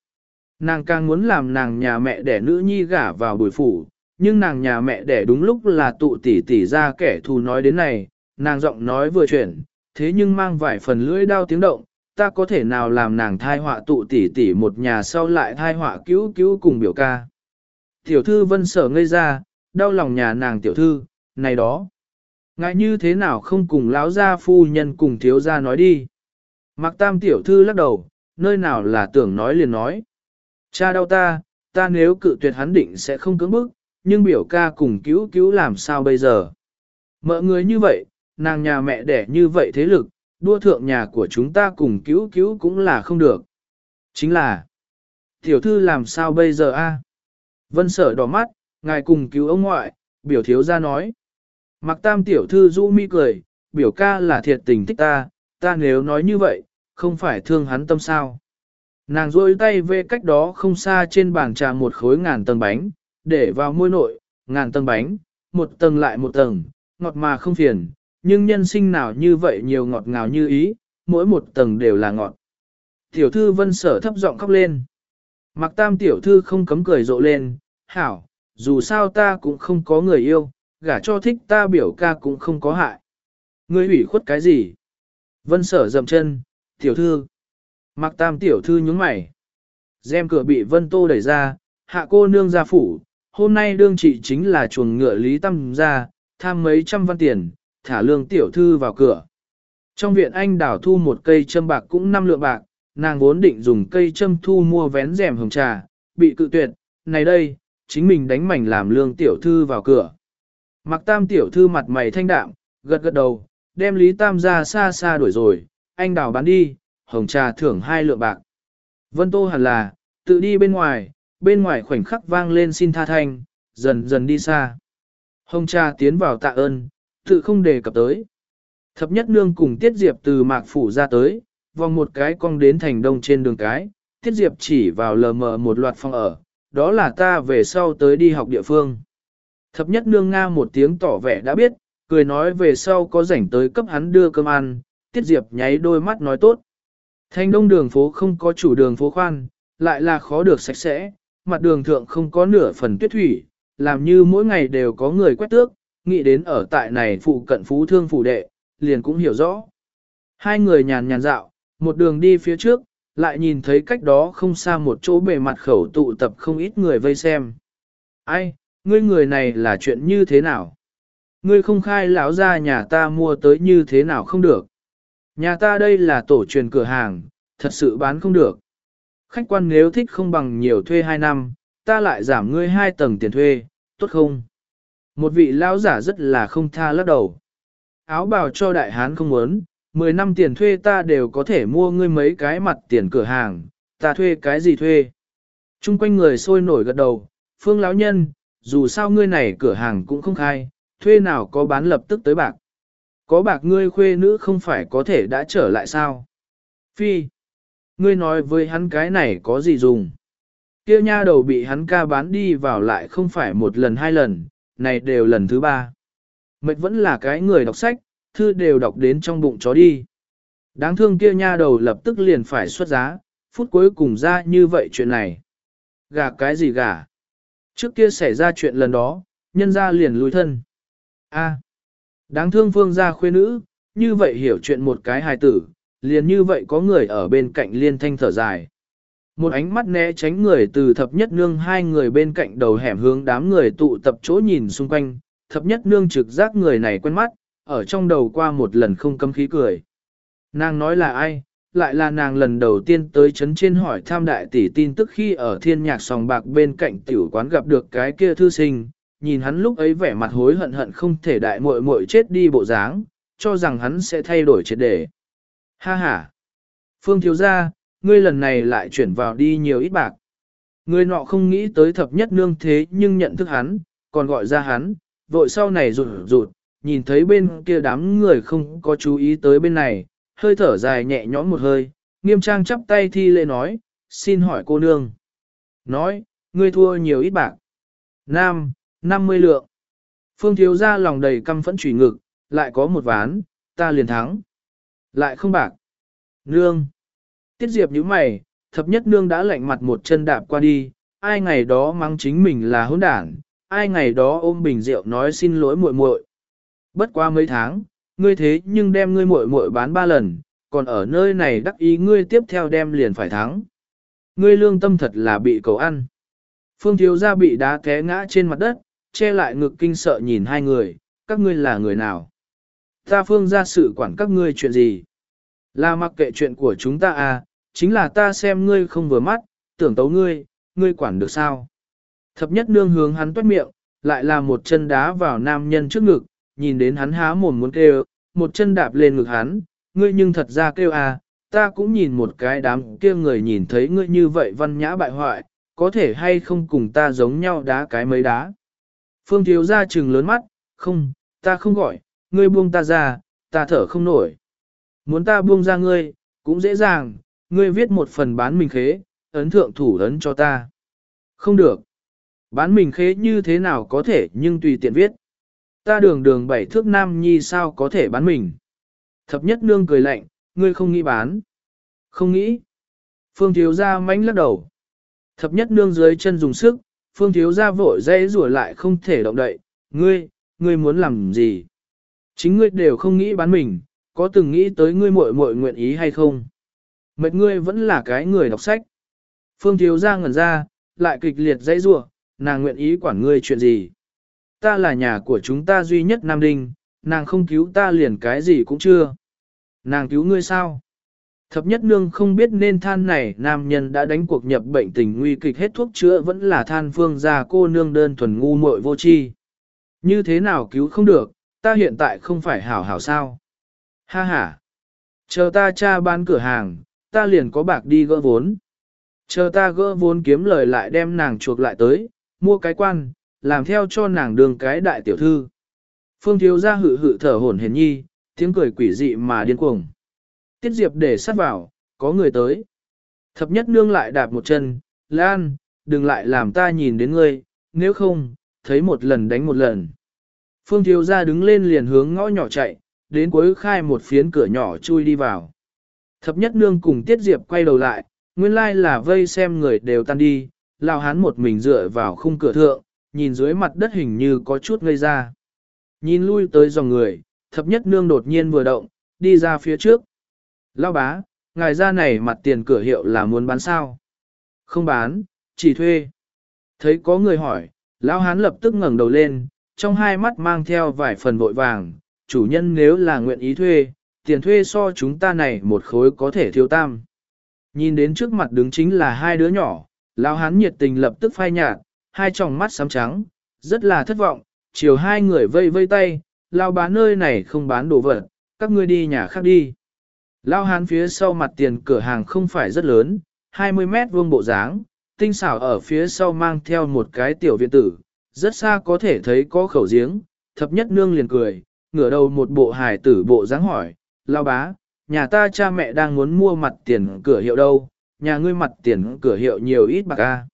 Nàng càng muốn làm nàng nhà mẹ đẻ nữ nhi gả vào bùi phủ, nhưng nàng nhà mẹ đẻ đúng lúc là tụ tỷ tỷ ra kẻ thù nói đến này, nàng giọng nói vừa chuyển, thế nhưng mang vài phần lưỡi đau tiếng động, ta có thể nào làm nàng thai họa tụ tỷ tỷ một nhà sau lại thai họa cứu cứu cùng biểu ca. Tiểu thư vân sở ngây ra, đau lòng nhà nàng tiểu thư, này đó. Ngại như thế nào không cùng lão gia phu nhân cùng thiếu gia nói đi. Mặc tam tiểu thư lắc đầu, nơi nào là tưởng nói liền nói. Cha đau ta, ta nếu cự tuyệt hắn định sẽ không cưỡng bức, nhưng biểu ca cùng cứu cứu làm sao bây giờ. Mợ người như vậy, nàng nhà mẹ đẻ như vậy thế lực, đua thượng nhà của chúng ta cùng cứu cứu cũng là không được. Chính là, tiểu thư làm sao bây giờ a? Vân sở đỏ mắt, ngài cùng cứu ông ngoại, biểu thiếu ra nói. Mặc tam tiểu thư du mi cười, biểu ca là thiệt tình thích ta, ta nếu nói như vậy, không phải thương hắn tâm sao. Nàng rôi tay về cách đó không xa trên bàn trà một khối ngàn tầng bánh, để vào môi nội, ngàn tầng bánh, một tầng lại một tầng, ngọt mà không phiền, nhưng nhân sinh nào như vậy nhiều ngọt ngào như ý, mỗi một tầng đều là ngọt. Tiểu thư vân sở thấp giọng khóc lên. Mặc tam tiểu thư không cấm cười rộ lên, hảo, dù sao ta cũng không có người yêu, gả cho thích ta biểu ca cũng không có hại. Ngươi ủy khuất cái gì? Vân sở dậm chân, tiểu thư. Mặc tam tiểu thư nhúng mày. Gem cửa bị vân tô đẩy ra, hạ cô nương ra phủ, hôm nay đương trị chính là chuồng ngựa Lý Tâm ra, tham mấy trăm văn tiền, thả lương tiểu thư vào cửa. Trong viện anh đảo thu một cây châm bạc cũng năm lượng bạc, nàng vốn định dùng cây châm thu mua vén rèm hồng trà, bị cự tuyệt, này đây, chính mình đánh mảnh làm lương tiểu thư vào cửa. Mặc tam tiểu thư mặt mày thanh đạm, gật gật đầu, đem Lý Tam ra xa xa đuổi rồi, anh đào bán đi, hồng trà thưởng hai lượng bạc. Vân Tô hẳn là, tự đi bên ngoài, bên ngoài khoảnh khắc vang lên xin tha thanh, dần dần đi xa. Hồng trà tiến vào tạ ơn, tự không đề cập tới. Thập nhất nương cùng Tiết Diệp từ mạc phủ ra tới, vòng một cái cong đến thành đông trên đường cái, Tiết Diệp chỉ vào lờ mờ một loạt phòng ở, đó là ta về sau tới đi học địa phương. Thập nhất nương nga một tiếng tỏ vẻ đã biết, cười nói về sau có rảnh tới cấp hắn đưa cơm ăn, Tiết Diệp nháy đôi mắt nói tốt. Thành đông đường phố không có chủ đường phố khoan, lại là khó được sạch sẽ, mặt đường thượng không có nửa phần tuyết thủy, làm như mỗi ngày đều có người quét tước, nghĩ đến ở tại này phụ cận phú thương phủ đệ, liền cũng hiểu rõ. Hai người nhàn nhàn dạo, một đường đi phía trước, lại nhìn thấy cách đó không xa một chỗ bề mặt khẩu tụ tập không ít người vây xem. Ai, ngươi người này là chuyện như thế nào? Ngươi không khai lão ra nhà ta mua tới như thế nào không được? Nhà ta đây là tổ truyền cửa hàng, thật sự bán không được. Khách quan nếu thích không bằng nhiều thuê 2 năm, ta lại giảm ngươi 2 tầng tiền thuê, tốt không? Một vị lão giả rất là không tha lắc đầu. Áo bào cho đại hán không muốn, 10 năm tiền thuê ta đều có thể mua ngươi mấy cái mặt tiền cửa hàng, ta thuê cái gì thuê? Trung quanh người sôi nổi gật đầu, phương lão nhân, dù sao ngươi này cửa hàng cũng không khai, thuê nào có bán lập tức tới bạc. Có bạc ngươi khuê nữ không phải có thể đã trở lại sao? Phi, ngươi nói với hắn cái này có gì dùng? Kia nha đầu bị hắn ca bán đi vào lại không phải một lần hai lần, này đều lần thứ ba. Mệt vẫn là cái người đọc sách, thư đều đọc đến trong bụng chó đi. Đáng thương kia nha đầu lập tức liền phải xuất giá, phút cuối cùng ra như vậy chuyện này. Gà cái gì gà? Trước kia xảy ra chuyện lần đó, nhân ra liền lùi thân. A, đáng thương phương gia khuê nữ, như vậy hiểu chuyện một cái hài tử, liền như vậy có người ở bên cạnh liên thanh thở dài. Một ánh mắt né tránh người từ thập nhất nương hai người bên cạnh đầu hẻm hướng đám người tụ tập chỗ nhìn xung quanh, thập nhất nương trực giác người này quen mắt, ở trong đầu qua một lần không cấm khí cười. Nàng nói là ai, lại là nàng lần đầu tiên tới chấn trên hỏi tham đại tỷ tin tức khi ở thiên nhạc sòng bạc bên cạnh tiểu quán gặp được cái kia thư sinh, nhìn hắn lúc ấy vẻ mặt hối hận hận không thể đại muội muội chết đi bộ dáng, cho rằng hắn sẽ thay đổi triệt đề. Ha ha! Phương thiếu gia, ngươi lần này lại chuyển vào đi nhiều ít bạc. Người nọ không nghĩ tới thập nhất nương thế nhưng nhận thức hắn, còn gọi ra hắn, vội sau này rụt rụt, nhìn thấy bên kia đám người không có chú ý tới bên này, hơi thở dài nhẹ nhõm một hơi, nghiêm trang chắp tay thi lễ nói, xin hỏi cô nương. Nói, ngươi thua nhiều ít bạc. Nam, 50 lượng. Phương thiếu ra lòng đầy căm phẫn trùy ngực, lại có một ván, ta liền thắng. Lại không bạc. Nương. Tiết diệp như mày, thập nhất nương đã lạnh mặt một chân đạp qua đi, ai ngày đó mắng chính mình là hỗn đản, ai ngày đó ôm bình rượu nói xin lỗi muội muội. Bất qua mấy tháng, ngươi thế nhưng đem ngươi muội muội bán ba lần, còn ở nơi này đắc ý ngươi tiếp theo đem liền phải thắng. Ngươi lương tâm thật là bị cầu ăn. Phương thiếu gia bị đá té ngã trên mặt đất, che lại ngực kinh sợ nhìn hai người, các ngươi là người nào? Ta phương ra sự quản các ngươi chuyện gì? Là mặc kệ chuyện của chúng ta à, chính là ta xem ngươi không vừa mắt, tưởng tấu ngươi, ngươi quản được sao? Thập nhất nương hướng hắn toát miệng, lại là một chân đá vào nam nhân trước ngực, nhìn đến hắn há mồm muốn kêu, một chân đạp lên ngực hắn, ngươi nhưng thật ra kêu à, ta cũng nhìn một cái đám kia người nhìn thấy ngươi như vậy văn nhã bại hoại, có thể hay không cùng ta giống nhau đá cái mấy đá. Phương thiếu ra trừng lớn mắt, không, ta không gọi, ngươi buông ta ra, ta thở không nổi. Muốn ta buông ra ngươi, cũng dễ dàng, ngươi viết một phần bán mình khế, ấn thượng thủ ấn cho ta. Không được. Bán mình khế như thế nào có thể nhưng tùy tiện viết. Ta đường đường bảy thước nam nhi sao có thể bán mình. Thập nhất nương cười lạnh, ngươi không nghĩ bán. Không nghĩ. Phương thiếu gia mánh lắc đầu. Thập nhất nương dưới chân dùng sức, phương thiếu gia vội dây rủa lại không thể động đậy. Ngươi, ngươi muốn làm gì? Chính ngươi đều không nghĩ bán mình, có từng nghĩ tới ngươi muội muội nguyện ý hay không? Mệt ngươi vẫn là cái người đọc sách. Phương thiếu gia ngẩn ra, lại kịch liệt dây rủa, nàng nguyện ý quản ngươi chuyện gì? Ta là nhà của chúng ta duy nhất Nam Đinh, nàng không cứu ta liền cái gì cũng chưa. Nàng cứu ngươi sao? Thập nhất nương không biết nên than này nam nhân đã đánh cuộc nhập bệnh tình nguy kịch hết thuốc chữa vẫn là than phương gia cô nương đơn thuần ngu muội vô chi. Như thế nào cứu không được, ta hiện tại không phải hảo hảo sao? Ha ha! Chờ ta cha bán cửa hàng, ta liền có bạc đi gỡ vốn. Chờ ta gỡ vốn kiếm lời lại đem nàng chuộc lại tới, mua cái quan, làm theo cho nàng đường cái đại tiểu thư. Phương thiếu gia hự hự thở hổn hển nhi, tiếng cười quỷ dị mà điên cuồng. Tiết Diệp để sát vào, có người tới. Thập nhất nương lại đạp một chân, Lan, đừng lại làm ta nhìn đến ngươi, nếu không, thấy một lần đánh một lần. Phương thiếu gia đứng lên liền hướng ngõ nhỏ chạy, đến cuối khai một phiến cửa nhỏ chui đi vào. Thập nhất nương cùng Tiết Diệp quay đầu lại, nguyên lai là vây xem người đều tan đi, lao Hán một mình dựa vào khung cửa thượng, nhìn dưới mặt đất hình như có chút ngây ra. Nhìn lui tới dòng người, thập nhất nương đột nhiên vừa động, đi ra phía trước. Lao bá, ngài ra này mặt tiền cửa hiệu là muốn bán sao? Không bán, chỉ thuê. Thấy có người hỏi, Lão hán lập tức ngẩng đầu lên, trong hai mắt mang theo vài phần vội vàng, chủ nhân nếu là nguyện ý thuê, tiền thuê so chúng ta này một khối có thể thiếu tam. Nhìn đến trước mặt đứng chính là hai đứa nhỏ, Lão hán nhiệt tình lập tức phai nhạt, hai tròng mắt xám trắng, rất là thất vọng, chiều hai người vây vây tay, lao bán nơi này không bán đồ vật, các ngươi đi nhà khác đi. Lao hán phía sau mặt tiền cửa hàng không phải rất lớn, 20 mét vuông bộ dáng, tinh xảo ở phía sau mang theo một cái tiểu viện tử, rất xa có thể thấy có khẩu giếng, thập nhất nương liền cười, ngửa đầu một bộ hài tử bộ dáng hỏi, lao bá, nhà ta cha mẹ đang muốn mua mặt tiền cửa hiệu đâu, nhà ngươi mặt tiền cửa hiệu nhiều ít bạc a.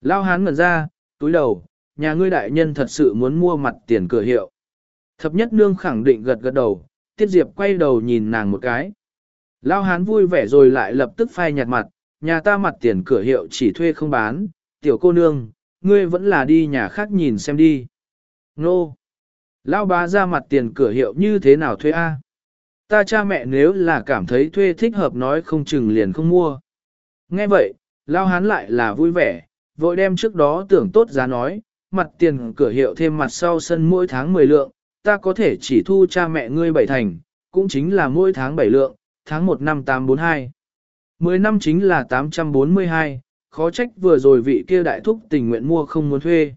Lao hán ngẩn ra, túi đầu, nhà ngươi đại nhân thật sự muốn mua mặt tiền cửa hiệu. Thập nhất nương khẳng định gật gật đầu, tiết diệp quay đầu nhìn nàng một cái. Lao hán vui vẻ rồi lại lập tức phai nhạt mặt, nhà ta mặt tiền cửa hiệu chỉ thuê không bán, tiểu cô nương, ngươi vẫn là đi nhà khác nhìn xem đi. Nô! Lao bá ra mặt tiền cửa hiệu như thế nào thuê A? Ta cha mẹ nếu là cảm thấy thuê thích hợp nói không chừng liền không mua. Nghe vậy, Lao hán lại là vui vẻ, vội đem trước đó tưởng tốt giá nói, mặt tiền cửa hiệu thêm mặt sau sân mỗi tháng 10 lượng, ta có thể chỉ thu cha mẹ ngươi bảy thành, cũng chính là mỗi tháng 7 lượng, tháng 1 năm 842. 10 năm chính là 842, khó trách vừa rồi vị kia đại thúc tình nguyện mua không muốn thuê.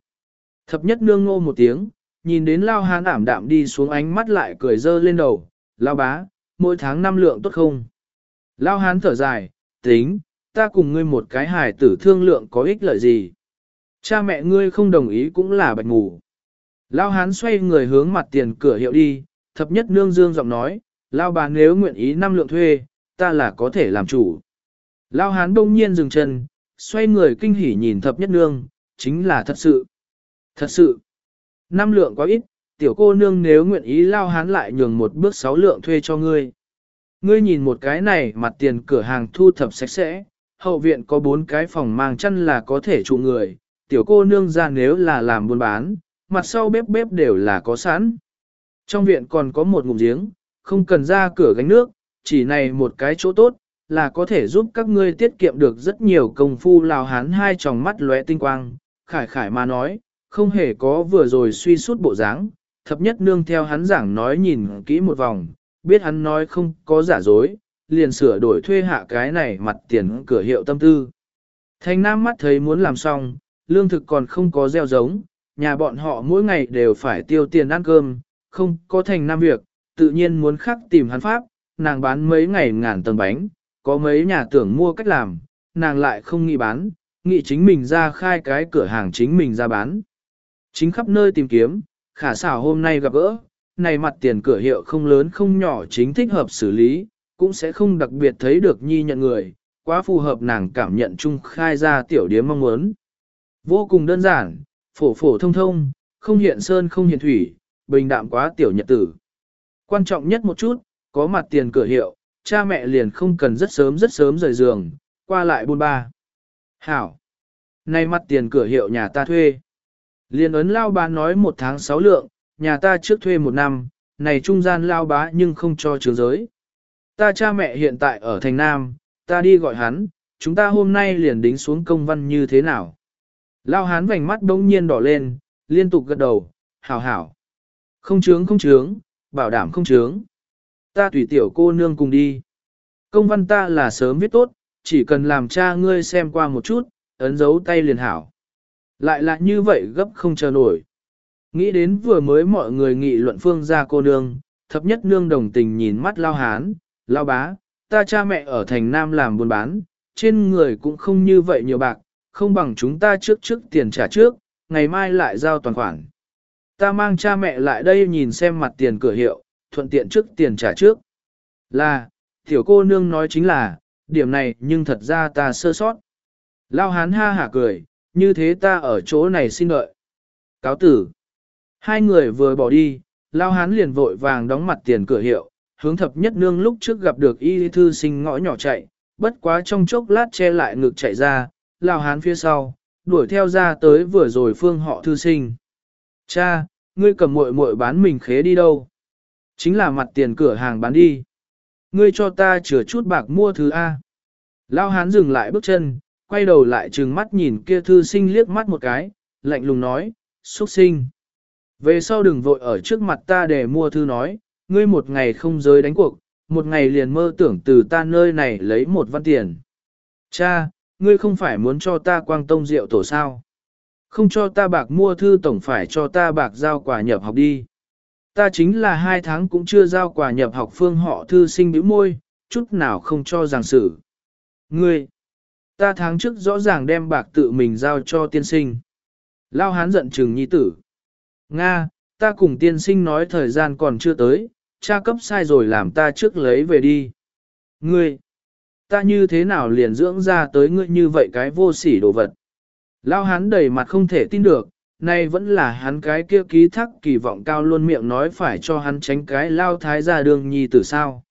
Thập nhất nương ngô một tiếng, nhìn đến lao hán ảm đạm đi xuống ánh mắt lại cười dơ lên đầu, lao bá, mỗi tháng năm lượng tốt không? Lao hán thở dài, tính, ta cùng ngươi một cái hài tử thương lượng có ích lợi gì. Cha mẹ ngươi không đồng ý cũng là bạch ngủ. Lao hán xoay người hướng mặt tiền cửa hiệu đi, thập nhất nương dương giọng nói, Lao bà nếu nguyện ý năm lượng thuê, ta là có thể làm chủ. Lao hán đông nhiên dừng chân, xoay người kinh hỉ nhìn thập nhất nương, chính là thật sự. Thật sự, năm lượng quá ít, tiểu cô nương nếu nguyện ý Lao hán lại nhường một bước sáu lượng thuê cho ngươi. Ngươi nhìn một cái này mặt tiền cửa hàng thu thập sạch sẽ, hậu viện có bốn cái phòng mang chăn là có thể trụ người, tiểu cô nương ra nếu là làm buôn bán, mặt sau bếp bếp đều là có sẵn. Trong viện còn có một ngụm giếng, không cần ra cửa gánh nước, chỉ này một cái chỗ tốt, là có thể giúp các ngươi tiết kiệm được rất nhiều công phu lào hán hai tròng mắt lóe tinh quang. Khải khải mà nói, không hề có vừa rồi suy suốt bộ dáng, thập nhất nương theo hắn giảng nói nhìn kỹ một vòng, biết hắn nói không có giả dối, liền sửa đổi thuê hạ cái này mặt tiền cửa hiệu tâm tư. thành Nam mắt thấy muốn làm xong, lương thực còn không có gieo giống, nhà bọn họ mỗi ngày đều phải tiêu tiền ăn cơm, không có thành Nam việc, tự nhiên muốn khắc tìm hắn pháp, nàng bán mấy ngày ngàn tầng bánh, có mấy nhà tưởng mua cách làm, nàng lại không nghĩ bán, nghĩ chính mình ra khai cái cửa hàng chính mình ra bán. Chính khắp nơi tìm kiếm, khả xảo hôm nay gặp gỡ, này mặt tiền cửa hiệu không lớn không nhỏ chính thích hợp xử lý, cũng sẽ không đặc biệt thấy được nhi nhận người, quá phù hợp nàng cảm nhận chung khai ra tiểu điếm mong muốn. Vô cùng đơn giản, phổ phổ thông thông, không hiện sơn không hiện thủy, bình đạm quá tiểu nhật tử. Quan trọng nhất một chút, có mặt tiền cửa hiệu, cha mẹ liền không cần rất sớm rất sớm rời giường, qua lại buôn ba. Hảo! Nay mặt tiền cửa hiệu nhà ta thuê. Liền ấn lao bá nói một tháng sáu lượng, nhà ta trước thuê một năm, này trung gian lao bá nhưng không cho trường giới. Ta cha mẹ hiện tại ở thành Nam, ta đi gọi hắn, chúng ta hôm nay liền đính xuống công văn như thế nào. Lao hán vành mắt bỗng nhiên đỏ lên, liên tục gật đầu, hảo hảo. Không chướng không chướng, bảo đảm không chướng. Ta tùy tiểu cô nương cùng đi. Công văn ta là sớm viết tốt, chỉ cần làm cha ngươi xem qua một chút, ấn dấu tay liền hảo. Lại là như vậy gấp không chờ nổi. Nghĩ đến vừa mới mọi người nghị luận phương ra cô nương, thập nhất nương đồng tình nhìn mắt lao hán, lao bá, ta cha mẹ ở thành Nam làm buôn bán, trên người cũng không như vậy nhiều bạc, không bằng chúng ta trước trước tiền trả trước, ngày mai lại giao toàn khoản. Ta mang cha mẹ lại đây nhìn xem mặt tiền cửa hiệu, thuận tiện trước tiền trả trước. Là, tiểu cô nương nói chính là, điểm này nhưng thật ra ta sơ sót. Lao hán ha hả cười, như thế ta ở chỗ này xin đợi. Cáo tử. Hai người vừa bỏ đi, Lao hán liền vội vàng đóng mặt tiền cửa hiệu, hướng thập nhất nương lúc trước gặp được y thư sinh ngõ nhỏ chạy, bất quá trong chốc lát che lại ngực chạy ra, Lao hán phía sau, đuổi theo ra tới vừa rồi phương họ thư sinh. Cha, ngươi cầm muội muội bán mình khế đi đâu? Chính là mặt tiền cửa hàng bán đi. Ngươi cho ta chừa chút bạc mua thứ A. Lao hán dừng lại bước chân, quay đầu lại trừng mắt nhìn kia thư sinh liếc mắt một cái, lạnh lùng nói, xuất sinh. Về sau đừng vội ở trước mặt ta để mua thư nói, ngươi một ngày không giới đánh cuộc, một ngày liền mơ tưởng từ ta nơi này lấy một văn tiền. Cha, ngươi không phải muốn cho ta quang tông rượu tổ sao? Không cho ta bạc mua thư tổng phải cho ta bạc giao quả nhập học đi. Ta chính là hai tháng cũng chưa giao quả nhập học phương họ thư sinh bĩu môi, chút nào không cho giảng sự. Ngươi, ta tháng trước rõ ràng đem bạc tự mình giao cho tiên sinh. Lao hán giận chừng nhi tử. Nga, ta cùng tiên sinh nói thời gian còn chưa tới, cha cấp sai rồi làm ta trước lấy về đi. Ngươi, ta như thế nào liền dưỡng ra tới ngươi như vậy cái vô sỉ đồ vật. Lao hán đầy mặt không thể tin được, nay vẫn là hắn cái kia ký thác kỳ vọng cao luôn miệng nói phải cho hắn tránh cái lao thái ra đường nhi tử sao.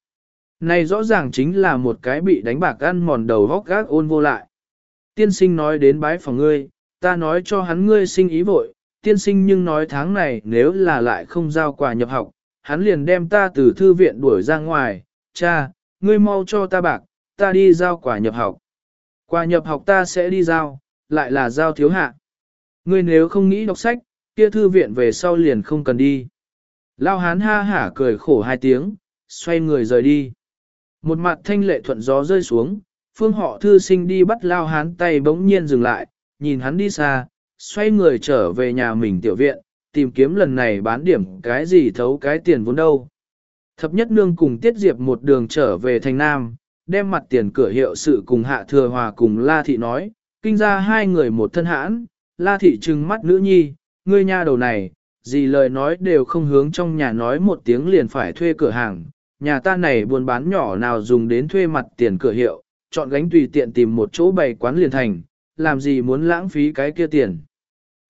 Này rõ ràng chính là một cái bị đánh bạc ăn mòn đầu góc gác ôn vô lại. Tiên sinh nói đến bái phòng ngươi, ta nói cho hắn ngươi sinh ý vội, tiên sinh nhưng nói tháng này nếu là lại không giao quà nhập học, hắn liền đem ta từ thư viện đuổi ra ngoài, cha, ngươi mau cho ta bạc, ta đi giao quà nhập học. Quà nhập học ta sẽ đi giao, lại là giao thiếu hạ. Ngươi nếu không nghĩ đọc sách, kia thư viện về sau liền không cần đi. Lao hán ha hả cười khổ hai tiếng, xoay người rời đi. Một mặt thanh lệ thuận gió rơi xuống, phương họ thư sinh đi bắt lao hán tay bỗng nhiên dừng lại, nhìn hắn đi xa, xoay người trở về nhà mình tiểu viện, tìm kiếm lần này bán điểm cái gì thấu cái tiền vốn đâu. Thập nhất nương cùng tiết diệp một đường trở về thành Nam, đem mặt tiền cửa hiệu sự cùng hạ thừa hòa cùng La Thị nói, kinh ra hai người một thân hãn, La Thị trừng mắt nữ nhi, ngươi nha đầu này, gì lời nói đều không hướng trong nhà nói một tiếng liền phải thuê cửa hàng, nhà ta này buôn bán nhỏ nào dùng đến thuê mặt tiền cửa hiệu, chọn gánh tùy tiện tìm một chỗ bày quán liền thành, làm gì muốn lãng phí cái kia tiền.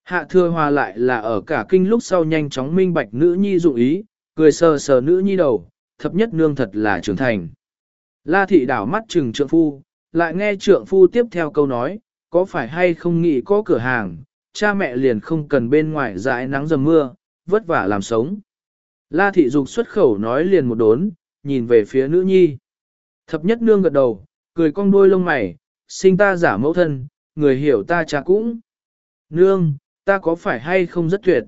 Hạ thừa hòa lại là ở cả kinh lúc sau nhanh chóng minh bạch nữ nhi dụng ý, cười sờ sờ nữ nhi đầu, thập nhất nương thật là trưởng thành. La thị đảo mắt trừng trượng phu, lại nghe trượng phu tiếp theo câu nói, có phải hay không nghĩ có cửa hàng, cha mẹ liền không cần bên ngoài dãi nắng dầm mưa, vất vả làm sống. La thị dục xuất khẩu nói liền một đốn, nhìn về phía nữ nhi. Thập nhất nương gật đầu, cười cong đôi lông mày, sinh ta giả mẫu thân, người hiểu ta cha cũng. Nương, ta có phải hay không rất tuyệt?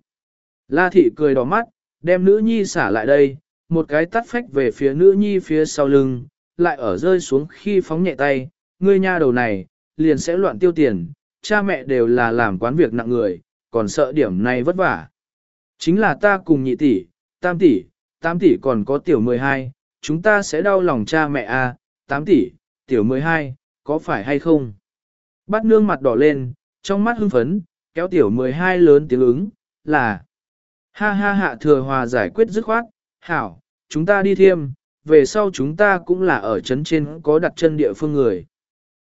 La thị cười đỏ mắt, đem nữ nhi xả lại đây, một cái tắt phách về phía nữ nhi phía sau lưng, lại ở rơi xuống khi phóng nhẹ tay, ngươi nha đầu này, liền sẽ loạn tiêu tiền, cha mẹ đều là làm quán việc nặng người, còn sợ điểm này vất vả. Chính là ta cùng nhị tỷ, tam tỷ, tam tỷ còn có tiểu 12, chúng ta sẽ đau lòng cha mẹ a, à, Tám tỷ, tiểu 12, có phải hay không? Bát nương mặt đỏ lên, trong mắt hưng phấn, kéo tiểu 12 lớn tiếng ứng, là Ha ha hạ thừa hòa giải quyết dứt khoát, hảo, chúng ta đi thiêm, về sau chúng ta cũng là ở trấn trên có đặt chân địa phương người.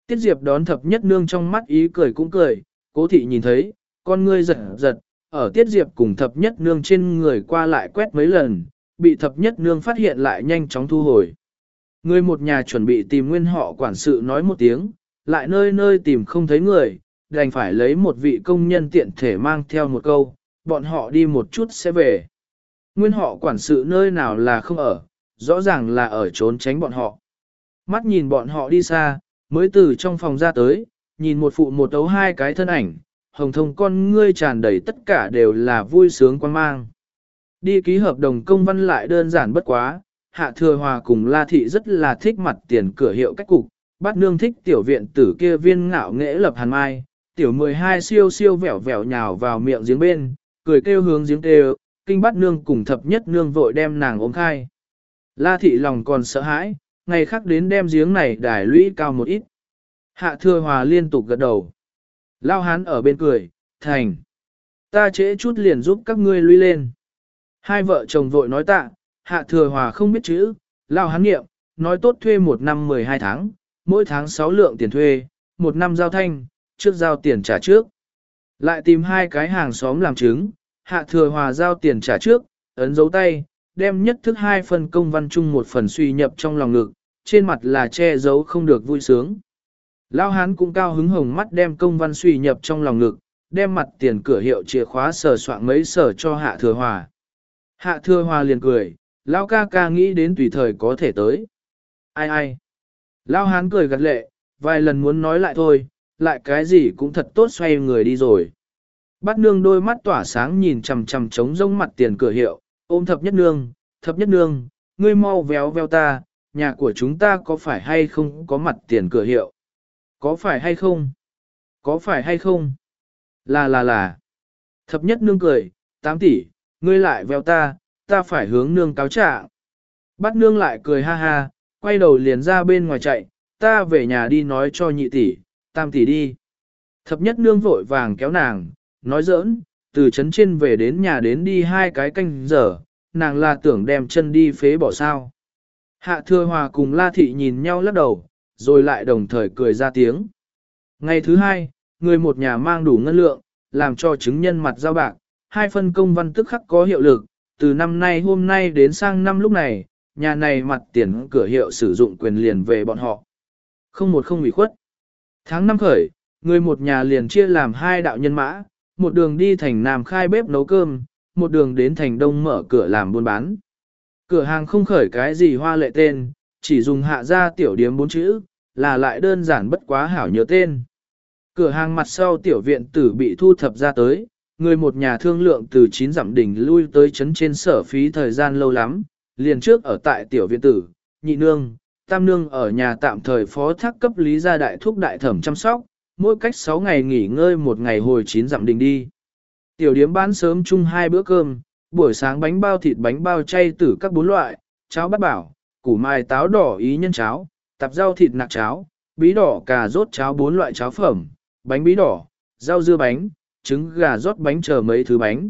Tiết Diệp đón thập nhất nương trong mắt ý cười cũng cười, cố thị nhìn thấy, con ngươi giật giật, ở Tiết Diệp cùng thập nhất nương trên người qua lại quét mấy lần, bị thập nhất nương phát hiện lại nhanh chóng thu hồi. Người một nhà chuẩn bị tìm nguyên họ quản sự nói một tiếng, lại nơi nơi tìm không thấy người, đành phải lấy một vị công nhân tiện thể mang theo một câu, bọn họ đi một chút sẽ về. Nguyên họ quản sự nơi nào là không ở, rõ ràng là ở trốn tránh bọn họ. Mắt nhìn bọn họ đi xa, mới từ trong phòng ra tới, nhìn một phụ một đấu hai cái thân ảnh, hồng thông con ngươi tràn đầy tất cả đều là vui sướng quan mang. Đi ký hợp đồng công văn lại đơn giản bất quá, hạ thừa hòa cùng la thị rất là thích mặt tiền cửa hiệu cách cục, bát nương thích tiểu viện tử kia viên ngạo nghễ lập hàn mai, tiểu 12 siêu siêu vẻo vẻo nhào vào miệng giếng bên, cười kêu hướng giếng kêu, kinh bát nương cùng thập nhất nương vội đem nàng ôm khai. La thị lòng còn sợ hãi, ngày khác đến đem giếng này đài lũy cao một ít. Hạ thừa hòa liên tục gật đầu. Lao hán ở bên cười, thành. Ta trễ chút liền giúp các ngươi lui lên. Hai vợ chồng vội nói tạ, hạ thừa hòa không biết chữ, lao hán nghiệm, nói tốt thuê một năm 12 tháng, mỗi tháng 6 lượng tiền thuê, một năm giao thanh, trước giao tiền trả trước. Lại tìm hai cái hàng xóm làm chứng, hạ thừa hòa giao tiền trả trước, ấn dấu tay, đem nhất thức hai phần công văn chung một phần suy nhập trong lòng ngực, trên mặt là che giấu không được vui sướng. Lao hán cũng cao hứng hồng mắt đem công văn suy nhập trong lòng ngực, đem mặt tiền cửa hiệu chìa khóa sờ soạn mấy sở cho hạ thừa hòa. Hạ thừa hòa liền cười, Lao ca ca nghĩ đến tùy thời có thể tới. Ai ai? Lao hán cười gật lệ, vài lần muốn nói lại thôi, lại cái gì cũng thật tốt xoay người đi rồi. Bắt nương đôi mắt tỏa sáng nhìn chằm chằm trống rông mặt tiền cửa hiệu, ôm thập nhất nương, thập nhất nương, ngươi mau véo véo ta, nhà của chúng ta có phải hay không có mặt tiền cửa hiệu? Có phải hay không? Có phải hay không? Là là là. Thập nhất nương cười, tám tỷ, ngươi lại veo ta, ta phải hướng nương cáo trạng. Bắt nương lại cười ha ha, quay đầu liền ra bên ngoài chạy, ta về nhà đi nói cho nhị tỷ, tam tỷ đi. Thập nhất nương vội vàng kéo nàng, nói giỡn, từ trấn trên về đến nhà đến đi hai cái canh giờ, nàng là tưởng đem chân đi phế bỏ sao. Hạ thừa hòa cùng la thị nhìn nhau lắc đầu, rồi lại đồng thời cười ra tiếng. Ngày thứ hai, người một nhà mang đủ ngân lượng, làm cho chứng nhân mặt giao bạc, hai phân công văn tức khắc có hiệu lực, từ năm nay hôm nay đến sang năm lúc này, nhà này mặt tiền cửa hiệu sử dụng quyền liền về bọn họ. Không một không bị khuất. Tháng năm khởi, người một nhà liền chia làm hai đạo nhân mã, một đường đi thành Nam khai bếp nấu cơm, một đường đến thành Đông mở cửa làm buôn bán. Cửa hàng không khởi cái gì hoa lệ tên, chỉ dùng hạ ra tiểu điếm bốn chữ, là lại đơn giản bất quá hảo nhớ tên. Cửa hàng mặt sau tiểu viện tử bị thu thập ra tới, người một nhà thương lượng từ chín dặm đỉnh lui tới chấn trên sở phí thời gian lâu lắm, liền trước ở tại tiểu viện tử, nhị nương, tam nương ở nhà tạm thời phó thác cấp lý gia đại thúc đại thẩm chăm sóc, mỗi cách 6 ngày nghỉ ngơi một ngày hồi chín dặm đỉnh đi. Tiểu điếm bán sớm chung hai bữa cơm, buổi sáng bánh bao thịt bánh bao chay tử các bốn loại, cháo bát bảo, củ mai táo đỏ ý nhân cháo, tạp rau thịt nạc cháo, bí đỏ cà rốt cháo bốn loại cháo phẩm, bánh bí đỏ, rau dưa bánh, trứng gà rót bánh chờ mấy thứ bánh.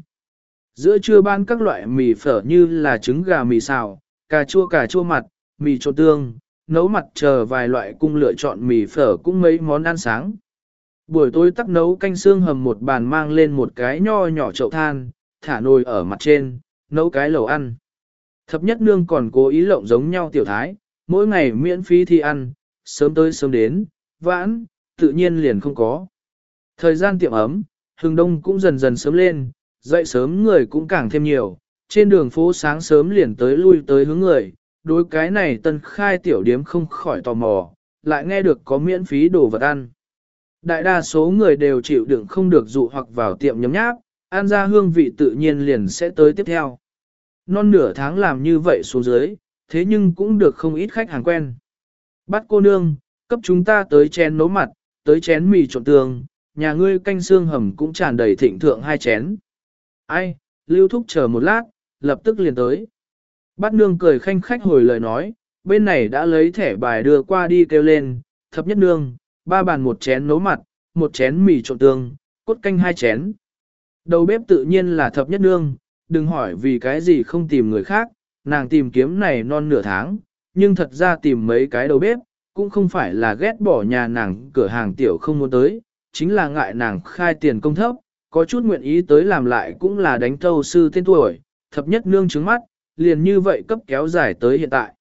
Giữa trưa ban các loại mì phở như là trứng gà mì xào, cà chua cà chua mặt, mì trộn tương, nấu mặt chờ vài loại cung lựa chọn mì phở cũng mấy món ăn sáng. Buổi tối tắt nấu canh xương hầm một bàn mang lên một cái nho nhỏ chậu than, thả nồi ở mặt trên, nấu cái lẩu ăn. Thập nhất nương còn cố ý lộng giống nhau tiểu thái, mỗi ngày miễn phí thi ăn, sớm tới sớm đến, vãn, tự nhiên liền không có. Thời gian tiệm ấm, hừng đông cũng dần dần sớm lên, dậy sớm người cũng càng thêm nhiều, trên đường phố sáng sớm liền tới lui tới hướng người, đối cái này tân khai tiểu điếm không khỏi tò mò, lại nghe được có miễn phí đồ vật ăn. Đại đa số người đều chịu đựng không được dụ hoặc vào tiệm nhấm nháp, ăn ra hương vị tự nhiên liền sẽ tới tiếp theo. Non nửa tháng làm như vậy xuống dưới, thế nhưng cũng được không ít khách hàng quen. Bắt cô nương, cấp chúng ta tới chén nấu mặt, tới chén mì trộn tường, nhà ngươi canh xương hầm cũng tràn đầy thịnh thượng hai chén. Ai, lưu thúc chờ một lát, lập tức liền tới. Bát nương cười khanh khách hồi lời nói, bên này đã lấy thẻ bài đưa qua đi kêu lên, thập nhất nương, ba bàn một chén nấu mặt, một chén mì trộn tương, cốt canh hai chén. Đầu bếp tự nhiên là thập nhất nương, đừng hỏi vì cái gì không tìm người khác, nàng tìm kiếm này non nửa tháng, nhưng thật ra tìm mấy cái đầu bếp, cũng không phải là ghét bỏ nhà nàng cửa hàng tiểu không muốn tới, chính là ngại nàng khai tiền công thấp, có chút nguyện ý tới làm lại cũng là đánh thâu sư tên tuổi, thập nhất nương trứng mắt, liền như vậy cấp kéo dài tới hiện tại.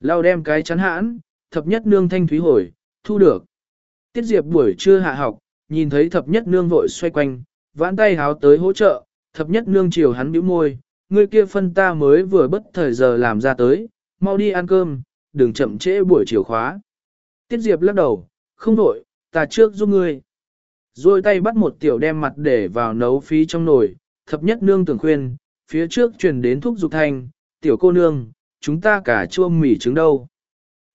Lao đem cái chắn hãn, thập nhất nương thanh thúy hồi, thu được. Tiết Diệp buổi trưa hạ học, nhìn thấy thập nhất nương vội xoay quanh, vãn tay háo tới hỗ trợ, thập nhất nương chiều hắn bĩu môi, người kia phân ta mới vừa bất thời giờ làm ra tới, mau đi ăn cơm, đừng chậm trễ buổi chiều khóa. Tiết Diệp lắc đầu, không đổi, ta trước giúp ngươi. Rồi tay bắt một tiểu đem mặt để vào nấu phí trong nồi, thập nhất nương tưởng khuyên, phía trước truyền đến thuốc dục thanh, tiểu cô nương, chúng ta cả chua mỉ trứng đâu.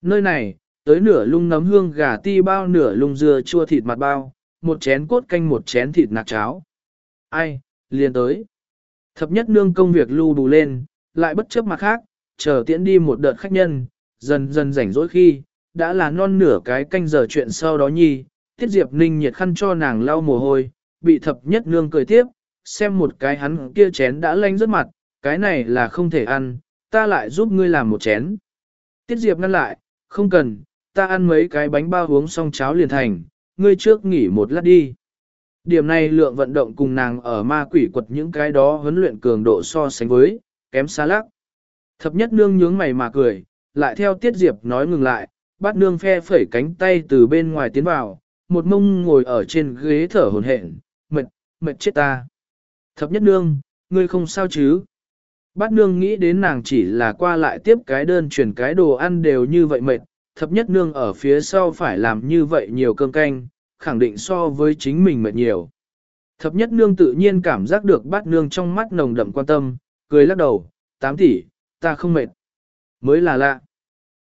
Nơi này, tới nửa lung nấm hương gà ti bao nửa lung dưa chua thịt mặt bao, một chén cốt canh một chén thịt nạc cháo. Ai, liền tới. Thập nhất nương công việc lưu bù lên, lại bất chấp mặt khác, chờ tiễn đi một đợt khách nhân, dần dần rảnh rỗi khi, đã là non nửa cái canh giờ chuyện sau đó nhi, tiết diệp ninh nhiệt khăn cho nàng lau mồ hôi, bị thập nhất nương cười tiếp, xem một cái hắn kia chén đã lanh rất mặt, cái này là không thể ăn, ta lại giúp ngươi làm một chén. Tiết diệp ngăn lại, không cần, ta ăn mấy cái bánh bao uống xong cháo liền thành, ngươi trước nghỉ một lát đi. Điểm này lượng vận động cùng nàng ở ma quỷ quật những cái đó huấn luyện cường độ so sánh với, kém xa lắc. Thập nhất nương nhướng mày mà cười, lại theo tiết diệp nói ngừng lại, bắt nương phe phẩy cánh tay từ bên ngoài tiến vào, một mông ngồi ở trên ghế thở hồn hển, mệt, mệt chết ta. Thập nhất nương, ngươi không sao chứ? Bát nương nghĩ đến nàng chỉ là qua lại tiếp cái đơn chuyển cái đồ ăn đều như vậy mệt, thập nhất nương ở phía sau phải làm như vậy nhiều cơm canh, khẳng định so với chính mình mệt nhiều. Thập nhất nương tự nhiên cảm giác được bát nương trong mắt nồng đậm quan tâm, cười lắc đầu, tám tỷ, ta không mệt. Mới là lạ.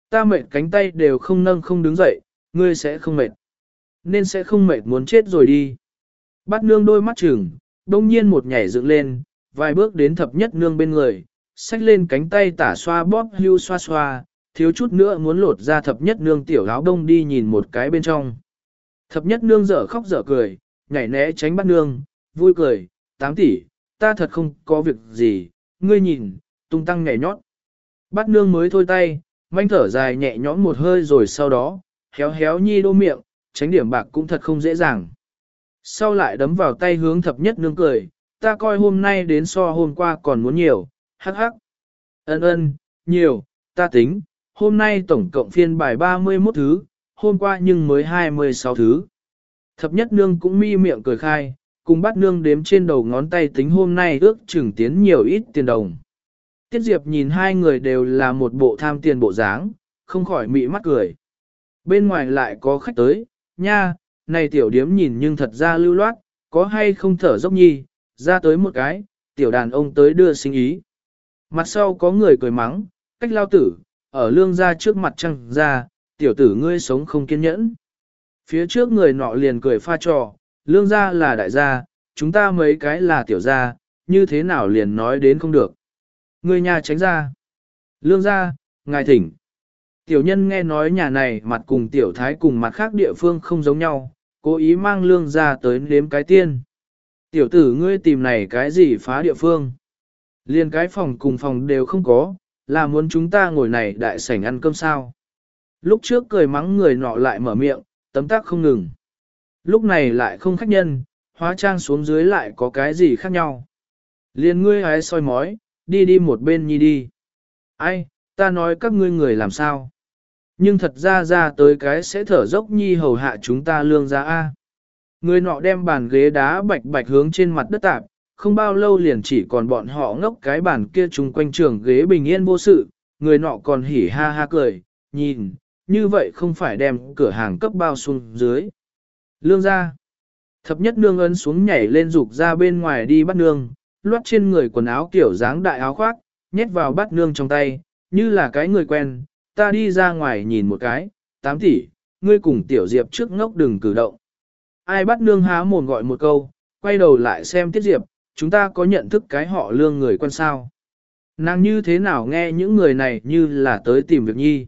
Ta mệt cánh tay đều không nâng không đứng dậy, ngươi sẽ không mệt. Nên sẽ không mệt muốn chết rồi đi. Bát nương đôi mắt trừng, đông nhiên một nhảy dựng lên, vài bước đến thập nhất nương bên người, xách lên cánh tay tả xoa bóp hưu xoa xoa, thiếu chút nữa muốn lột ra thập nhất nương tiểu áo đông đi nhìn một cái bên trong. Thập nhất nương dở khóc dở cười, nhảy né tránh bắt nương, vui cười, tám tỷ, ta thật không có việc gì, ngươi nhìn, tung tăng nhảy nhót. Bắt nương mới thôi tay, manh thở dài nhẹ nhõm một hơi rồi sau đó, héo héo nhi đô miệng, tránh điểm bạc cũng thật không dễ dàng. Sau lại đấm vào tay hướng thập nhất nương cười, ta coi hôm nay đến so hôm qua còn muốn nhiều, hắc hắc. Ân ân, nhiều, ta tính, hôm nay tổng cộng phiên bài 31 thứ, hôm qua nhưng mới 26 thứ. Thập nhất nương cũng mi miệng cười khai, cùng bắt nương đếm trên đầu ngón tay tính hôm nay ước chừng tiến nhiều ít tiền đồng. Tiết Diệp nhìn hai người đều là một bộ tham tiền bộ dáng, không khỏi mị mắt cười. Bên ngoài lại có khách tới, nha, này tiểu điếm nhìn nhưng thật ra lưu loát, có hay không thở dốc nhi, ra tới một cái, tiểu đàn ông tới đưa sinh ý. Mặt sau có người cười mắng, cách lao tử, ở lương ra trước mặt trăng ra, tiểu tử ngươi sống không kiên nhẫn. Phía trước người nọ liền cười pha trò, lương gia là đại gia, chúng ta mấy cái là tiểu gia, như thế nào liền nói đến không được. Người nhà tránh ra. Lương gia, ngài thỉnh. Tiểu nhân nghe nói nhà này mặt cùng tiểu thái cùng mặt khác địa phương không giống nhau, cố ý mang lương gia tới nếm cái tiên. Tiểu tử ngươi tìm này cái gì phá địa phương. Liên cái phòng cùng phòng đều không có, là muốn chúng ta ngồi này đại sảnh ăn cơm sao. Lúc trước cười mắng người nọ lại mở miệng, tấm tác không ngừng. Lúc này lại không khách nhân, hóa trang xuống dưới lại có cái gì khác nhau. Liên ngươi hái soi mói, đi đi một bên nhi đi. Ai, ta nói các ngươi người làm sao? Nhưng thật ra ra tới cái sẽ thở dốc nhi hầu hạ chúng ta lương ra A. Người nọ đem bàn ghế đá bạch bạch hướng trên mặt đất tạp, không bao lâu liền chỉ còn bọn họ ngốc cái bàn kia chung quanh trường ghế bình yên vô sự, người nọ còn hỉ ha ha cười, nhìn, như vậy không phải đem cửa hàng cấp bao xuống dưới. Lương ra. Thập nhất nương ấn xuống nhảy lên rục ra bên ngoài đi bắt nương, loát trên người quần áo kiểu dáng đại áo khoác, nhét vào bắt nương trong tay, như là cái người quen, ta đi ra ngoài nhìn một cái, tám tỷ, ngươi cùng tiểu diệp trước ngốc đừng cử động. Ai bắt nương há mồm gọi một câu, quay đầu lại xem tiết diệp, chúng ta có nhận thức cái họ lương người quen sao. Nàng như thế nào nghe những người này như là tới tìm việc nhi.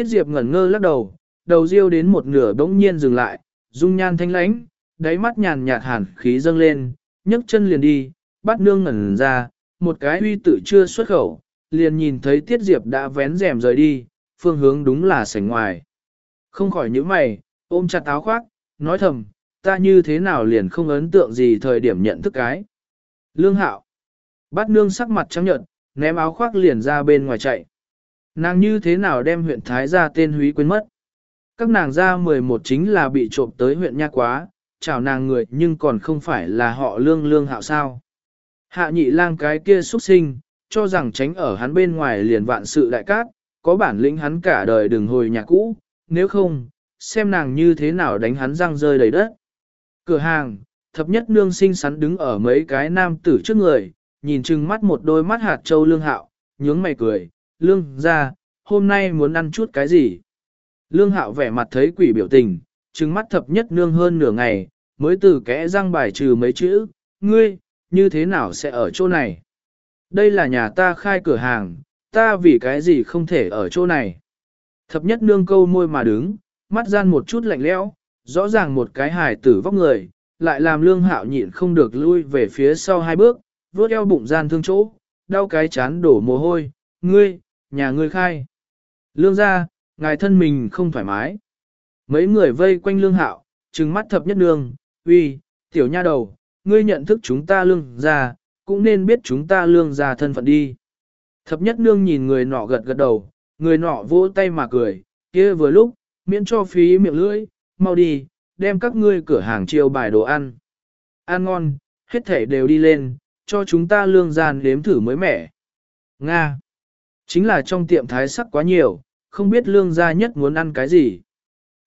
Tiết diệp ngẩn ngơ lắc đầu, đầu riêu đến một nửa bỗng nhiên dừng lại, dung nhan thanh lãnh, đáy mắt nhàn nhạt hàn khí dâng lên, nhấc chân liền đi, bắt nương ngẩn ra, một cái uy tự chưa xuất khẩu, liền nhìn thấy Tiết Diệp đã vén rèm rời đi, phương hướng đúng là sảnh ngoài. Không khỏi những mày, ôm chặt áo khoác, nói thầm, ta như thế nào liền không ấn tượng gì thời điểm nhận thức cái. Lương hạo, bắt nương sắc mặt trắng nhợt, ném áo khoác liền ra bên ngoài chạy. Nàng như thế nào đem huyện Thái ra tên húy quên mất. Các nàng ra 11 chính là bị trộm tới huyện Nha Quá, chào nàng người nhưng còn không phải là họ lương lương hạo sao. Hạ nhị lang cái kia xuất sinh, cho rằng tránh ở hắn bên ngoài liền vạn sự đại cát, có bản lĩnh hắn cả đời đừng hồi nhà cũ, nếu không, xem nàng như thế nào đánh hắn răng rơi đầy đất. Cửa hàng, thập nhất nương sinh sắn đứng ở mấy cái nam tử trước người, nhìn chừng mắt một đôi mắt hạt châu lương hạo, nhướng mày cười, lương ra, hôm nay muốn ăn chút cái gì? Lương hạo vẻ mặt thấy quỷ biểu tình, trừng mắt thập nhất nương hơn nửa ngày, mới từ kẽ răng bài trừ mấy chữ, ngươi, như thế nào sẽ ở chỗ này? Đây là nhà ta khai cửa hàng, ta vì cái gì không thể ở chỗ này? Thập nhất nương câu môi mà đứng, mắt gian một chút lạnh lẽo, rõ ràng một cái hài tử vóc người, lại làm lương hạo nhịn không được lui về phía sau hai bước, vuốt eo bụng gian thương chỗ, đau cái chán đổ mồ hôi, ngươi, nhà ngươi khai. Lương ra, ngài thân mình không thoải mái. Mấy người vây quanh lương hạo, trừng mắt thập nhất nương, uy, tiểu nha đầu, ngươi nhận thức chúng ta lương ra, cũng nên biết chúng ta lương ra thân phận đi. Thập nhất nương nhìn người nọ gật gật đầu, người nọ vỗ tay mà cười, kia vừa lúc, miễn cho phí miệng lưỡi, mau đi, đem các ngươi cửa hàng chiêu bài đồ ăn. Ăn ngon, hết thể đều đi lên, cho chúng ta lương gian đếm thử mới mẻ. Nga. Chính là trong tiệm thái sắc quá nhiều, không biết lương gia nhất muốn ăn cái gì.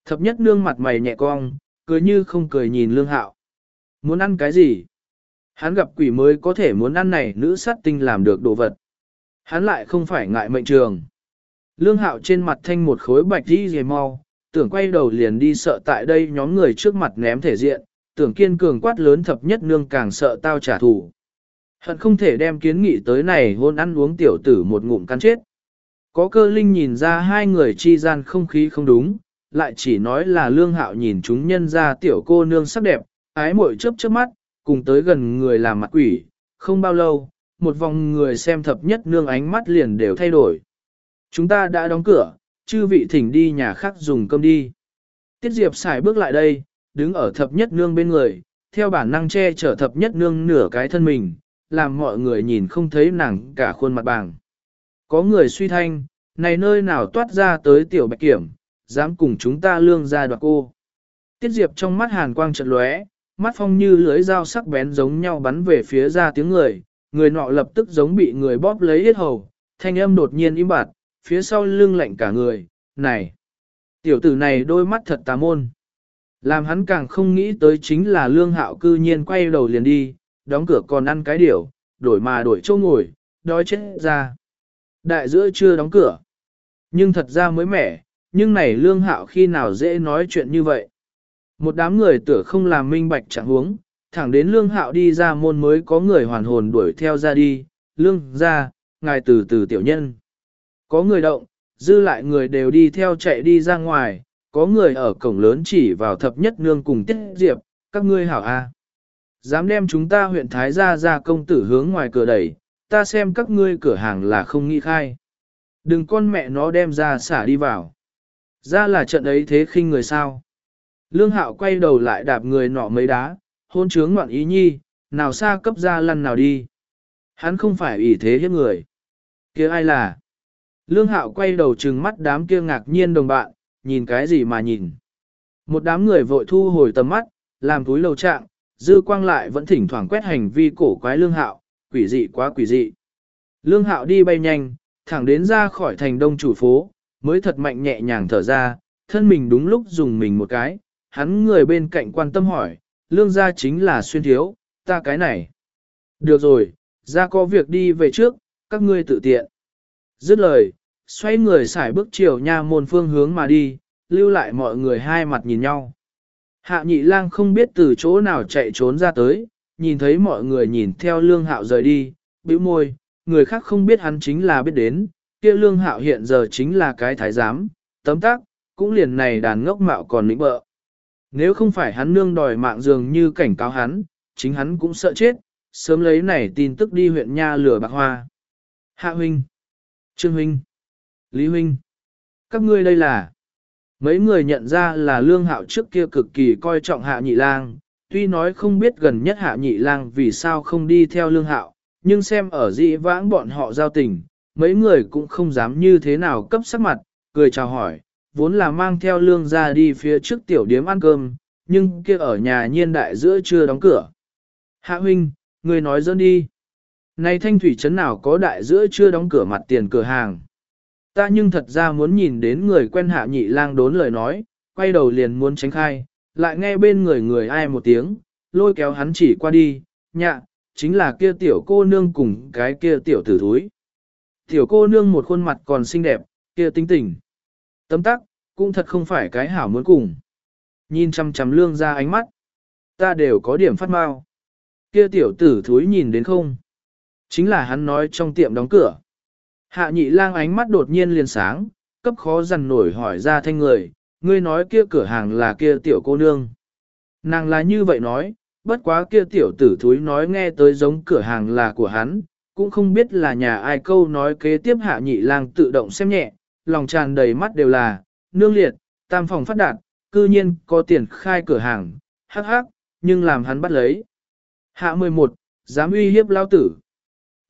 Thập nhất nương mặt mày nhẹ cong, cười như không cười nhìn lương hạo. Muốn ăn cái gì? Hắn gặp quỷ mới có thể muốn ăn này nữ sát tinh làm được đồ vật. Hắn lại không phải ngại mệnh trường. Lương hạo trên mặt thanh một khối bạch đi dề mau, tưởng quay đầu liền đi sợ tại đây nhóm người trước mặt ném thể diện, tưởng kiên cường quát lớn thập nhất nương càng sợ tao trả thù. Hận không thể đem kiến nghị tới này hôn ăn uống tiểu tử một ngụm cắn chết. Có cơ linh nhìn ra hai người chi gian không khí không đúng, lại chỉ nói là lương hạo nhìn chúng nhân ra tiểu cô nương sắc đẹp, ái mội chớp chớp mắt, cùng tới gần người làm mặt quỷ, không bao lâu, một vòng người xem thập nhất nương ánh mắt liền đều thay đổi. Chúng ta đã đóng cửa, chư vị thỉnh đi nhà khác dùng cơm đi. Tiết Diệp xài bước lại đây, đứng ở thập nhất nương bên người, theo bản năng che chở thập nhất nương nửa cái thân mình, làm mọi người nhìn không thấy nàng cả khuôn mặt bàng. Có người suy thanh, này nơi nào toát ra tới tiểu bạch kiểm, dám cùng chúng ta lương ra đoạt cô. Tiết Diệp trong mắt hàn quang trận lóe, mắt phong như lưới dao sắc bén giống nhau bắn về phía ra tiếng người, người nọ lập tức giống bị người bóp lấy hết hầu, thanh âm đột nhiên im bặt, phía sau lưng lạnh cả người, này, tiểu tử này đôi mắt thật tà môn. Làm hắn càng không nghĩ tới chính là lương hạo cư nhiên quay đầu liền đi, đóng cửa còn ăn cái điểu, đổi mà đổi châu ngồi, đói chết ra. Đại giữa chưa đóng cửa. Nhưng thật ra mới mẻ, nhưng này lương hạo khi nào dễ nói chuyện như vậy. Một đám người tựa không làm minh bạch chẳng huống, thẳng đến lương hạo đi ra môn mới có người hoàn hồn đuổi theo ra đi, lương ra, ngài từ từ tiểu nhân. Có người động, dư lại người đều đi theo chạy đi ra ngoài, có người ở cổng lớn chỉ vào thập nhất nương cùng tiết diệp, các ngươi hảo a. Dám đem chúng ta huyện Thái gia ra công tử hướng ngoài cửa đẩy, ta xem các ngươi cửa hàng là không nghĩ khai. Đừng con mẹ nó đem ra xả đi vào. Ra là trận ấy thế khinh người sao. Lương hạo quay đầu lại đạp người nọ mấy đá, hôn trướng ngoạn ý nhi, nào xa cấp ra lăn nào đi. Hắn không phải ủy thế hiếp người. kia ai là? Lương hạo quay đầu trừng mắt đám kia ngạc nhiên đồng bạn, nhìn cái gì mà nhìn. Một đám người vội thu hồi tầm mắt, làm túi lầu trạng, dư quang lại vẫn thỉnh thoảng quét hành vi cổ quái lương hạo, quỷ dị quá quỷ dị. Lương hạo đi bay nhanh, thẳng đến ra khỏi thành đông chủ phố, mới thật mạnh nhẹ nhàng thở ra, thân mình đúng lúc dùng mình một cái, hắn người bên cạnh quan tâm hỏi, lương gia chính là xuyên thiếu, ta cái này. Được rồi, ra có việc đi về trước, các ngươi tự tiện. Dứt lời, xoay người xài bước chiều nha môn phương hướng mà đi, lưu lại mọi người hai mặt nhìn nhau. Hạ nhị lang không biết từ chỗ nào chạy trốn ra tới, nhìn thấy mọi người nhìn theo lương hạo rời đi, bĩu môi, người khác không biết hắn chính là biết đến, kia lương hạo hiện giờ chính là cái thái giám, tấm tác, cũng liền này đàn ngốc mạo còn lĩnh bợ. Nếu không phải hắn nương đòi mạng dường như cảnh cáo hắn, chính hắn cũng sợ chết, sớm lấy này tin tức đi huyện Nha lửa bạc hoa. Hạ huynh, Trương huynh, Lý huynh, các ngươi đây là... Mấy người nhận ra là lương hạo trước kia cực kỳ coi trọng hạ nhị lang, tuy nói không biết gần nhất hạ nhị lang vì sao không đi theo lương hạo, nhưng xem ở dĩ vãng bọn họ giao tình, mấy người cũng không dám như thế nào cấp sắc mặt, cười chào hỏi, vốn là mang theo lương ra đi phía trước tiểu điếm ăn cơm, nhưng kia ở nhà nhiên đại giữa chưa đóng cửa. Hạ huynh, người nói dẫn đi. Này thanh thủy trấn nào có đại giữa chưa đóng cửa mặt tiền cửa hàng. Ta nhưng thật ra muốn nhìn đến người quen hạ nhị lang đốn lời nói, quay đầu liền muốn tránh khai, lại nghe bên người người ai một tiếng, lôi kéo hắn chỉ qua đi, nhạ, chính là kia tiểu cô nương cùng cái kia tiểu tử thúi. Tiểu cô nương một khuôn mặt còn xinh đẹp, kia tính tình. Tấm tắc, cũng thật không phải cái hảo muốn cùng. Nhìn chăm chăm lương ra ánh mắt. Ta đều có điểm phát mau. Kia tiểu tử thúi nhìn đến không? Chính là hắn nói trong tiệm đóng cửa. Hạ nhị lang ánh mắt đột nhiên liền sáng, cấp khó dằn nổi hỏi ra thanh người, ngươi nói kia cửa hàng là kia tiểu cô nương. Nàng là như vậy nói, bất quá kia tiểu tử thúi nói nghe tới giống cửa hàng là của hắn, cũng không biết là nhà ai câu nói kế tiếp hạ nhị lang tự động xem nhẹ, lòng tràn đầy mắt đều là, nương liệt, tam phòng phát đạt, cư nhiên có tiền khai cửa hàng, hắc hắc, nhưng làm hắn bắt lấy. Hạ 11, dám uy hiếp lao tử.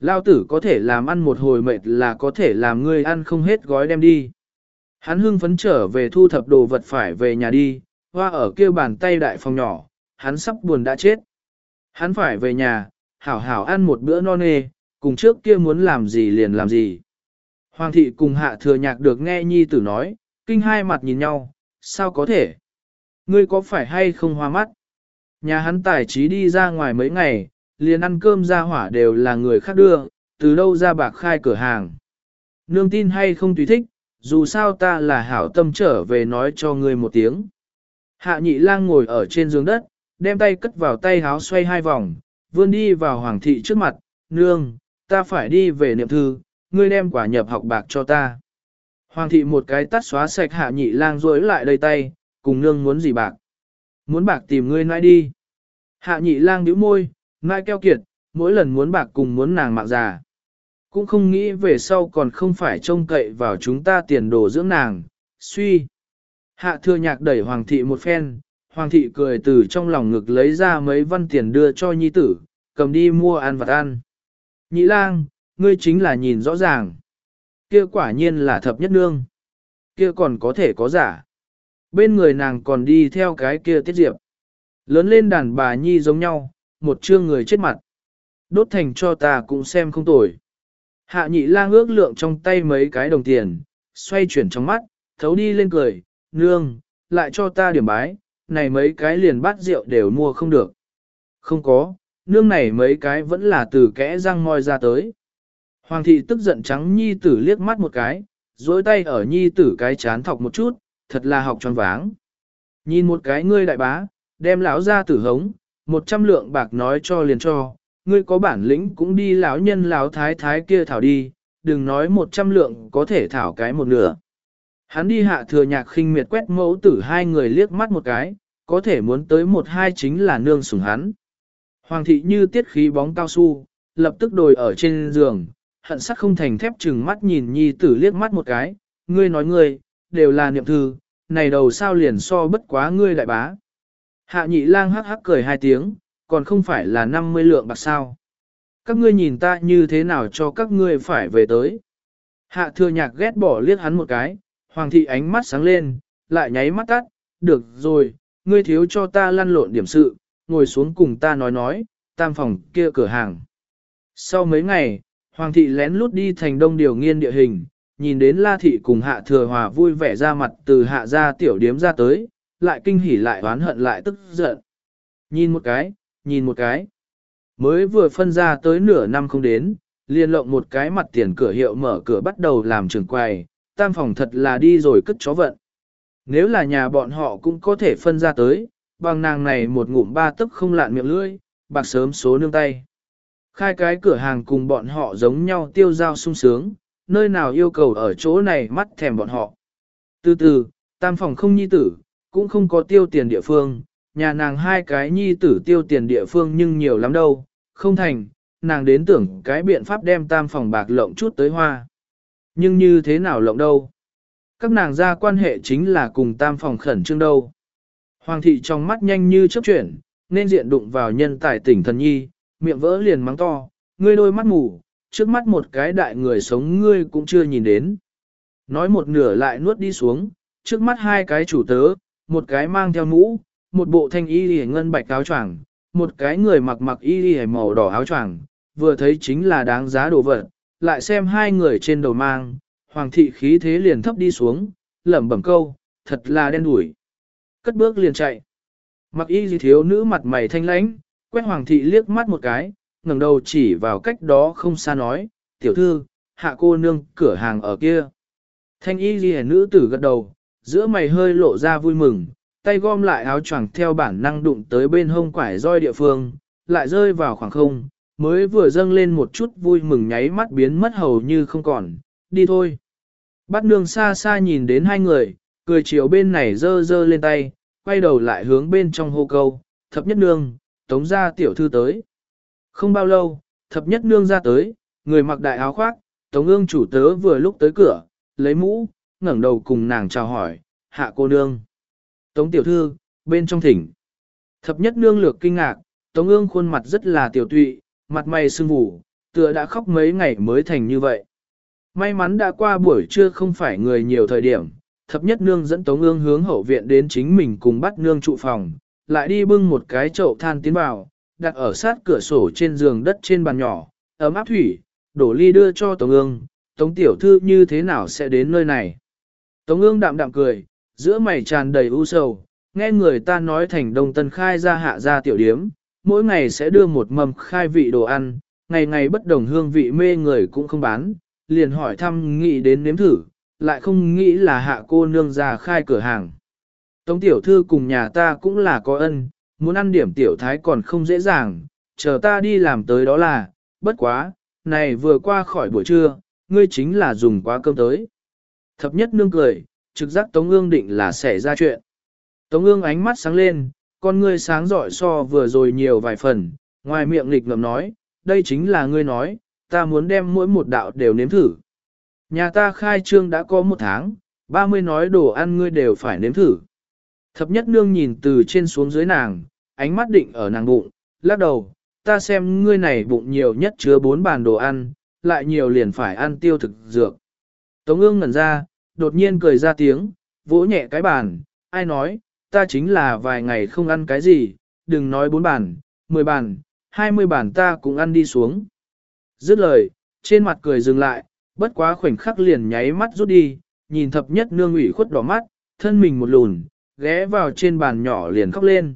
Lao tử có thể làm ăn một hồi mệt là có thể làm ngươi ăn không hết gói đem đi. Hắn hưng phấn trở về thu thập đồ vật phải về nhà đi, hoa ở kia bàn tay đại phòng nhỏ, hắn sắp buồn đã chết. Hắn phải về nhà, hảo hảo ăn một bữa no nê, cùng trước kia muốn làm gì liền làm gì. Hoàng thị cùng hạ thừa nhạc được nghe nhi tử nói, kinh hai mặt nhìn nhau, sao có thể? Ngươi có phải hay không hoa mắt? Nhà hắn tài trí đi ra ngoài mấy ngày, liền ăn cơm ra hỏa đều là người khác đưa, từ đâu ra bạc khai cửa hàng. Nương tin hay không tùy thích, dù sao ta là hảo tâm trở về nói cho ngươi một tiếng. Hạ nhị lang ngồi ở trên giường đất, đem tay cất vào tay háo xoay hai vòng, vươn đi vào hoàng thị trước mặt, nương, ta phải đi về niệm thư, ngươi đem quả nhập học bạc cho ta. Hoàng thị một cái tắt xóa sạch hạ nhị lang rối lại đầy tay, cùng nương muốn gì bạc. Muốn bạc tìm ngươi nãi đi. Hạ nhị lang nhíu môi, nãi keo kiệt, mỗi lần muốn bạc cùng muốn nàng mạng già. Cũng không nghĩ về sau còn không phải trông cậy vào chúng ta tiền đồ dưỡng nàng, suy. Hạ thừa nhạc đẩy hoàng thị một phen, hoàng thị cười từ trong lòng ngực lấy ra mấy văn tiền đưa cho nhi tử, cầm đi mua ăn vặt ăn. Nhĩ lang, ngươi chính là nhìn rõ ràng. Kia quả nhiên là thập nhất nương. Kia còn có thể có giả. Bên người nàng còn đi theo cái kia tiết diệp. Lớn lên đàn bà nhi giống nhau, một chương người chết mặt. Đốt thành cho ta cũng xem không tồi. Hạ nhị lang ước lượng trong tay mấy cái đồng tiền, xoay chuyển trong mắt, thấu đi lên cười, nương, lại cho ta điểm bái, này mấy cái liền bát rượu đều mua không được. Không có, nương này mấy cái vẫn là từ kẽ răng ngoi ra tới. Hoàng thị tức giận trắng nhi tử liếc mắt một cái, dối tay ở nhi tử cái chán thọc một chút, thật là học tròn váng. Nhìn một cái ngươi đại bá, đem lão ra tử hống, một trăm lượng bạc nói cho liền cho, ngươi có bản lĩnh cũng đi lão nhân lão thái thái kia thảo đi, đừng nói một trăm lượng có thể thảo cái một nửa. Hắn đi hạ thừa nhạc khinh miệt quét mẫu tử hai người liếc mắt một cái, có thể muốn tới một hai chính là nương sủng hắn. Hoàng thị như tiết khí bóng cao su, lập tức đồi ở trên giường, hận sắc không thành thép chừng mắt nhìn nhi tử liếc mắt một cái, ngươi nói ngươi, đều là niệm thư, này đầu sao liền so bất quá ngươi đại bá. Hạ nhị lang hắc hắc cười hai tiếng, còn không phải là 50 lượng bạc sao. Các ngươi nhìn ta như thế nào cho các ngươi phải về tới. Hạ thừa nhạc ghét bỏ liếc hắn một cái, hoàng thị ánh mắt sáng lên, lại nháy mắt tắt, được rồi, ngươi thiếu cho ta lăn lộn điểm sự, ngồi xuống cùng ta nói nói, tam phòng kia cửa hàng. Sau mấy ngày, hoàng thị lén lút đi thành đông điều nghiên địa hình, nhìn đến la thị cùng hạ thừa hòa vui vẻ ra mặt từ hạ gia tiểu điếm ra tới, lại kinh hỉ lại oán hận lại tức giận. Nhìn một cái, nhìn một cái. Mới vừa phân ra tới nửa năm không đến, liền lộng một cái mặt tiền cửa hiệu mở cửa bắt đầu làm trường quầy, tam phòng thật là đi rồi cất chó vận. Nếu là nhà bọn họ cũng có thể phân ra tới, bằng nàng này một ngụm ba tức không lạn miệng lưỡi, bạc sớm số nương tay. Khai cái cửa hàng cùng bọn họ giống nhau tiêu giao sung sướng, nơi nào yêu cầu ở chỗ này mắt thèm bọn họ. Từ từ, tam phòng không nhi tử, cũng không có tiêu tiền địa phương, nhà nàng hai cái nhi tử tiêu tiền địa phương nhưng nhiều lắm đâu, không thành, nàng đến tưởng cái biện pháp đem tam phòng bạc lộng chút tới hoa. Nhưng như thế nào lộng đâu? Các nàng ra quan hệ chính là cùng tam phòng khẩn trương đâu. Hoàng thị trong mắt nhanh như chớp chuyển, nên diện đụng vào nhân tài tỉnh thần nhi, miệng vỡ liền mắng to, ngươi đôi mắt mù, trước mắt một cái đại người sống ngươi cũng chưa nhìn đến. Nói một nửa lại nuốt đi xuống, trước mắt hai cái chủ tớ, một cái mang theo mũ, một bộ thanh y lìa ngân bạch áo choàng, một cái người mặc mặc y lìa màu đỏ áo choàng, vừa thấy chính là đáng giá đồ vật, lại xem hai người trên đầu mang, hoàng thị khí thế liền thấp đi xuống, lẩm bẩm câu, thật là đen đủi. Cất bước liền chạy. Mặc y gì thiếu nữ mặt mày thanh lãnh, quét hoàng thị liếc mắt một cái, ngẩng đầu chỉ vào cách đó không xa nói, tiểu thư, hạ cô nương, cửa hàng ở kia. Thanh y gì nữ tử gật đầu, giữa mày hơi lộ ra vui mừng, tay gom lại áo choàng theo bản năng đụng tới bên hông quải roi địa phương, lại rơi vào khoảng không, mới vừa dâng lên một chút vui mừng nháy mắt biến mất hầu như không còn, đi thôi. Bắt nương xa xa nhìn đến hai người, cười chiều bên này dơ dơ lên tay, quay đầu lại hướng bên trong hô câu, thập nhất nương, tống ra tiểu thư tới. Không bao lâu, thập nhất nương ra tới, người mặc đại áo khoác, tống ương chủ tớ vừa lúc tới cửa, lấy mũ, ngẩng đầu cùng nàng chào hỏi, hạ cô nương. Tống tiểu thư, bên trong thỉnh. Thập nhất nương lược kinh ngạc, tống ương khuôn mặt rất là tiểu tụy, mặt mày sưng vù, tựa đã khóc mấy ngày mới thành như vậy. May mắn đã qua buổi trưa không phải người nhiều thời điểm, thập nhất nương dẫn tống ương hướng hậu viện đến chính mình cùng bắt nương trụ phòng, lại đi bưng một cái chậu than tiến vào, đặt ở sát cửa sổ trên giường đất trên bàn nhỏ, ấm áp thủy, đổ ly đưa cho tống ương, tống tiểu thư như thế nào sẽ đến nơi này. Tống ương đạm đạm cười, giữa mày tràn đầy u sầu, nghe người ta nói thành đông tân khai ra hạ ra tiểu điếm, mỗi ngày sẽ đưa một mầm khai vị đồ ăn, ngày ngày bất đồng hương vị mê người cũng không bán, liền hỏi thăm nghĩ đến nếm thử, lại không nghĩ là hạ cô nương ra khai cửa hàng. Tống tiểu thư cùng nhà ta cũng là có ân, muốn ăn điểm tiểu thái còn không dễ dàng, chờ ta đi làm tới đó là, bất quá, này vừa qua khỏi buổi trưa, ngươi chính là dùng quá cơm tới. Thập nhất nương cười, trực giác Tống ương định là sẽ ra chuyện. Tống ương ánh mắt sáng lên, con ngươi sáng giỏi so vừa rồi nhiều vài phần, ngoài miệng lịch ngầm nói, đây chính là ngươi nói, ta muốn đem mỗi một đạo đều nếm thử. Nhà ta khai trương đã có một tháng, 30 nói đồ ăn ngươi đều phải nếm thử. Thập nhất nương nhìn từ trên xuống dưới nàng, ánh mắt định ở nàng bụng, lắc đầu, ta xem ngươi này bụng nhiều nhất chứa bốn bàn đồ ăn, lại nhiều liền phải ăn tiêu thực dược. Tống ương ngẩn ra, đột nhiên cười ra tiếng, vỗ nhẹ cái bàn, ai nói, ta chính là vài ngày không ăn cái gì, đừng nói bốn bàn, mười bàn, hai mươi bàn ta cũng ăn đi xuống. Dứt lời, trên mặt cười dừng lại, bất quá khoảnh khắc liền nháy mắt rút đi, nhìn thập nhất nương ủy khuất đỏ mắt, thân mình một lùn, ghé vào trên bàn nhỏ liền khóc lên.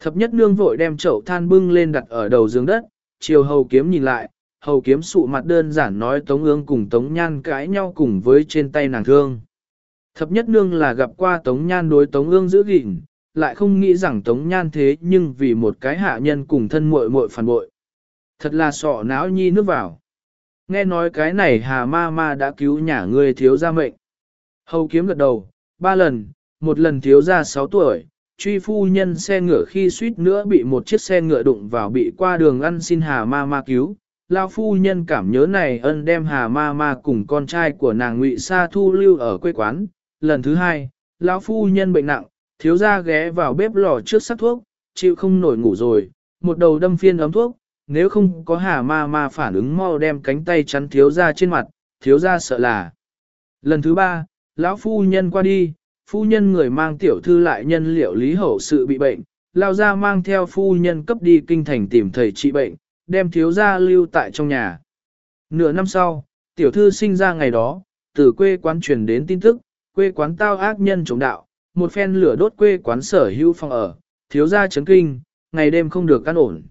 Thập nhất nương vội đem chậu than bưng lên đặt ở đầu giường đất, chiều hầu kiếm nhìn lại, hầu kiếm sụ mặt đơn giản nói tống ương cùng tống nhan cãi nhau cùng với trên tay nàng thương. Thập nhất nương là gặp qua tống nhan đối tống ương giữ gìn, lại không nghĩ rằng tống nhan thế nhưng vì một cái hạ nhân cùng thân muội muội phản bội. Thật là sọ não nhi nước vào. Nghe nói cái này hà ma ma đã cứu nhà ngươi thiếu gia mệnh. Hầu kiếm gật đầu, ba lần, một lần thiếu gia 6 tuổi, truy phu nhân xe ngựa khi suýt nữa bị một chiếc xe ngựa đụng vào bị qua đường ăn xin hà ma ma cứu. Lao phu nhân cảm nhớ này ân đem hà ma ma cùng con trai của nàng ngụy Sa thu lưu ở quê quán. Lần thứ hai, lão phu nhân bệnh nặng, thiếu gia ghé vào bếp lò trước sắc thuốc, chịu không nổi ngủ rồi, một đầu đâm phiên ấm thuốc, nếu không có hà ma ma phản ứng mau đem cánh tay chắn thiếu gia trên mặt, thiếu gia sợ là. Lần thứ ba, lão phu nhân qua đi, phu nhân người mang tiểu thư lại nhân liệu lý hậu sự bị bệnh, lao ra mang theo phu nhân cấp đi kinh thành tìm thầy trị bệnh, đem thiếu gia lưu tại trong nhà. Nửa năm sau, tiểu thư sinh ra ngày đó, từ quê quán truyền đến tin tức, quê quán tao ác nhân chống đạo, một phen lửa đốt quê quán sở hữu phòng ở, thiếu gia chấn kinh, ngày đêm không được căn ổn.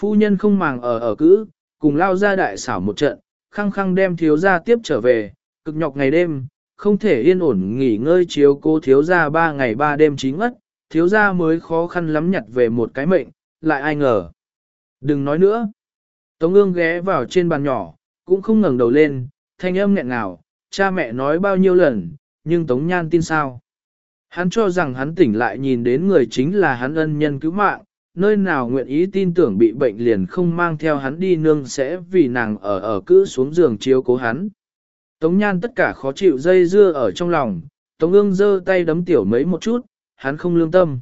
Phu nhân không màng ở ở cữ, cùng lao ra đại xảo một trận, khăng khăng đem thiếu gia tiếp trở về, cực nhọc ngày đêm, không thể yên ổn nghỉ ngơi chiếu cô thiếu gia ba ngày ba đêm chín ngất, thiếu gia mới khó khăn lắm nhặt về một cái mệnh, lại ai ngờ. Đừng nói nữa. Tống ương ghé vào trên bàn nhỏ, cũng không ngẩng đầu lên, thanh âm nghẹn ngào, cha mẹ nói bao nhiêu lần, nhưng Tống Nhan tin sao. Hắn cho rằng hắn tỉnh lại nhìn đến người chính là hắn ân nhân cứu mạng, nơi nào nguyện ý tin tưởng bị bệnh liền không mang theo hắn đi nương sẽ vì nàng ở ở cứ xuống giường chiếu cố hắn. Tống nhan tất cả khó chịu dây dưa ở trong lòng, Tống ương giơ tay đấm tiểu mấy một chút, hắn không lương tâm.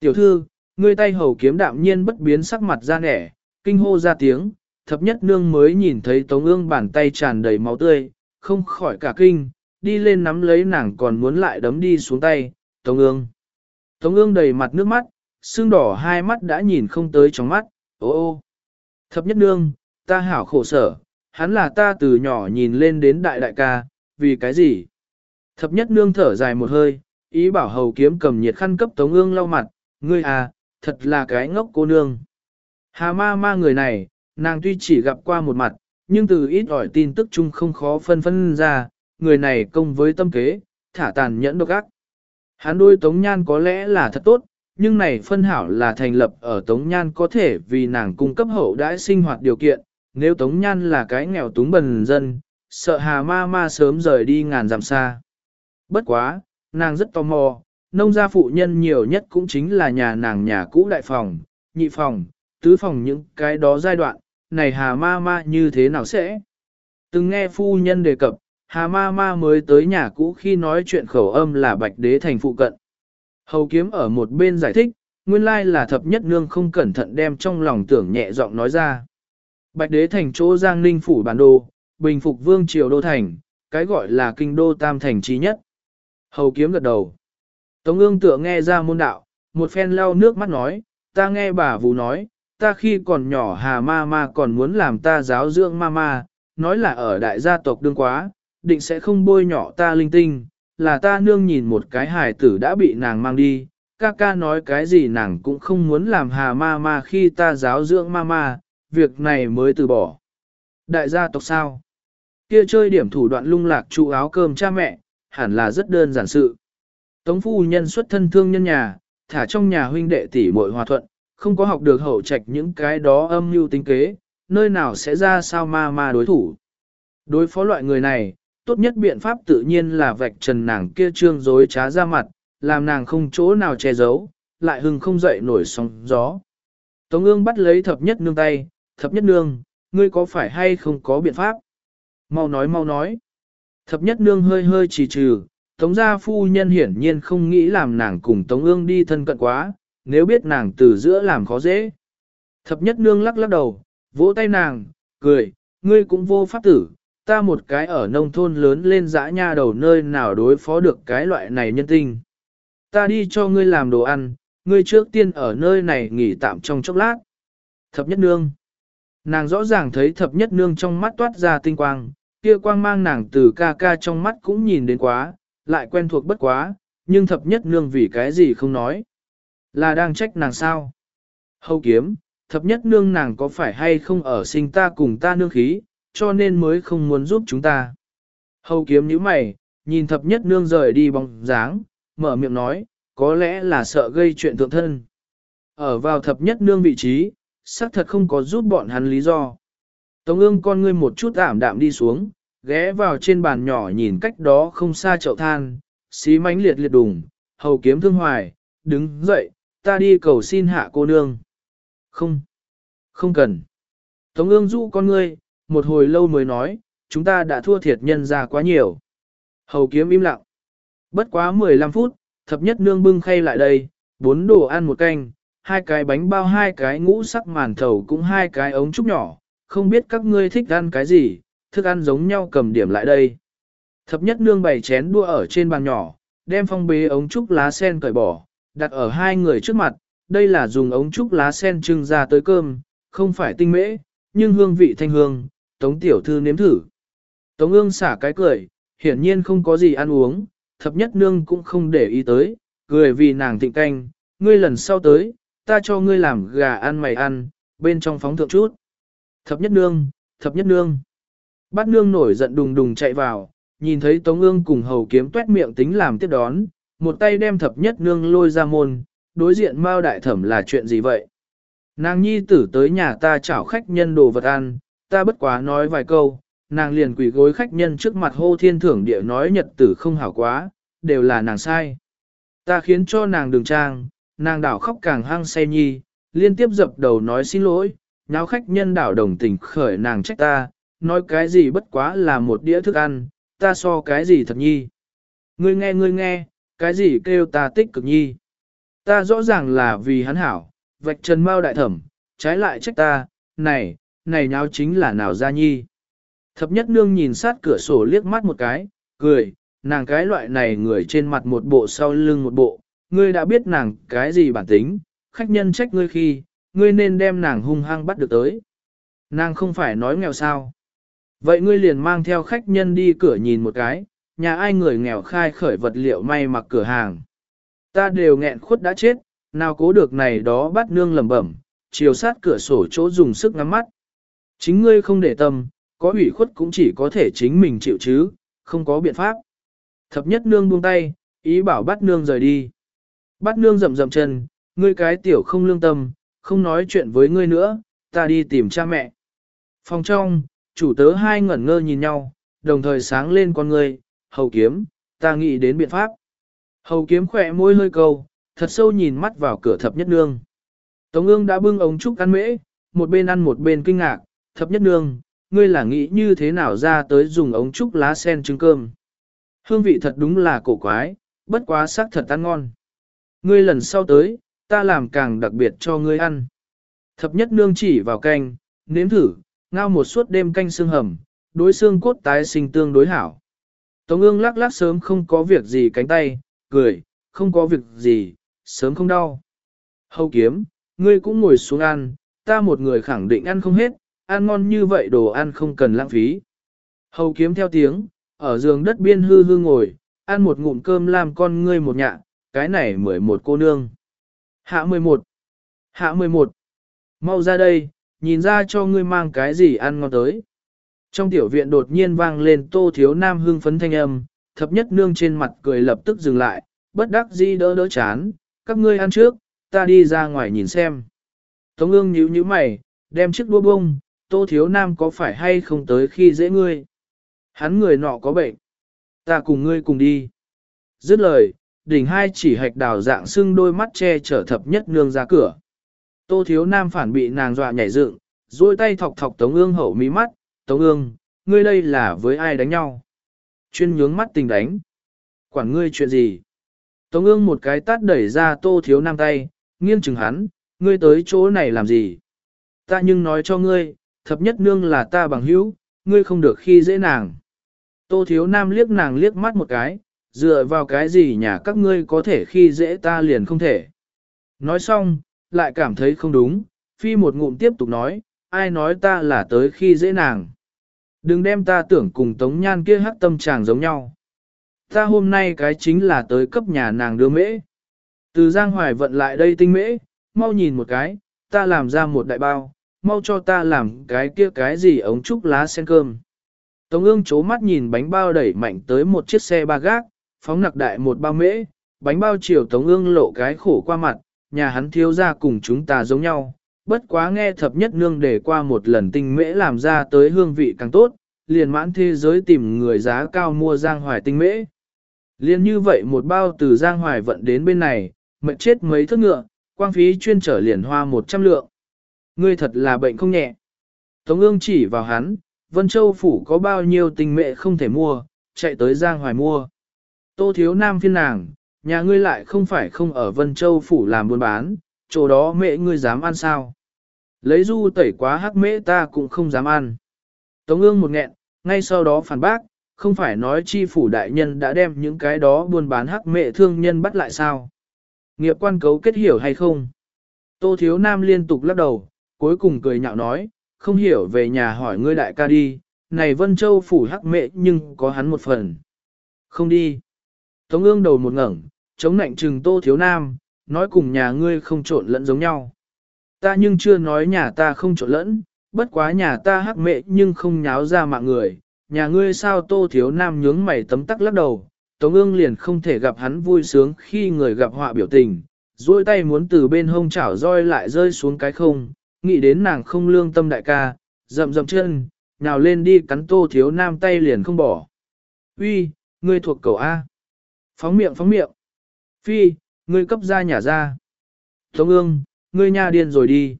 Tiểu thư, ngươi tay hầu kiếm đạm nhiên bất biến sắc mặt ra nẻ, kinh hô ra tiếng, thập nhất nương mới nhìn thấy Tống ương bàn tay tràn đầy máu tươi, không khỏi cả kinh, đi lên nắm lấy nàng còn muốn lại đấm đi xuống tay, Tống ương. Tống ương đầy mặt nước mắt, xương đỏ hai mắt đã nhìn không tới trong mắt, ô ô. Thập nhất nương, ta hảo khổ sở, hắn là ta từ nhỏ nhìn lên đến đại đại ca, vì cái gì? Thập nhất nương thở dài một hơi, ý bảo hầu kiếm cầm nhiệt khăn cấp tống ương lau mặt, ngươi à, thật là cái ngốc cô nương. Hà ma ma người này, nàng tuy chỉ gặp qua một mặt, nhưng từ ít ỏi tin tức chung không khó phân phân ra, người này công với tâm kế, thả tàn nhẫn độc ác. Hắn đôi tống nhan có lẽ là thật tốt, nhưng này phân hảo là thành lập ở tống nhan có thể vì nàng cung cấp hậu đãi sinh hoạt điều kiện, nếu Tống Nhan là cái nghèo túng bần dân, sợ hà ma ma sớm rời đi ngàn dặm xa. Bất quá, nàng rất tò mò, nông gia phụ nhân nhiều nhất cũng chính là nhà nàng nhà cũ đại phòng, nhị phòng, tứ phòng những cái đó giai đoạn, này hà ma ma như thế nào sẽ? Từng nghe phu nhân đề cập, hà ma ma mới tới nhà cũ khi nói chuyện khẩu âm là bạch đế thành phụ cận. Hầu kiếm ở một bên giải thích, nguyên lai là thập nhất nương không cẩn thận đem trong lòng tưởng nhẹ giọng nói ra. Bạch đế thành chỗ Giang Ninh phủ bản đồ, bình phục vương triều đô thành, cái gọi là kinh đô tam thành trí nhất. Hầu kiếm gật đầu. Tống ương tựa nghe ra môn đạo, một phen lau nước mắt nói, ta nghe bà Vũ nói, ta khi còn nhỏ hà ma ma còn muốn làm ta giáo dưỡng ma ma, nói là ở đại gia tộc đương quá, định sẽ không bôi nhỏ ta linh tinh, là ta nương nhìn một cái hài tử đã bị nàng mang đi, ca ca nói cái gì nàng cũng không muốn làm hà ma ma khi ta giáo dưỡng ma ma, việc này mới từ bỏ. Đại gia tộc sao? Kia chơi điểm thủ đoạn lung lạc trụ áo cơm cha mẹ, hẳn là rất đơn giản sự. Tống phu nhân xuất thân thương nhân nhà, thả trong nhà huynh đệ tỷ muội hòa thuận, không có học được hậu trạch những cái đó âm mưu tính kế, nơi nào sẽ ra sao ma ma đối thủ. Đối phó loại người này, tốt nhất biện pháp tự nhiên là vạch trần nàng kia trương dối trá ra mặt, làm nàng không chỗ nào che giấu, lại hưng không dậy nổi sóng gió. Tống ương bắt lấy thập nhất nương tay, thập nhất nương, ngươi có phải hay không có biện pháp? Mau nói mau nói. Thập nhất nương hơi hơi trì trừ, tống gia phu nhân hiển nhiên không nghĩ làm nàng cùng tống ương đi thân cận quá, nếu biết nàng từ giữa làm khó dễ. Thập nhất nương lắc lắc đầu, vỗ tay nàng, cười, ngươi cũng vô pháp tử, ta một cái ở nông thôn lớn lên dã nha đầu nơi nào đối phó được cái loại này nhân tinh. Ta đi cho ngươi làm đồ ăn, ngươi trước tiên ở nơi này nghỉ tạm trong chốc lát. Thập nhất nương. Nàng rõ ràng thấy thập nhất nương trong mắt toát ra tinh quang, kia quang mang nàng từ ca ca trong mắt cũng nhìn đến quá, lại quen thuộc bất quá, nhưng thập nhất nương vì cái gì không nói. Là đang trách nàng sao? Hầu kiếm, thập nhất nương nàng có phải hay không ở sinh ta cùng ta nương khí, cho nên mới không muốn giúp chúng ta. Hầu kiếm nhíu mày, nhìn thập nhất nương rời đi bóng dáng, mở miệng nói, có lẽ là sợ gây chuyện thượng thân. Ở vào thập nhất nương vị trí, xác thật không có giúp bọn hắn lý do. Tống ương con ngươi một chút ảm đạm đi xuống, ghé vào trên bàn nhỏ nhìn cách đó không xa chậu than, xí mánh liệt liệt đùng, hầu kiếm thương hoài, đứng dậy, ta đi cầu xin hạ cô nương. Không, không cần. Tống ương dụ con ngươi, một hồi lâu mới nói, chúng ta đã thua thiệt nhân ra quá nhiều. Hầu kiếm im lặng. Bất quá 15 phút, thập nhất nương bưng khay lại đây, bốn đồ ăn một canh, hai cái bánh bao hai cái ngũ sắc màn thầu cũng hai cái ống trúc nhỏ, không biết các ngươi thích ăn cái gì, thức ăn giống nhau cầm điểm lại đây. Thập nhất nương bày chén đua ở trên bàn nhỏ, đem phong bế ống trúc lá sen cởi bỏ, đặt ở hai người trước mặt, đây là dùng ống trúc lá sen trưng ra tới cơm, không phải tinh mễ, nhưng hương vị thanh hương, tống tiểu thư nếm thử. Tống ương xả cái cười, hiển nhiên không có gì ăn uống, thập nhất nương cũng không để ý tới, cười vì nàng thịnh canh, ngươi lần sau tới, ta cho ngươi làm gà ăn mày ăn, bên trong phóng thượng chút. Thập nhất nương, thập nhất nương. Bát nương nổi giận đùng đùng chạy vào, nhìn thấy Tống ương cùng hầu kiếm tuét miệng tính làm tiếp đón, một tay đem thập nhất nương lôi ra môn, đối diện Mao đại thẩm là chuyện gì vậy? Nàng nhi tử tới nhà ta chảo khách nhân đồ vật ăn, ta bất quá nói vài câu, nàng liền quỳ gối khách nhân trước mặt hô thiên thưởng địa nói nhật tử không hảo quá, đều là nàng sai. Ta khiến cho nàng đường trang, nàng đảo khóc càng hăng say nhi, liên tiếp dập đầu nói xin lỗi, nháo khách nhân đảo đồng tình khởi nàng trách ta, nói cái gì bất quá là một đĩa thức ăn, ta so cái gì thật nhi. Ngươi nghe ngươi nghe, cái gì kêu ta tích cực nhi. Ta rõ ràng là vì hắn hảo, vạch trần mao đại thẩm, trái lại trách ta, này, này nháo chính là nào ra nhi. Thập nhất nương nhìn sát cửa sổ liếc mắt một cái, cười, nàng cái loại này người trên mặt một bộ sau lưng một bộ, ngươi đã biết nàng cái gì bản tính, khách nhân trách ngươi khi, ngươi nên đem nàng hung hăng bắt được tới. Nàng không phải nói nghèo sao. Vậy ngươi liền mang theo khách nhân đi cửa nhìn một cái, nhà ai người nghèo khai khởi vật liệu may mặc cửa hàng. Ta đều nghẹn khuất đã chết, nào cố được này đó bắt nương lầm bẩm, chiều sát cửa sổ chỗ dùng sức ngắm mắt. Chính ngươi không để tâm, có ủy khuất cũng chỉ có thể chính mình chịu chứ, không có biện pháp. Thập nhất nương buông tay, ý bảo bắt nương rời đi. Bắt nương rậm rậm chân, ngươi cái tiểu không lương tâm, không nói chuyện với ngươi nữa, ta đi tìm cha mẹ. Phòng trong, chủ tớ hai ngẩn ngơ nhìn nhau, đồng thời sáng lên con người. hầu kiếm, ta nghĩ đến biện pháp. Hầu kiếm khỏe môi hơi câu, thật sâu nhìn mắt vào cửa thập nhất nương. Tống ương đã bưng ống trúc ăn mễ, một bên ăn một bên kinh ngạc, thập nhất nương, ngươi là nghĩ như thế nào ra tới dùng ống trúc lá sen trứng cơm. Hương vị thật đúng là cổ quái, bất quá sắc thật ăn ngon. Ngươi lần sau tới, ta làm càng đặc biệt cho ngươi ăn. Thập nhất nương chỉ vào canh, nếm thử, ngao một suốt đêm canh xương hầm, đối xương cốt tái sinh tương đối hảo. Tống ương lắc lắc sớm không có việc gì cánh tay, cười, không có việc gì, sớm không đau. Hầu kiếm, ngươi cũng ngồi xuống ăn, ta một người khẳng định ăn không hết, ăn ngon như vậy đồ ăn không cần lãng phí. Hầu kiếm theo tiếng, ở giường đất biên hư hư ngồi, ăn một ngụm cơm làm con ngươi một nhạ, cái này mười một cô nương. Hạ mười một, Hạ mười một, Mau ra đây, nhìn ra cho ngươi mang cái gì ăn ngon tới. Trong tiểu viện đột nhiên vang lên tô thiếu nam hương phấn thanh âm, thập nhất nương trên mặt cười lập tức dừng lại, bất đắc di đỡ đỡ chán, các ngươi ăn trước, ta đi ra ngoài nhìn xem. Tống ương nhíu nhíu mày, đem chiếc đua bông, tô thiếu nam có phải hay không tới khi dễ ngươi. Hắn người nọ có bệnh. Ta cùng ngươi cùng đi. Dứt lời, đỉnh hai chỉ hạch đào dạng xưng đôi mắt che chở thập nhất nương ra cửa. Tô thiếu nam phản bị nàng dọa nhảy dựng, duỗi tay thọc thọc tống ương hậu mí mắt, tống ương, ngươi đây là với ai đánh nhau? Chuyên nhướng mắt tình đánh. Quản ngươi chuyện gì? Tống ương một cái tát đẩy ra tô thiếu nam tay, nghiêng chừng hắn, ngươi tới chỗ này làm gì? Ta nhưng nói cho ngươi, thập nhất nương là ta bằng hữu, ngươi không được khi dễ nàng. Tô thiếu nam liếc nàng liếc mắt một cái, dựa vào cái gì nhà các ngươi có thể khi dễ ta liền không thể. Nói xong, lại cảm thấy không đúng, phi một ngụm tiếp tục nói, ai nói ta là tới khi dễ nàng. Đừng đem ta tưởng cùng tống nhan kia hắc tâm chàng giống nhau. Ta hôm nay cái chính là tới cấp nhà nàng đưa mễ. Từ Giang Hoài vận lại đây tinh mễ, mau nhìn một cái, ta làm ra một đại bao, mau cho ta làm cái kia cái gì ống trúc lá sen cơm. Tống ương chố mắt nhìn bánh bao đẩy mạnh tới một chiếc xe ba gác, phóng nặc đại một bao mễ, bánh bao chiều Tống ương lộ cái khổ qua mặt, nhà hắn thiếu ra cùng chúng ta giống nhau, bất quá nghe thập nhất nương để qua một lần tinh mễ làm ra tới hương vị càng tốt, liền mãn thế giới tìm người giá cao mua giang hoài tinh mễ. Liên như vậy một bao từ giang hoài vận đến bên này, mệnh chết mấy thước ngựa, quang phí chuyên trở liền hoa một trăm lượng. Ngươi thật là bệnh không nhẹ. Tống ương chỉ vào hắn, Vân Châu Phủ có bao nhiêu tinh mệ không thể mua, chạy tới Giang Hoài mua. Tô thiếu nam phiên nàng, nhà ngươi lại không phải không ở Vân Châu Phủ làm buôn bán, chỗ đó mẹ ngươi dám ăn sao. Lấy du tẩy quá hắc mễ ta cũng không dám ăn. Tống ương một nghẹn, ngay sau đó phản bác, không phải nói chi phủ đại nhân đã đem những cái đó buôn bán hắc mệ thương nhân bắt lại sao. Nghiệp quan cấu kết hiểu hay không? Tô thiếu nam liên tục lắc đầu, cuối cùng cười nhạo nói, không hiểu về nhà hỏi ngươi đại ca đi, này Vân Châu phủ hắc mệ nhưng có hắn một phần. Không đi. Tống ương đầu một ngẩng, chống nạnh trừng tô thiếu nam, nói cùng nhà ngươi không trộn lẫn giống nhau. Ta nhưng chưa nói nhà ta không trộn lẫn, bất quá nhà ta hắc mệ nhưng không nháo ra mạng người, nhà ngươi sao tô thiếu nam nhướng mày tấm tắc lắc đầu, Tống ương liền không thể gặp hắn vui sướng khi người gặp họa biểu tình, duỗi tay muốn từ bên hông chảo roi lại rơi xuống cái không, nghĩ đến nàng không lương tâm đại ca, rậm rậm chân, nhào lên đi cắn tô thiếu nam tay liền không bỏ. Uy, ngươi thuộc cầu A. Phóng miệng phóng miệng. Phi, ngươi cấp ra nhà ra. Tống ương, ngươi nha điên rồi đi.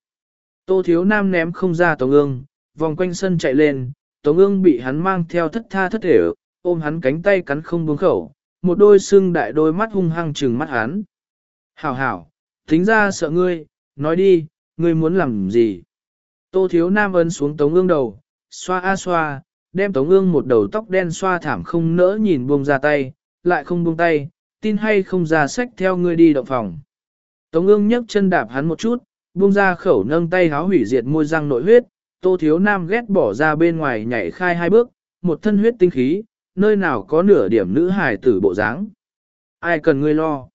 Tô thiếu nam ném không ra tống ương, vòng quanh sân chạy lên, tống ương bị hắn mang theo thất tha thất thể, ôm hắn cánh tay cắn không buông khẩu, một đôi xương đại đôi mắt hung hăng trừng mắt hắn. Hảo hảo, tính ra sợ ngươi, nói đi, ngươi muốn làm gì? Tô thiếu nam ấn xuống tống ương đầu, xoa a xoa, đem tống ương một đầu tóc đen xoa thảm không nỡ nhìn buông ra tay, lại không buông tay, tin hay không ra sách theo ngươi đi động phòng. Tống ương nhấc chân đạp hắn một chút, buông ra khẩu nâng tay háo hủy diệt môi răng nội huyết, tô thiếu nam ghét bỏ ra bên ngoài nhảy khai hai bước, một thân huyết tinh khí, nơi nào có nửa điểm nữ hài tử bộ dáng. Ai cần ngươi lo?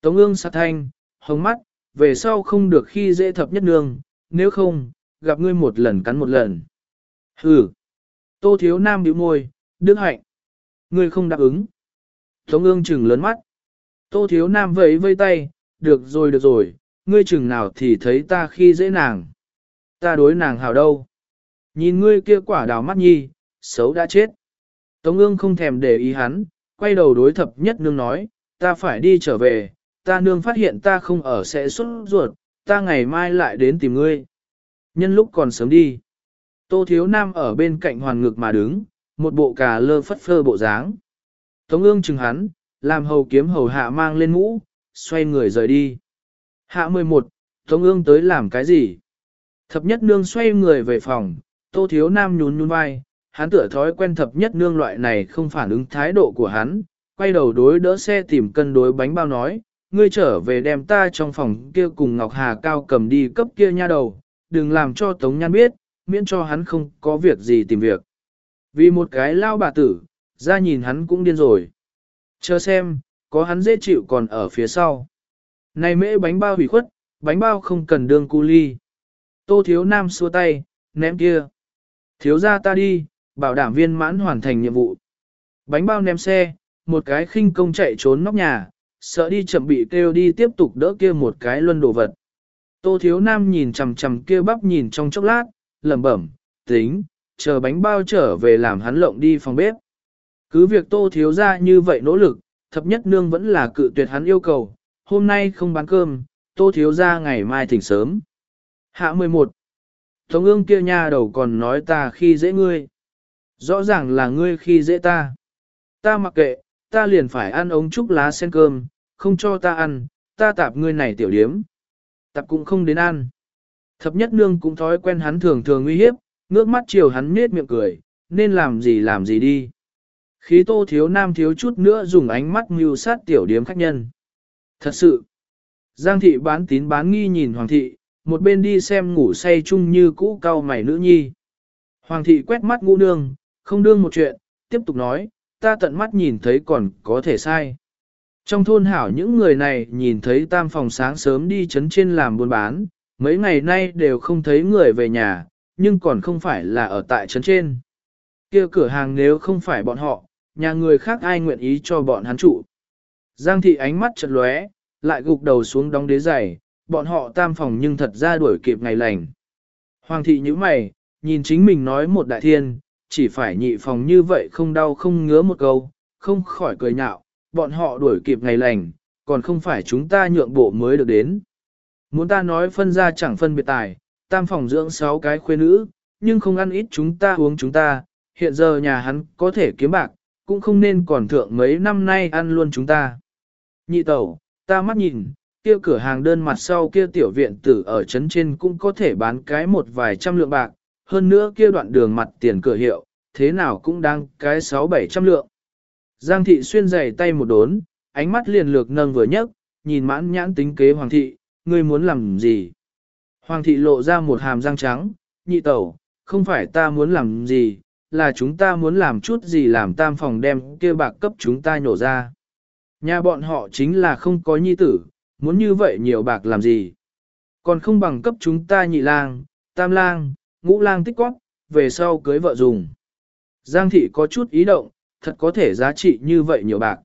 Tống ương sát thanh, hồng mắt, về sau không được khi dễ thập nhất nương, nếu không, gặp ngươi một lần cắn một lần. Hừ. Tô thiếu nam bĩu môi, đức hạnh. Ngươi không đáp ứng. Tống ương chừng lớn mắt. Tô thiếu nam vẫy vây tay, được rồi được rồi, ngươi chừng nào thì thấy ta khi dễ nàng. Ta đối nàng hào đâu. Nhìn ngươi kia quả đào mắt nhi, xấu đã chết. Tống ương không thèm để ý hắn, quay đầu đối thập nhất nương nói, ta phải đi trở về, ta nương phát hiện ta không ở sẽ xuất ruột, ta ngày mai lại đến tìm ngươi. Nhân lúc còn sớm đi. Tô thiếu nam ở bên cạnh hoàn ngực mà đứng, một bộ cà lơ phất phơ bộ dáng. Tống ương chừng hắn, làm hầu kiếm hầu hạ mang lên mũ, xoay người rời đi. Hạ 11, Tống ương tới làm cái gì? Thập nhất nương xoay người về phòng, tô thiếu nam nhún nhún vai, hắn tựa thói quen thập nhất nương loại này không phản ứng thái độ của hắn, quay đầu đối đỡ xe tìm cân đối bánh bao nói, ngươi trở về đem ta trong phòng kia cùng Ngọc Hà Cao cầm đi cấp kia nha đầu, đừng làm cho Tống Nhan biết, miễn cho hắn không có việc gì tìm việc. Vì một cái lao bà tử, ra nhìn hắn cũng điên rồi. Chờ xem, có hắn dễ chịu còn ở phía sau. Này mễ bánh bao hủy khuất, bánh bao không cần đương cu ly. Tô thiếu nam xua tay, ném kia. Thiếu ra ta đi, bảo đảm viên mãn hoàn thành nhiệm vụ. Bánh bao ném xe, một cái khinh công chạy trốn nóc nhà, sợ đi chậm bị kêu đi tiếp tục đỡ kia một cái luân đồ vật. Tô thiếu nam nhìn chằm chằm kia bắp nhìn trong chốc lát, lẩm bẩm, tính, chờ bánh bao trở về làm hắn lộng đi phòng bếp. Cứ việc tô thiếu ra như vậy nỗ lực, thập nhất nương vẫn là cự tuyệt hắn yêu cầu, hôm nay không bán cơm, tô thiếu ra ngày mai thỉnh sớm. Hạ 11. Tống ương kia nha đầu còn nói ta khi dễ ngươi. Rõ ràng là ngươi khi dễ ta. Ta mặc kệ, ta liền phải ăn ống trúc lá sen cơm, không cho ta ăn, ta tạp ngươi này tiểu điếm. Tạp cũng không đến ăn. Thập nhất nương cũng thói quen hắn thường thường uy hiếp, ngước mắt chiều hắn nết miệng cười, nên làm gì làm gì đi. Khí tô thiếu nam thiếu chút nữa dùng ánh mắt mưu sát tiểu điếm khách nhân. Thật sự, Giang thị bán tín bán nghi nhìn Hoàng thị, một bên đi xem ngủ say chung như cũ cao mày nữ nhi. Hoàng thị quét mắt ngũ nương, không đương một chuyện, tiếp tục nói, ta tận mắt nhìn thấy còn có thể sai. Trong thôn hảo những người này nhìn thấy tam phòng sáng sớm đi chấn trên làm buôn bán, mấy ngày nay đều không thấy người về nhà, nhưng còn không phải là ở tại chấn trên. kia cửa hàng nếu không phải bọn họ, nhà người khác ai nguyện ý cho bọn hắn trụ. Giang thị ánh mắt chật lóe, lại gục đầu xuống đóng đế giày, bọn họ tam phòng nhưng thật ra đuổi kịp ngày lành. Hoàng thị như mày, nhìn chính mình nói một đại thiên, chỉ phải nhị phòng như vậy không đau không ngứa một câu, không khỏi cười nhạo, bọn họ đuổi kịp ngày lành, còn không phải chúng ta nhượng bộ mới được đến. Muốn ta nói phân ra chẳng phân biệt tài, tam phòng dưỡng sáu cái khuê nữ, nhưng không ăn ít chúng ta uống chúng ta, hiện giờ nhà hắn có thể kiếm bạc, cũng không nên còn thượng mấy năm nay ăn luôn chúng ta. Nhị tẩu, ta mắt nhìn, kia cửa hàng đơn mặt sau kia tiểu viện tử ở trấn trên cũng có thể bán cái một vài trăm lượng bạc, hơn nữa kia đoạn đường mặt tiền cửa hiệu, thế nào cũng đang cái sáu bảy trăm lượng. Giang thị xuyên giày tay một đốn, ánh mắt liền lược nâng vừa nhấc, nhìn mãn nhãn tính kế hoàng thị, ngươi muốn làm gì? Hoàng thị lộ ra một hàm răng trắng, nhị tẩu, không phải ta muốn làm gì, là chúng ta muốn làm chút gì làm tam phòng đem kia bạc cấp chúng ta nhổ ra. Nhà bọn họ chính là không có nhi tử, muốn như vậy nhiều bạc làm gì. Còn không bằng cấp chúng ta nhị lang, tam lang, ngũ lang tích quát, về sau cưới vợ dùng. Giang thị có chút ý động, thật có thể giá trị như vậy nhiều bạc.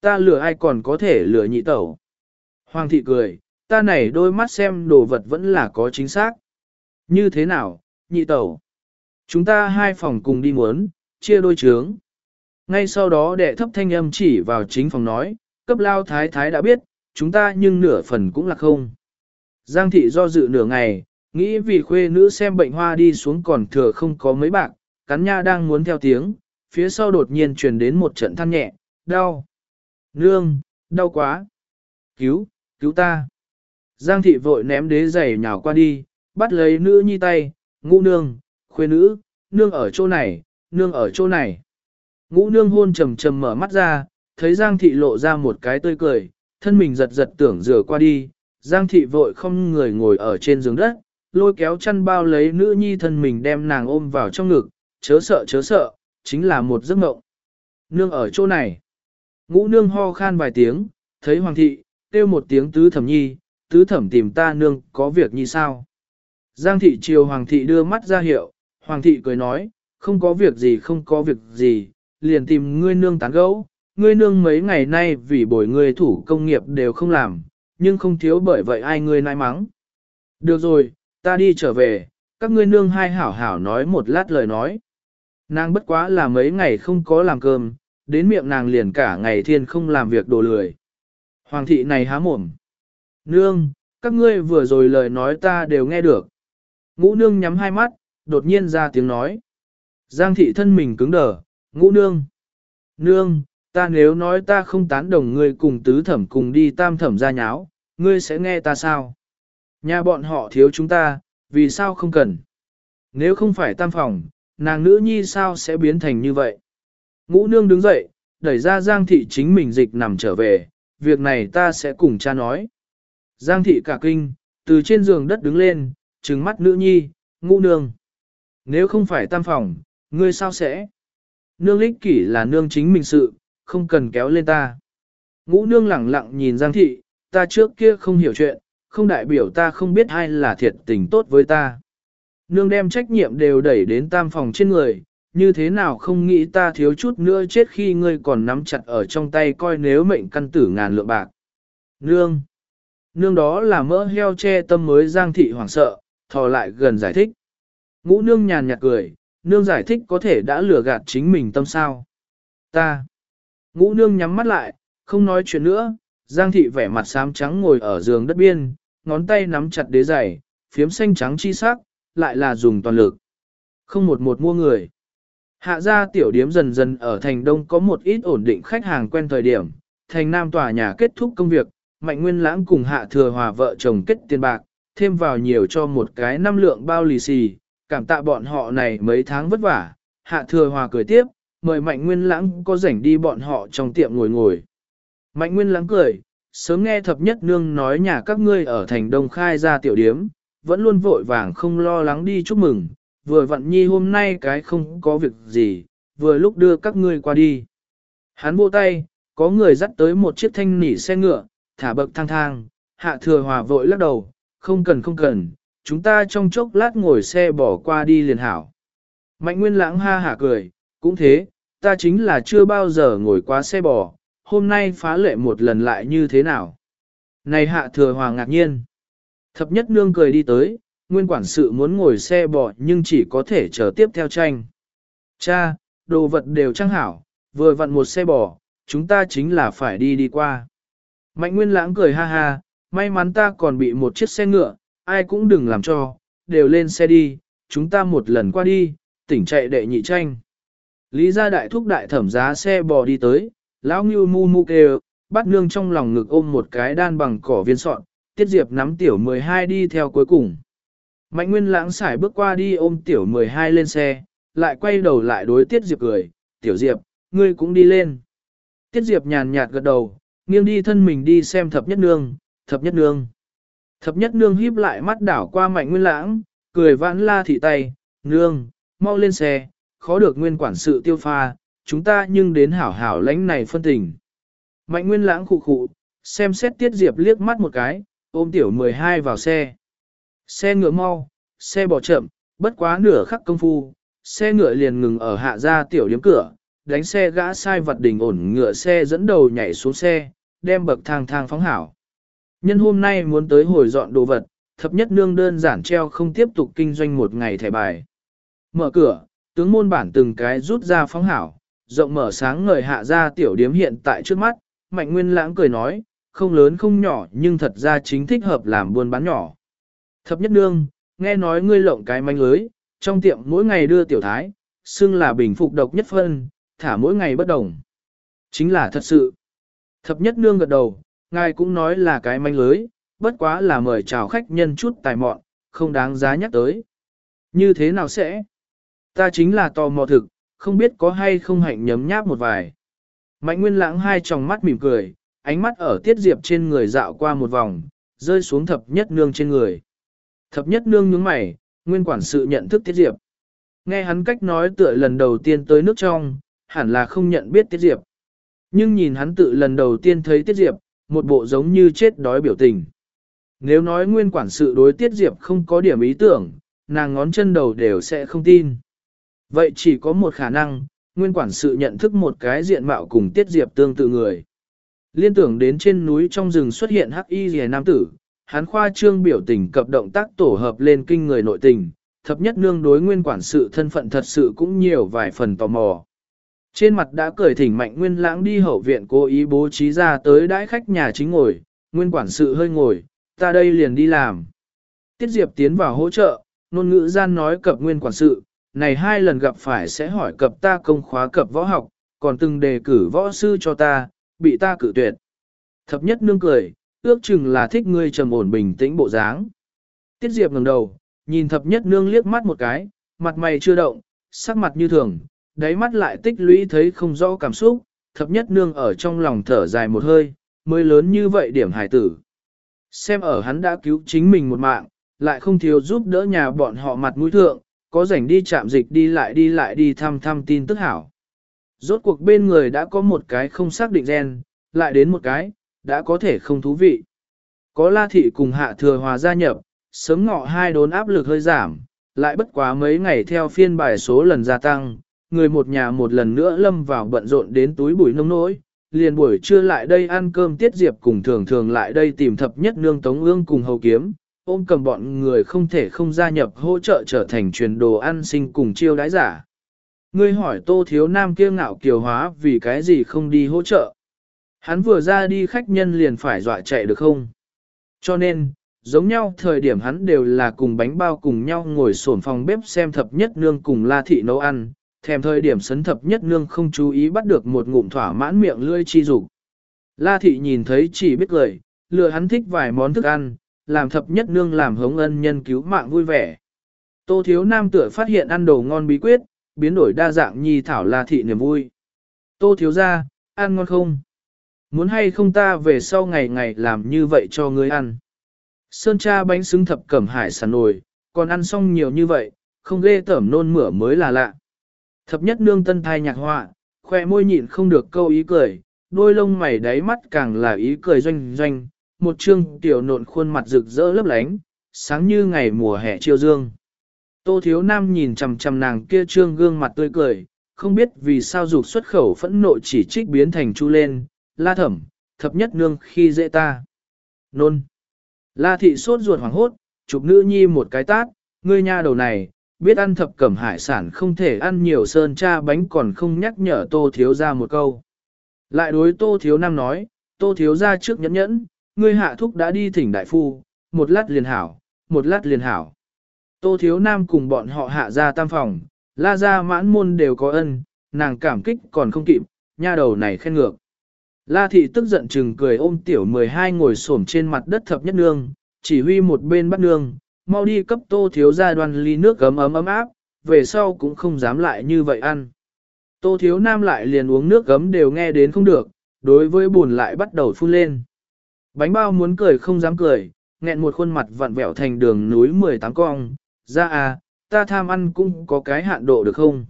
Ta lừa ai còn có thể lừa nhị tẩu. Hoàng thị cười, ta này đôi mắt xem đồ vật vẫn là có chính xác. Như thế nào, nhị tẩu? Chúng ta hai phòng cùng đi muốn, chia đôi trướng. Ngay sau đó đệ thấp thanh âm chỉ vào chính phòng nói, cấp lao thái thái đã biết, chúng ta nhưng nửa phần cũng là không. Giang thị do dự nửa ngày, nghĩ vì khuê nữ xem bệnh hoa đi xuống còn thừa không có mấy bạc, cắn nha đang muốn theo tiếng, phía sau đột nhiên truyền đến một trận than nhẹ, đau. Nương, đau quá. Cứu, cứu ta. Giang thị vội ném đế giày nhào qua đi, bắt lấy nữ nhi tay, ngũ nương, khuê nữ, nương ở chỗ này, nương ở chỗ này. Ngũ nương hôn trầm trầm mở mắt ra, thấy Giang thị lộ ra một cái tươi cười, thân mình giật giật tưởng rửa qua đi, Giang thị vội không người ngồi ở trên giường đất, lôi kéo chăn bao lấy nữ nhi thân mình đem nàng ôm vào trong ngực, chớ sợ chớ sợ, chính là một giấc mộng. Nương ở chỗ này. Ngũ nương ho khan vài tiếng, thấy hoàng thị, kêu một tiếng tứ thẩm nhi, tứ thẩm tìm ta nương có việc như sao. Giang thị chiều hoàng thị đưa mắt ra hiệu, hoàng thị cười nói, không có việc gì không có việc gì, liền tìm ngươi nương tán gẫu. Ngươi nương mấy ngày nay vì bồi ngươi thủ công nghiệp đều không làm, nhưng không thiếu bởi vậy ai ngươi nai mắng. Được rồi, ta đi trở về, các ngươi nương hai hảo hảo nói một lát lời nói. Nàng bất quá là mấy ngày không có làm cơm, đến miệng nàng liền cả ngày thiên không làm việc đồ lười. Hoàng thị này há mồm. Nương, các ngươi vừa rồi lời nói ta đều nghe được. Ngũ nương nhắm hai mắt, đột nhiên ra tiếng nói. Giang thị thân mình cứng đờ, ngũ nương. Nương, ta nếu nói ta không tán đồng ngươi cùng tứ thẩm cùng đi tam thẩm ra nháo, ngươi sẽ nghe ta sao? Nhà bọn họ thiếu chúng ta, vì sao không cần? Nếu không phải tam phòng, nàng nữ nhi sao sẽ biến thành như vậy? Ngũ nương đứng dậy, đẩy ra Giang thị chính mình dịch nằm trở về, việc này ta sẽ cùng cha nói. Giang thị cả kinh, từ trên giường đất đứng lên, trừng mắt nữ nhi, ngũ nương. Nếu không phải tam phòng, ngươi sao sẽ? Nương lích kỷ là nương chính mình sự, không cần kéo lên ta. Ngũ nương lẳng lặng nhìn Giang thị, ta trước kia không hiểu chuyện, không đại biểu ta không biết ai là thiệt tình tốt với ta. Nương đem trách nhiệm đều đẩy đến tam phòng trên người, như thế nào không nghĩ ta thiếu chút nữa chết khi ngươi còn nắm chặt ở trong tay coi nếu mệnh căn tử ngàn lượng bạc. Nương! Nương đó là mỡ heo che tâm mới giang thị hoảng sợ, thò lại gần giải thích. Ngũ nương nhàn nhạt cười, nương giải thích có thể đã lừa gạt chính mình tâm sao. Ta! Ngũ nương nhắm mắt lại, không nói chuyện nữa, giang thị vẻ mặt xám trắng ngồi ở giường đất biên, ngón tay nắm chặt đế giày, phiếm xanh trắng chi sắc, lại là dùng toàn lực. Không một một mua người. Hạ gia tiểu điếm dần dần ở thành đông có một ít ổn định khách hàng quen thời điểm, thành nam tòa nhà kết thúc công việc, mạnh nguyên lãng cùng hạ thừa hòa vợ chồng kết tiền bạc, thêm vào nhiều cho một cái năm lượng bao lì xì, cảm tạ bọn họ này mấy tháng vất vả, hạ thừa hòa cười tiếp, mời mạnh nguyên lãng có rảnh đi bọn họ trong tiệm ngồi ngồi. Mạnh nguyên lãng cười, sớm nghe thập nhất nương nói nhà các ngươi ở thành đông khai ra tiểu điếm, vẫn luôn vội vàng không lo lắng đi chúc mừng, vừa vặn nhi hôm nay cái không có việc gì, vừa lúc đưa các ngươi qua đi. Hắn bộ tay, có người dắt tới một chiếc thanh nỉ xe ngựa, thả bậc thang thang, hạ thừa hòa vội lắc đầu, không cần không cần, chúng ta trong chốc lát ngồi xe bỏ qua đi liền hảo. Mạnh nguyên lãng ha hả cười, cũng thế, ta chính là chưa bao giờ ngồi qua xe bò, hôm nay phá lệ một lần lại như thế nào. Này hạ thừa hòa ngạc nhiên. Thập nhất nương cười đi tới, nguyên quản sự muốn ngồi xe bò nhưng chỉ có thể chờ tiếp theo tranh. Cha, đồ vật đều trang hảo, vừa vặn một xe bò, chúng ta chính là phải đi đi qua. Mạnh nguyên lãng cười ha ha, may mắn ta còn bị một chiếc xe ngựa, ai cũng đừng làm cho, đều lên xe đi, chúng ta một lần qua đi, tỉnh chạy đệ nhị tranh. Lý gia đại thúc đại thẩm giá xe bò đi tới, lão ngưu mu mu kêu, bắt nương trong lòng ngực ôm một cái đan bằng cỏ viên sọn, tiết diệp nắm tiểu 12 đi theo cuối cùng. Mạnh nguyên lãng xài bước qua đi ôm tiểu 12 lên xe, lại quay đầu lại đối tiết diệp cười, tiểu diệp, ngươi cũng đi lên. Tiết diệp nhàn nhạt gật đầu, nghiêng đi thân mình đi xem thập nhất nương, thập nhất nương. Thập nhất nương híp lại mắt đảo qua mạnh nguyên lãng, cười vãn la thị tay, nương, mau lên xe, khó được nguyên quản sự tiêu pha, chúng ta nhưng đến hảo hảo lãnh này phân tình. Mạnh nguyên lãng khụ khụ, xem xét tiết diệp liếc mắt một cái, ôm tiểu 12 vào xe. Xe ngựa mau, xe bỏ chậm, bất quá nửa khắc công phu, xe ngựa liền ngừng ở hạ ra tiểu điếm cửa, đánh xe gã sai vật đỉnh ổn ngựa xe dẫn đầu nhảy xuống xe, đem bậc thang thang phóng hảo. Nhân hôm nay muốn tới hồi dọn đồ vật, thập nhất nương đơn giản treo không tiếp tục kinh doanh một ngày thẻ bài. Mở cửa, tướng môn bản từng cái rút ra phóng hảo, rộng mở sáng ngời hạ ra tiểu điếm hiện tại trước mắt, mạnh nguyên lãng cười nói, không lớn không nhỏ nhưng thật ra chính thích hợp làm buôn bán nhỏ. Thập nhất nương, nghe nói ngươi lộng cái manh lưới, trong tiệm mỗi ngày đưa tiểu thái, xưng là bình phục độc nhất phân, thả mỗi ngày bất đồng. Chính là thật sự. Thập nhất nương gật đầu, ngài cũng nói là cái manh lưới, bất quá là mời chào khách nhân chút tài mọn, không đáng giá nhắc tới. Như thế nào sẽ? Ta chính là tò mò thực, không biết có hay không hạnh nhấm nháp một vài. Mạnh nguyên lãng hai tròng mắt mỉm cười, ánh mắt ở tiết diệp trên người dạo qua một vòng, rơi xuống thập nhất nương trên người. Thập nhất nương nhướng mày, nguyên quản sự nhận thức tiết diệp. Nghe hắn cách nói tựa lần đầu tiên tới nước trong, hẳn là không nhận biết tiết diệp. Nhưng nhìn hắn tự lần đầu tiên thấy tiết diệp, một bộ giống như chết đói biểu tình. Nếu nói nguyên quản sự đối tiết diệp không có điểm ý tưởng, nàng ngón chân đầu đều sẽ không tin. Vậy chỉ có một khả năng, nguyên quản sự nhận thức một cái diện mạo cùng tiết diệp tương tự người. Liên tưởng đến trên núi trong rừng xuất hiện hắc y rìa nam tử, hắn khoa trương biểu tình cập động tác tổ hợp lên kinh người nội tình, thập nhất nương đối nguyên quản sự thân phận thật sự cũng nhiều vài phần tò mò. Trên mặt đã cởi thỉnh mạnh nguyên lãng đi hậu viện cố ý bố trí ra tới đãi khách nhà chính ngồi, nguyên quản sự hơi ngồi, ta đây liền đi làm. Tiết Diệp tiến vào hỗ trợ, nôn ngữ gian nói cập nguyên quản sự, này hai lần gặp phải sẽ hỏi cập ta công khóa cập võ học, còn từng đề cử võ sư cho ta, bị ta cử tuyệt. Thập nhất nương cười, ước chừng là thích ngươi trầm ổn bình tĩnh bộ dáng. Tiết Diệp ngẩng đầu, nhìn thập nhất nương liếc mắt một cái, mặt mày chưa động, sắc mặt như thường, đáy mắt lại tích lũy thấy không rõ cảm xúc, thập nhất nương ở trong lòng thở dài một hơi, mới lớn như vậy điểm hải tử. Xem ở hắn đã cứu chính mình một mạng, lại không thiếu giúp đỡ nhà bọn họ mặt mũi thượng, có rảnh đi chạm dịch đi lại đi lại đi thăm thăm tin tức hảo. Rốt cuộc bên người đã có một cái không xác định gen, lại đến một cái, đã có thể không thú vị. Có la thị cùng hạ thừa hòa gia nhập, sớm ngọ hai đốn áp lực hơi giảm, lại bất quá mấy ngày theo phiên bài số lần gia tăng, người một nhà một lần nữa lâm vào bận rộn đến túi bụi nông nỗi, liền buổi trưa lại đây ăn cơm tiết diệp cùng thường thường lại đây tìm thập nhất nương tống ương cùng hầu kiếm, ôm cầm bọn người không thể không gia nhập hỗ trợ trở thành truyền đồ ăn sinh cùng chiêu đái giả. Ngươi hỏi tô thiếu nam kia ngạo kiều hóa vì cái gì không đi hỗ trợ. Hắn vừa ra đi khách nhân liền phải dọa chạy được không? Cho nên, giống nhau thời điểm hắn đều là cùng bánh bao cùng nhau ngồi sổn phòng bếp xem thập nhất nương cùng la thị nấu ăn, thèm thời điểm sấn thập nhất nương không chú ý bắt được một ngụm thỏa mãn miệng lươi chi dục. La thị nhìn thấy chỉ biết cười, lừa hắn thích vài món thức ăn, làm thập nhất nương làm hống ân nhân cứu mạng vui vẻ. Tô thiếu nam tựa phát hiện ăn đồ ngon bí quyết, biến đổi đa dạng nhi thảo la thị niềm vui. Tô thiếu ra, ăn ngon không? Muốn hay không ta về sau ngày ngày làm như vậy cho ngươi ăn? Sơn cha bánh xứng thập cẩm hải sản nồi, còn ăn xong nhiều như vậy, không ghê tởm nôn mửa mới là lạ. Thập nhất nương tân thai nhạc họa, khoe môi nhịn không được câu ý cười, đôi lông mày đáy mắt càng là ý cười doanh doanh, một trương tiểu nộn khuôn mặt rực rỡ lấp lánh, sáng như ngày mùa hè chiêu dương. Tô thiếu nam nhìn chằm chằm nàng kia trương gương mặt tươi cười, không biết vì sao dục xuất khẩu phẫn nộ chỉ trích biến thành chu lên, la thẩm, thập nhất nương khi dễ ta. Nôn. La thị sốt ruột hoảng hốt, chụp nữ nhi một cái tát, ngươi nha đầu này, biết ăn thập cẩm hải sản không thể ăn nhiều sơn cha bánh còn không nhắc nhở tô thiếu ra một câu. Lại đối tô thiếu nam nói, tô thiếu ra trước nhẫn nhẫn, ngươi hạ thúc đã đi thỉnh đại phu, một lát liền hảo, một lát liền hảo. Tô thiếu nam cùng bọn họ hạ ra tam phòng, la ra mãn môn đều có ân, nàng cảm kích còn không kịp, nha đầu này khen ngược. La thị tức giận chừng cười ôm tiểu 12 ngồi xổm trên mặt đất thập nhất nương, chỉ huy một bên bắt nương, mau đi cấp tô thiếu gia đoan ly nước gấm ấm ấm áp, về sau cũng không dám lại như vậy ăn. Tô thiếu nam lại liền uống nước gấm đều nghe đến không được, đối với buồn lại bắt đầu phun lên. Bánh bao muốn cười không dám cười, nghẹn một khuôn mặt vặn vẹo thành đường núi 18 cong, ra à, ta tham ăn cũng có cái hạn độ được không?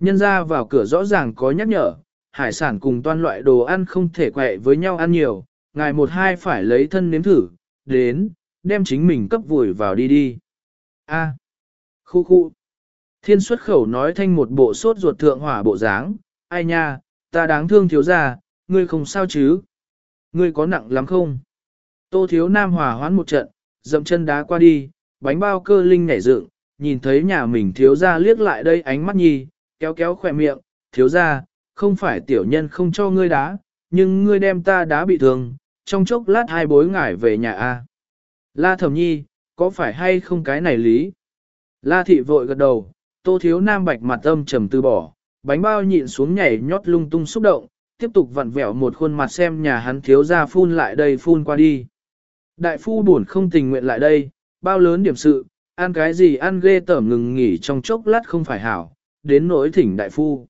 Nhân ra vào cửa rõ ràng có nhắc nhở, hải sản cùng toan loại đồ ăn không thể quẹ với nhau ăn nhiều, ngài một hai phải lấy thân nếm thử, đến, đem chính mình cấp vùi vào đi đi. A. Khu khu. Thiên xuất khẩu nói thanh một bộ sốt ruột thượng hỏa bộ dáng, ai nha, ta đáng thương thiếu gia, ngươi không sao chứ? Ngươi có nặng lắm không? Tô thiếu nam hòa hoán một trận, dậm chân đá qua đi, bánh bao cơ linh nhảy dựng, nhìn thấy nhà mình thiếu gia liếc lại đây ánh mắt nhi, kéo kéo khỏe miệng, thiếu gia, không phải tiểu nhân không cho ngươi đá, nhưng ngươi đem ta đá bị thương, trong chốc lát hai bối ngải về nhà A. La thẩm nhi, có phải hay không cái này lý? La thị vội gật đầu, tô thiếu nam bạch mặt âm trầm từ bỏ, bánh bao nhịn xuống nhảy nhót lung tung xúc động, tiếp tục vặn vẹo một khuôn mặt xem nhà hắn thiếu ra phun lại đây phun qua đi. Đại phu buồn không tình nguyện lại đây, bao lớn điểm sự, ăn cái gì ăn ghê tởm ngừng nghỉ trong chốc lát không phải hảo, đến nỗi thỉnh đại phu.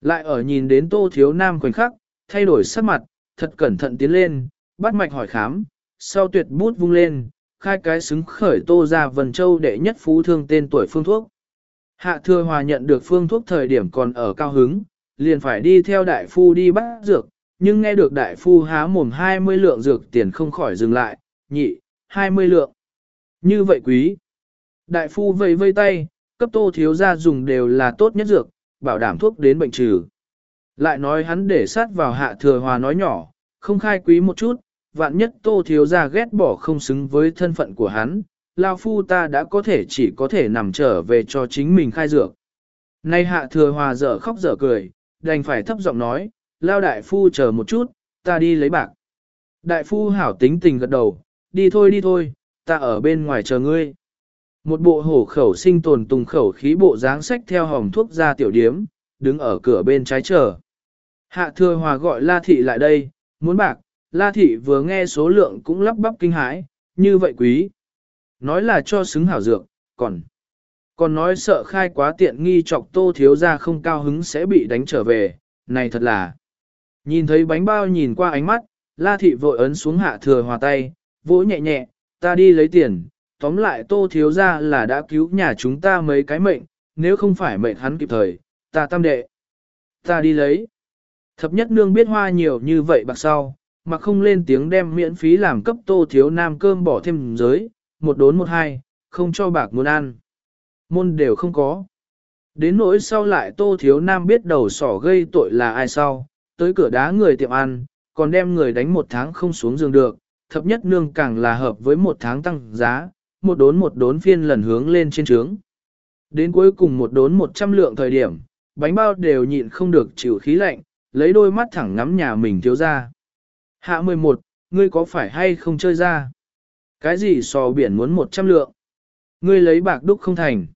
Lại ở nhìn đến tô thiếu nam khoảnh khắc, thay đổi sắc mặt, thật cẩn thận tiến lên, bắt mạch hỏi khám, sau tuyệt bút vung lên, khai cái xứng khởi tô ra vần châu đệ nhất phú thương tên tuổi phương thuốc. Hạ thừa hòa nhận được phương thuốc thời điểm còn ở cao hứng, liền phải đi theo đại phu đi bắt dược, nhưng nghe được đại phu há mồm 20 lượng dược tiền không khỏi dừng lại, nhị, 20 lượng. Như vậy quý. Đại phu vây vây tay, cấp tô thiếu ra dùng đều là tốt nhất dược, bảo đảm thuốc đến bệnh trừ. Lại nói hắn để sát vào hạ thừa hòa nói nhỏ, không khai quý một chút, vạn nhất tô thiếu ra ghét bỏ không xứng với thân phận của hắn, lao phu ta đã có thể chỉ có thể nằm trở về cho chính mình khai dược. Nay hạ thừa hòa dở khóc dở cười, đành phải thấp giọng nói, lao đại phu chờ một chút, ta đi lấy bạc. Đại phu hảo tính tình gật đầu, đi thôi đi thôi, ta ở bên ngoài chờ ngươi. Một bộ hổ khẩu sinh tồn tùng khẩu khí bộ dáng sách theo hòm thuốc ra tiểu điếm, đứng ở cửa bên trái chờ. Hạ thừa hòa gọi La Thị lại đây, muốn bạc, La Thị vừa nghe số lượng cũng lắp bắp kinh hãi, như vậy quý. Nói là cho xứng hảo dược, còn còn nói sợ khai quá tiện nghi chọc tô thiếu ra không cao hứng sẽ bị đánh trở về, này thật là. Nhìn thấy bánh bao nhìn qua ánh mắt, La Thị vội ấn xuống hạ thừa hòa tay, vỗ nhẹ nhẹ, ta đi lấy tiền, tóm lại tô thiếu ra là đã cứu nhà chúng ta mấy cái mệnh, nếu không phải mệnh hắn kịp thời, ta tam đệ. Ta đi lấy. Thập nhất nương biết hoa nhiều như vậy bạc sau, mà không lên tiếng đem miễn phí làm cấp tô thiếu nam cơm bỏ thêm giới, một đốn một hai, không cho bạc muốn ăn. Môn đều không có. Đến nỗi sau lại tô thiếu nam biết đầu sỏ gây tội là ai sau, tới cửa đá người tiệm ăn, còn đem người đánh một tháng không xuống giường được, thập nhất nương càng là hợp với một tháng tăng giá, một đốn một đốn phiên lần hướng lên trên trướng. Đến cuối cùng một đốn một trăm lượng thời điểm, bánh bao đều nhịn không được chịu khí lạnh, lấy đôi mắt thẳng ngắm nhà mình thiếu ra. Hạ 11, ngươi có phải hay không chơi ra? Cái gì sò biển muốn một trăm lượng? Ngươi lấy bạc đúc không thành.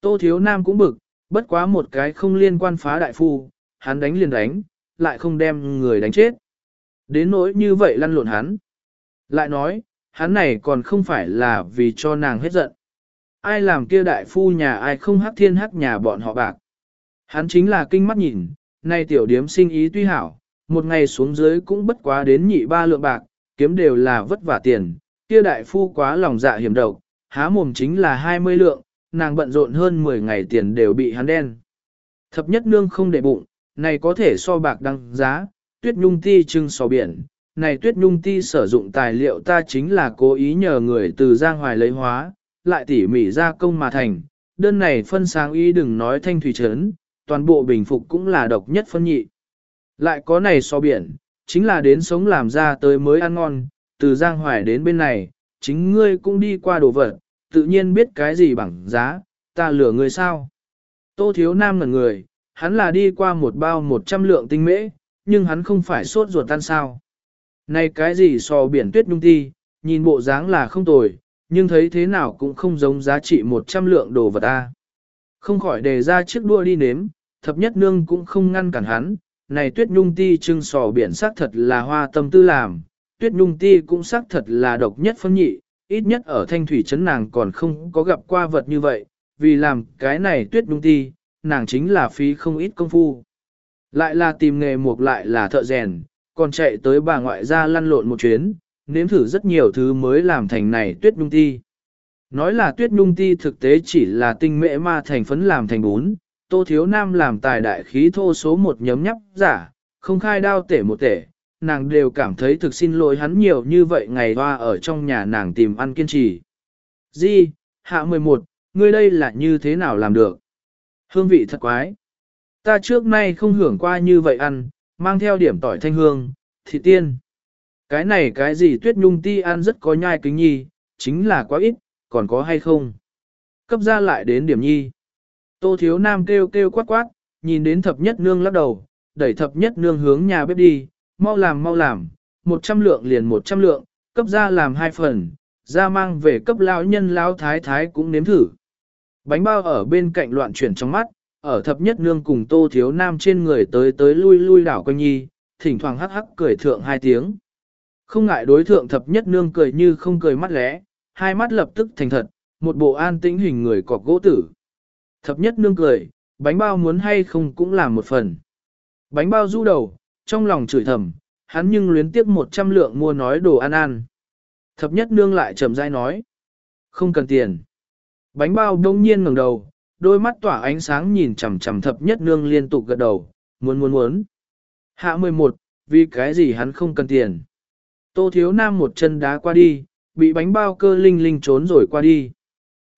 Tô thiếu nam cũng bực, bất quá một cái không liên quan phá đại phu, hắn đánh liền đánh, lại không đem người đánh chết. Đến nỗi như vậy lăn lộn hắn. Lại nói, hắn này còn không phải là vì cho nàng hết giận. Ai làm kia đại phu nhà ai không hắc thiên hắc nhà bọn họ bạc. Hắn chính là kinh mắt nhìn, nay tiểu điếm sinh ý tuy hảo, một ngày xuống dưới cũng bất quá đến nhị ba lượng bạc, kiếm đều là vất vả tiền, kia đại phu quá lòng dạ hiểm độc, há mồm chính là 20 lượng, nàng bận rộn hơn 10 ngày tiền đều bị hắn đen. Thập nhất nương không để bụng, này có thể so bạc đăng giá, tuyết nhung ti trưng so biển, này tuyết nhung ti sử dụng tài liệu ta chính là cố ý nhờ người từ Giang Hoài lấy hóa, lại tỉ mỉ ra công mà thành, đơn này phân sáng ý đừng nói thanh thủy trấn, toàn bộ bình phục cũng là độc nhất phân nhị. Lại có này so biển, chính là đến sống làm ra tới mới ăn ngon, từ Giang Hoài đến bên này, chính ngươi cũng đi qua đồ vật, tự nhiên biết cái gì bằng giá, ta lừa ngươi sao. Tô thiếu nam ngẩn người, hắn là đi qua một bao một trăm lượng tinh mễ, nhưng hắn không phải sốt ruột tan sao. Này cái gì so biển tuyết nhung ti, nhìn bộ dáng là không tồi, nhưng thấy thế nào cũng không giống giá trị một trăm lượng đồ vật ta. Không khỏi đề ra chiếc đua đi nếm, thập nhất nương cũng không ngăn cản hắn, này tuyết nhung ti trưng sò biển sắc thật là hoa tâm tư làm, tuyết nhung ti cũng sắc thật là độc nhất phân nhị, ít nhất ở thanh thủy trấn nàng còn không có gặp qua vật như vậy, vì làm cái này tuyết nhung ti, nàng chính là phí không ít công phu. Lại là tìm nghề mục lại là thợ rèn, còn chạy tới bà ngoại ra lăn lộn một chuyến, nếm thử rất nhiều thứ mới làm thành này tuyết nhung ti. Nói là tuyết nhung ti thực tế chỉ là tinh mễ ma thành phấn làm thành bún, tô thiếu nam làm tài đại khí thô số một nhấm nhắp giả, không khai đao tể một tể, nàng đều cảm thấy thực xin lỗi hắn nhiều như vậy ngày hoa ở trong nhà nàng tìm ăn kiên trì. Di, hạ 11, ngươi đây là như thế nào làm được? Hương vị thật quái. Ta trước nay không hưởng qua như vậy ăn, mang theo điểm tỏi thanh hương, thị tiên. Cái này cái gì tuyết nhung ti ăn rất có nhai kính nhi, chính là quá ít, còn có hay không? Cấp ra lại đến điểm nhi. Tô thiếu nam kêu kêu quát quát, nhìn đến thập nhất nương lắc đầu, đẩy thập nhất nương hướng nhà bếp đi, mau làm mau làm, một trăm lượng liền một trăm lượng, cấp ra làm hai phần, ra mang về cấp lão nhân lão thái thái cũng nếm thử. Bánh bao ở bên cạnh loạn chuyển trong mắt, ở thập nhất nương cùng tô thiếu nam trên người tới tới lui lui đảo quanh nhi, thỉnh thoảng hắc hắc cười thượng hai tiếng. Không ngại đối thượng thập nhất nương cười như không cười mắt lẽ, hai mắt lập tức thành thật, một bộ an tĩnh hình người cọc gỗ tử. Thập nhất nương cười, bánh bao muốn hay không cũng làm một phần. Bánh bao du đầu, trong lòng chửi thầm, hắn nhưng luyến tiếc một trăm lượng mua nói đồ ăn ăn. Thập nhất nương lại trầm dai nói, không cần tiền. Bánh bao đông nhiên ngẩng đầu, đôi mắt tỏa ánh sáng nhìn chằm chằm thập nhất nương liên tục gật đầu, muốn muốn muốn. Hạ 11, vì cái gì hắn không cần tiền. Tô thiếu nam một chân đá qua đi, bị bánh bao cơ linh linh trốn rồi qua đi.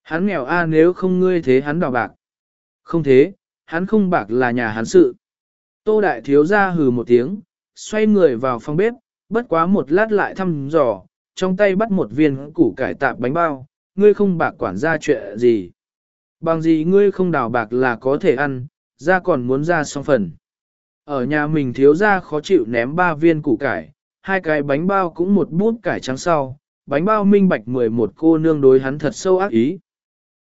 Hắn nghèo a nếu không ngươi thế hắn đào bạc. Không thế, hắn không bạc là nhà hắn sự. Tô đại thiếu ra hừ một tiếng, xoay người vào phòng bếp, bất quá một lát lại thăm dò, trong tay bắt một viên củ cải tạp bánh bao, ngươi không bạc quản ra chuyện gì. Bằng gì ngươi không đào bạc là có thể ăn, ra còn muốn ra xong phần. Ở nhà mình thiếu ra khó chịu ném ba viên củ cải, hai cái bánh bao cũng một bút cải trắng sau, bánh bao minh bạch 11 cô nương đối hắn thật sâu ác ý.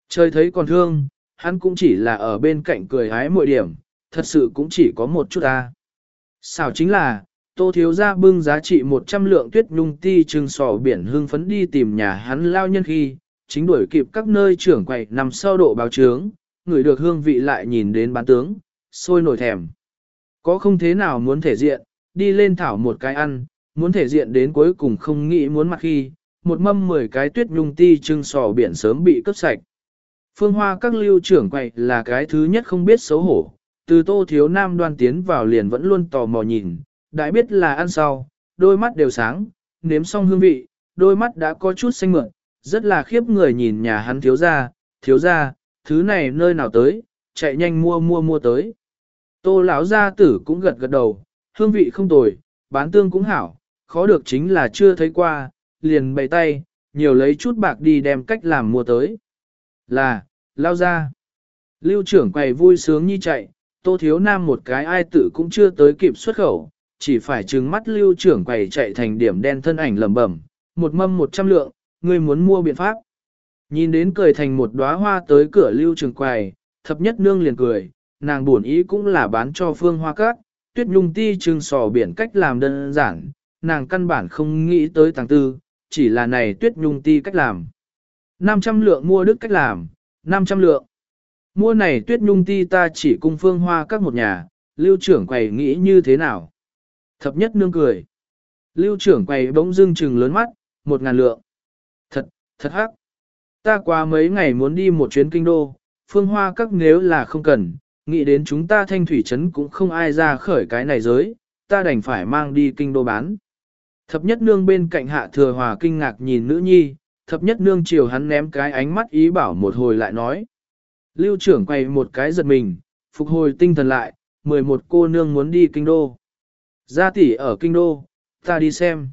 Trời thấy còn thương, hắn cũng chỉ là ở bên cạnh cười hái mỗi điểm, thật sự cũng chỉ có một chút ta. Sao chính là, tô thiếu ra bưng giá trị 100 lượng tuyết nhung ti trừng sò biển hương phấn đi tìm nhà hắn lao nhân khi, chính đuổi kịp các nơi trưởng quậy nằm sau độ báo trướng, người được hương vị lại nhìn đến bán tướng, sôi nổi thèm. Có không thế nào muốn thể diện, đi lên thảo một cái ăn, muốn thể diện đến cuối cùng không nghĩ muốn mặt khi, một mâm 10 cái tuyết nhung ti trưng sò biển sớm bị cướp sạch. Phương Hoa các lưu trưởng quậy là cái thứ nhất không biết xấu hổ, từ tô thiếu nam đoan tiến vào liền vẫn luôn tò mò nhìn, đại biết là ăn sau, đôi mắt đều sáng, nếm xong hương vị, đôi mắt đã có chút xanh mượn, rất là khiếp người nhìn nhà hắn thiếu ra, thiếu ra, thứ này nơi nào tới, chạy nhanh mua mua mua tới. Tô lão gia tử cũng gật gật đầu, hương vị không tồi, bán tương cũng hảo, khó được chính là chưa thấy qua, liền bày tay, nhiều lấy chút bạc đi đem cách làm mua tới. Là, lao ra. Lưu trưởng quầy vui sướng như chạy, tô thiếu nam một cái ai tự cũng chưa tới kịp xuất khẩu, chỉ phải trừng mắt lưu trưởng quầy chạy thành điểm đen thân ảnh lầm bẩm, một mâm một trăm lượng, ngươi muốn mua biện pháp. Nhìn đến cười thành một đóa hoa tới cửa lưu trưởng quầy, thập nhất nương liền cười, nàng buồn ý cũng là bán cho phương hoa cát, tuyết nhung ti trưng sò biển cách làm đơn giản, nàng căn bản không nghĩ tới tàng tư, chỉ là này tuyết nhung ti cách làm. 500 lượng mua đức cách làm, 500 lượng. Mua này tuyết nhung ti ta chỉ cung phương hoa các một nhà, lưu trưởng quầy nghĩ như thế nào? Thập nhất nương cười. Lưu trưởng quầy bỗng dưng trừng lớn mắt, một ngàn lượng. Thật, thật hắc. Ta qua mấy ngày muốn đi một chuyến kinh đô, phương hoa các nếu là không cần, nghĩ đến chúng ta thanh thủy trấn cũng không ai ra khởi cái này giới, ta đành phải mang đi kinh đô bán. Thập nhất nương bên cạnh hạ thừa hòa kinh ngạc nhìn nữ nhi, thập nhất nương chiều hắn ném cái ánh mắt ý bảo một hồi lại nói. Lưu trưởng quay một cái giật mình, phục hồi tinh thần lại, 11 cô nương muốn đi kinh đô. Gia tỷ ở kinh đô, ta đi xem.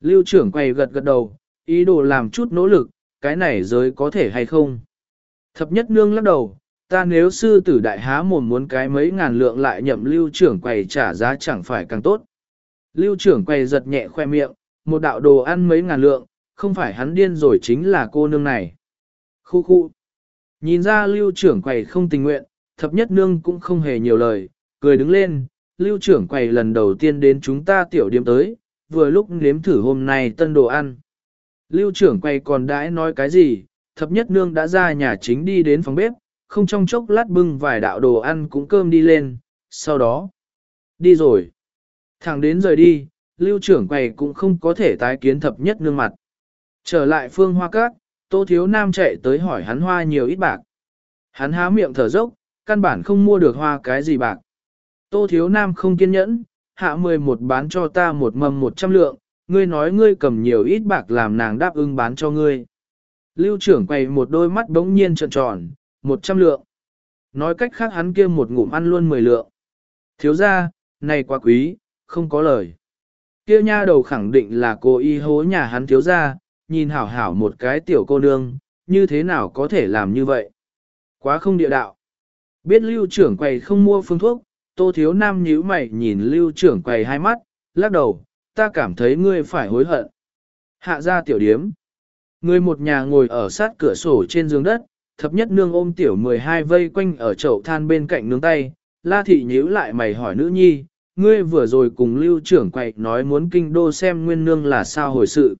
Lưu trưởng quay gật gật đầu, ý đồ làm chút nỗ lực, cái này giới có thể hay không. Thập nhất nương lắc đầu, ta nếu sư tử đại há mồm muốn cái mấy ngàn lượng lại nhậm lưu trưởng quầy trả giá chẳng phải càng tốt. Lưu trưởng quầy giật nhẹ khoe miệng, một đạo đồ ăn mấy ngàn lượng, không phải hắn điên rồi chính là cô nương này. Khu khu. Nhìn ra lưu trưởng quầy không tình nguyện, thập nhất nương cũng không hề nhiều lời, cười đứng lên, lưu trưởng quầy lần đầu tiên đến chúng ta tiểu điểm tới, vừa lúc nếm thử hôm nay tân đồ ăn. Lưu trưởng quầy còn đãi nói cái gì, thập nhất nương đã ra nhà chính đi đến phòng bếp, không trong chốc lát bưng vài đạo đồ ăn cũng cơm đi lên, sau đó, đi rồi. Thẳng đến rời đi, lưu trưởng quầy cũng không có thể tái kiến thập nhất nương mặt. Trở lại phương hoa cát, tô thiếu nam chạy tới hỏi hắn hoa nhiều ít bạc. Hắn há miệng thở dốc, căn bản không mua được hoa cái gì bạc. Tô thiếu nam không kiên nhẫn, hạ mười một bán cho ta một mầm một trăm lượng, ngươi nói ngươi cầm nhiều ít bạc làm nàng đáp ứng bán cho ngươi. Lưu trưởng quay một đôi mắt bỗng nhiên trợn tròn, một trăm lượng. Nói cách khác hắn kia một ngụm ăn luôn mười lượng. Thiếu ra, này quá quý, không có lời. Kia nha đầu khẳng định là cô y hố nhà hắn thiếu ra, nhìn hảo hảo một cái tiểu cô nương, như thế nào có thể làm như vậy? Quá không địa đạo. Biết lưu trưởng quầy không mua phương thuốc, tô thiếu nam nhíu mày nhìn lưu trưởng quầy hai mắt, lắc đầu, ta cảm thấy ngươi phải hối hận. Hạ ra tiểu điếm. Người một nhà ngồi ở sát cửa sổ trên giường đất, thập nhất nương ôm tiểu 12 vây quanh ở chậu than bên cạnh nướng tay, la thị nhíu lại mày hỏi nữ nhi, ngươi vừa rồi cùng lưu trưởng quậy nói muốn kinh đô xem nguyên nương là sao hồi sự.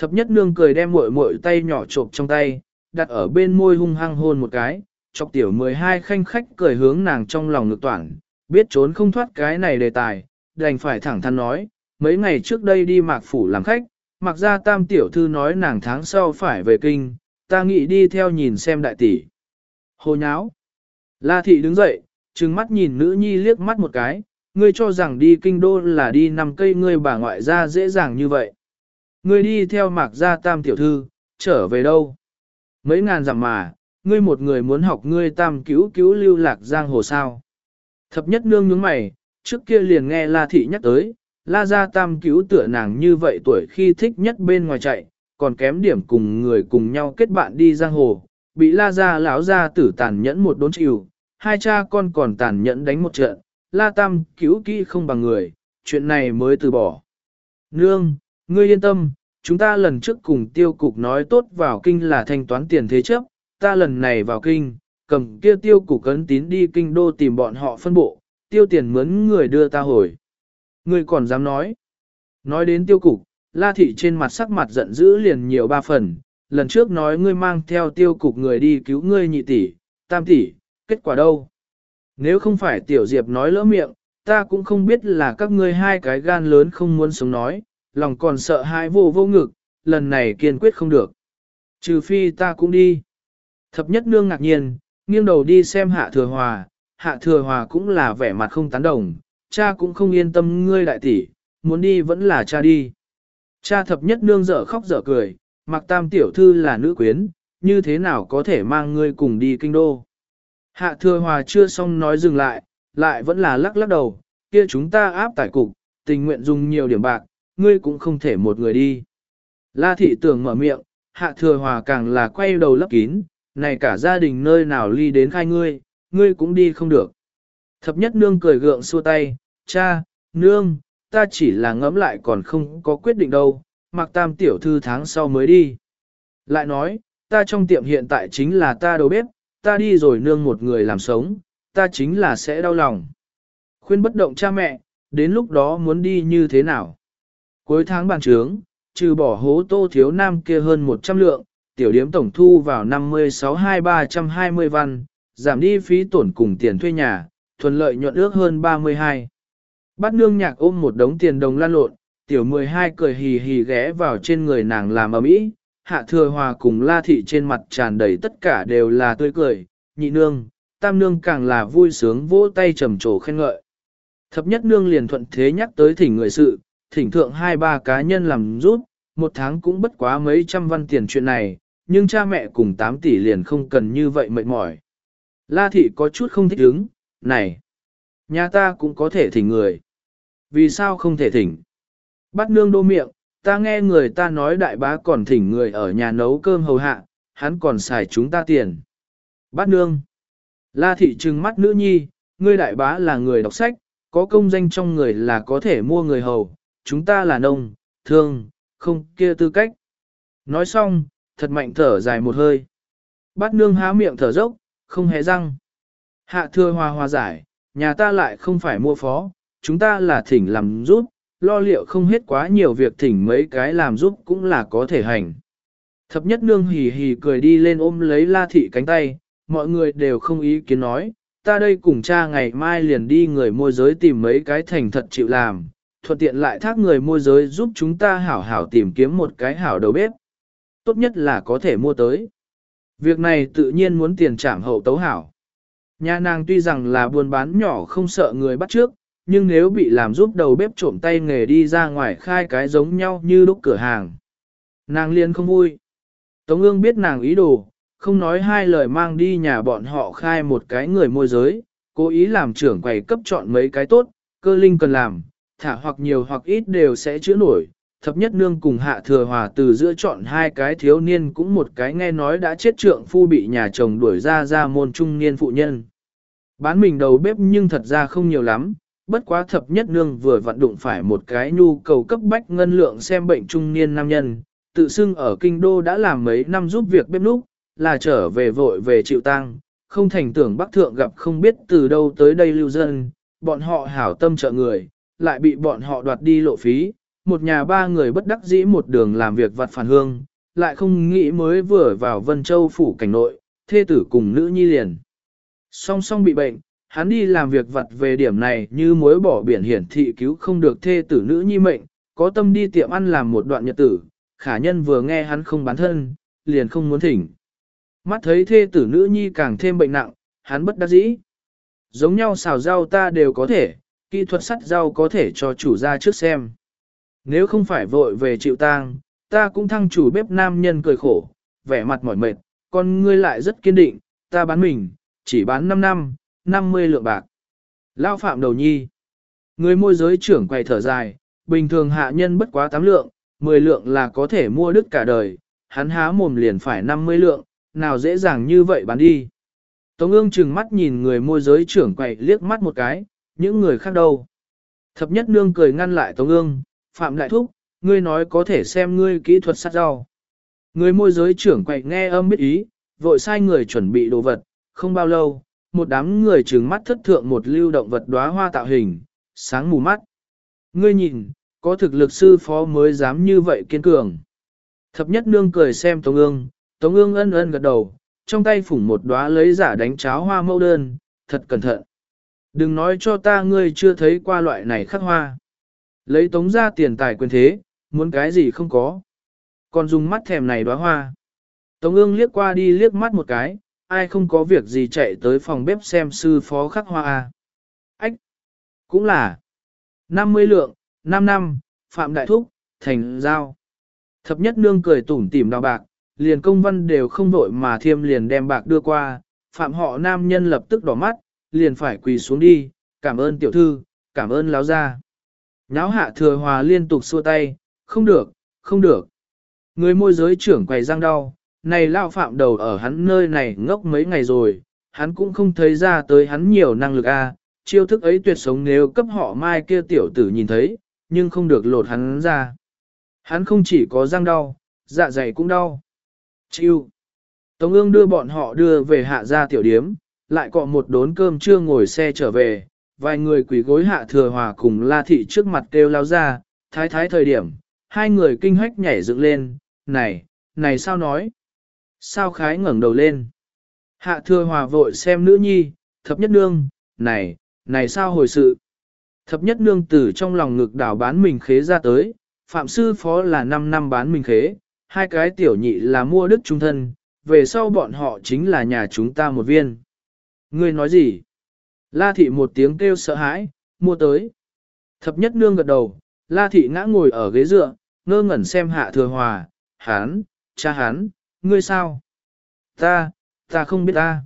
Thập nhất nương cười đem muội muội tay nhỏ chộp trong tay, đặt ở bên môi hung hăng hôn một cái, chọc tiểu 12 khanh khách cười hướng nàng trong lòng ngược toản, biết trốn không thoát cái này đề tài, đành phải thẳng thắn nói, mấy ngày trước đây đi mạc phủ làm khách, mặc ra tam tiểu thư nói nàng tháng sau phải về kinh, ta nghĩ đi theo nhìn xem đại tỷ. Hồ nháo. La thị đứng dậy, trừng mắt nhìn nữ nhi liếc mắt một cái, ngươi cho rằng đi kinh đô là đi nằm cây ngươi bà ngoại ra dễ dàng như vậy. Ngươi đi theo mạc gia tam tiểu thư, trở về đâu? Mấy ngàn dặm mà, ngươi một người muốn học ngươi tam cứu cứu lưu lạc giang hồ sao. Thập nhất nương nhướng mày, trước kia liền nghe La Thị nhắc tới, La Gia Tam cứu tựa nàng như vậy tuổi khi thích nhất bên ngoài chạy, còn kém điểm cùng người cùng nhau kết bạn đi giang hồ, bị La Gia lão gia tử tàn nhẫn một đốn chịu, hai cha con còn tàn nhẫn đánh một trận, La Tam cứu kỹ không bằng người, chuyện này mới từ bỏ. Nương, ngươi yên tâm, chúng ta lần trước cùng tiêu cục nói tốt vào kinh là thanh toán tiền thế chấp, ta lần này vào kinh, cầm kia tiêu cục cấn tín đi kinh đô tìm bọn họ phân bộ, tiêu tiền mướn người đưa ta hồi. Ngươi còn dám nói. Nói đến tiêu cục, la thị trên mặt sắc mặt giận dữ liền nhiều ba phần, lần trước nói ngươi mang theo tiêu cục người đi cứu ngươi nhị tỷ, tam tỷ, kết quả đâu? Nếu không phải tiểu diệp nói lỡ miệng, ta cũng không biết là các ngươi hai cái gan lớn không muốn sống nói, lòng còn sợ hãi vô vô ngực, lần này kiên quyết không được. Trừ phi ta cũng đi. Thập nhất nương ngạc nhiên, nghiêng đầu đi xem hạ thừa hòa, hạ thừa hòa cũng là vẻ mặt không tán đồng, cha cũng không yên tâm ngươi đại tỷ, muốn đi vẫn là cha đi. Cha thập nhất nương dở khóc dở cười, mặc tam tiểu thư là nữ quyến, như thế nào có thể mang ngươi cùng đi kinh đô. Hạ thừa hòa chưa xong nói dừng lại, lại vẫn là lắc lắc đầu, kia chúng ta áp tải cục, tình nguyện dùng nhiều điểm bạc, ngươi cũng không thể một người đi. La thị tưởng mở miệng, hạ thừa hòa càng là quay đầu lấp kín, này cả gia đình nơi nào ly đến khai ngươi, ngươi cũng đi không được. Thập nhất nương cười gượng xua tay, cha, nương, ta chỉ là ngẫm lại còn không có quyết định đâu, mặc tam tiểu thư tháng sau mới đi. Lại nói, ta trong tiệm hiện tại chính là ta đầu bếp, ta đi rồi nương một người làm sống, ta chính là sẽ đau lòng. Khuyên bất động cha mẹ, đến lúc đó muốn đi như thế nào? Cuối tháng bàn trướng, trừ bỏ hố tô thiếu nam kia hơn 100 lượng, tiểu điếm tổng thu vào 56-2320 văn, giảm đi phí tổn cùng tiền thuê nhà, thuần lợi nhuận ước hơn 32. Bát nương nhạc ôm một đống tiền đồng lan lộn, tiểu 12 cười hì hì ghé vào trên người nàng làm ở mỹ, hạ thừa hòa cùng la thị trên mặt tràn đầy tất cả đều là tươi cười, nhị nương, tam nương càng là vui sướng vỗ tay trầm trồ khen ngợi. Thập nhất nương liền thuận thế nhắc tới thỉnh người sự, thỉnh thượng hai ba cá nhân làm rút, một tháng cũng bất quá mấy trăm văn tiền chuyện này, nhưng cha mẹ cùng 8 tỷ liền không cần như vậy mệt mỏi. La thị có chút không thích ứng, này, nhà ta cũng có thể thỉnh người. Vì sao không thể thỉnh? Bắt nương đô miệng, ta nghe người ta nói đại bá còn thỉnh người ở nhà nấu cơm hầu hạ, hắn còn xài chúng ta tiền. Bát nương. La thị trừng mắt nữ nhi, ngươi đại bá là người đọc sách, có công danh trong người là có thể mua người hầu, chúng ta là nông, thương, không kia tư cách. Nói xong, thật mạnh thở dài một hơi. Bát nương há miệng thở dốc, không hề răng. Hạ thưa hòa hòa giải, nhà ta lại không phải mua phó, chúng ta là thỉnh làm giúp, lo liệu không hết quá nhiều việc thỉnh mấy cái làm giúp cũng là có thể hành. Thập nhất nương hì hì cười đi lên ôm lấy la thị cánh tay, mọi người đều không ý kiến nói, ta đây cùng cha ngày mai liền đi người môi giới tìm mấy cái thành thật chịu làm, thuận tiện lại thác người môi giới giúp chúng ta hảo hảo tìm kiếm một cái hảo đầu bếp. Tốt nhất là có thể mua tới. Việc này tự nhiên muốn tiền trảm hậu tấu hảo. Nhà nàng tuy rằng là buôn bán nhỏ không sợ người bắt trước, nhưng nếu bị làm giúp đầu bếp trộm tay nghề đi ra ngoài khai cái giống nhau như lúc cửa hàng. Nàng liền không vui. Tống ương biết nàng ý đồ, không nói hai lời mang đi nhà bọn họ khai một cái người môi giới, cố ý làm trưởng quầy cấp chọn mấy cái tốt, cơ linh cần làm, thả hoặc nhiều hoặc ít đều sẽ chữa nổi. Thập nhất nương cùng hạ thừa hòa từ giữa chọn hai cái thiếu niên cũng một cái nghe nói đã chết trượng phu bị nhà chồng đuổi ra ra môn trung niên phụ nhân. Bán mình đầu bếp nhưng thật ra không nhiều lắm, bất quá thập nhất nương vừa vận đụng phải một cái nhu cầu cấp bách ngân lượng xem bệnh trung niên nam nhân, tự xưng ở kinh đô đã làm mấy năm giúp việc bếp núc, là trở về vội về chịu tang, không thành tưởng bắc thượng gặp không biết từ đâu tới đây lưu dân, bọn họ hảo tâm trợ người, lại bị bọn họ đoạt đi lộ phí, một nhà ba người bất đắc dĩ một đường làm việc vặt phản hương, lại không nghĩ mới vừa vào Vân Châu phủ cảnh nội, thê tử cùng nữ nhi liền. Song song bị bệnh, hắn đi làm việc vặt về điểm này như mối bỏ biển hiển thị cứu không được thê tử nữ nhi mệnh, có tâm đi tiệm ăn làm một đoạn nhật tử, khả nhân vừa nghe hắn không bán thân, liền không muốn thỉnh. Mắt thấy thê tử nữ nhi càng thêm bệnh nặng, hắn bất đắc dĩ. Giống nhau xào rau ta đều có thể, kỹ thuật sắt rau có thể cho chủ gia trước xem. Nếu không phải vội về chịu tang, ta cũng thăng chủ bếp nam nhân cười khổ, vẻ mặt mỏi mệt, con ngươi lại rất kiên định, ta bán mình, chỉ bán 5 năm, 50 lượng bạc. Lao phạm đầu nhi. Người môi giới trưởng quầy thở dài, bình thường hạ nhân bất quá 8 lượng, 10 lượng là có thể mua đứt cả đời, hắn há mồm liền phải 50 lượng, nào dễ dàng như vậy bán đi. Tống ương chừng mắt nhìn người môi giới trưởng quầy liếc mắt một cái, những người khác đâu. Thập nhất nương cười ngăn lại Tống ương, phạm đại thúc, ngươi nói có thể xem ngươi kỹ thuật sát rau. Người môi giới trưởng quậy nghe âm biết ý, vội sai người chuẩn bị đồ vật, không bao lâu, một đám người trừng mắt thất thượng một lưu động vật đóa hoa tạo hình, sáng mù mắt. Ngươi nhìn, có thực lực sư phó mới dám như vậy kiên cường. Thập nhất nương cười xem Tống ương, Tống ương ân ân gật đầu, trong tay phủng một đóa lấy giả đánh cháo hoa mẫu đơn, thật cẩn thận. Đừng nói cho ta ngươi chưa thấy qua loại này khắc hoa. Lấy tống ra tiền tài quyền thế, muốn cái gì không có. Còn dùng mắt thèm này đóa hoa. Tống ương liếc qua đi liếc mắt một cái, ai không có việc gì chạy tới phòng bếp xem sư phó khắc hoa à. Ách! Cũng là 50 lượng, 5 năm, Phạm Đại Thúc, Thành Giao. Thập nhất nương cười tủm tỉm đào bạc, liền công văn đều không vội mà thiêm liền đem bạc đưa qua, phạm họ nam nhân lập tức đỏ mắt, liền phải quỳ xuống đi, cảm ơn tiểu thư, cảm ơn láo gia. Nháo hạ thừa hòa liên tục xua tay, không được, không được. Người môi giới trưởng quầy răng đau, này lao phạm đầu ở hắn nơi này ngốc mấy ngày rồi, hắn cũng không thấy ra tới hắn nhiều năng lực a. chiêu thức ấy tuyệt sống nếu cấp họ mai kia tiểu tử nhìn thấy, nhưng không được lột hắn ra. Hắn không chỉ có răng đau, dạ dày cũng đau. Chiêu. Tống ương đưa bọn họ đưa về hạ gia tiểu điếm, lại cọ một đốn cơm trưa ngồi xe trở về, vài người quỳ gối hạ thừa hòa cùng la thị trước mặt kêu lao ra, thái thái thời điểm, hai người kinh hách nhảy dựng lên, này, này sao nói? Sao khái ngẩng đầu lên? Hạ thừa hòa vội xem nữ nhi, thập nhất nương, này, này sao hồi sự? Thập nhất nương tử trong lòng ngực đảo bán mình khế ra tới, phạm sư phó là 5 năm bán mình khế, hai cái tiểu nhị là mua đức trung thân, về sau bọn họ chính là nhà chúng ta một viên. Ngươi nói gì? La thị một tiếng kêu sợ hãi, mua tới. Thập nhất nương gật đầu, la thị ngã ngồi ở ghế dựa, ngơ ngẩn xem hạ thừa hòa, hán, cha hán, ngươi sao? Ta, ta không biết ta.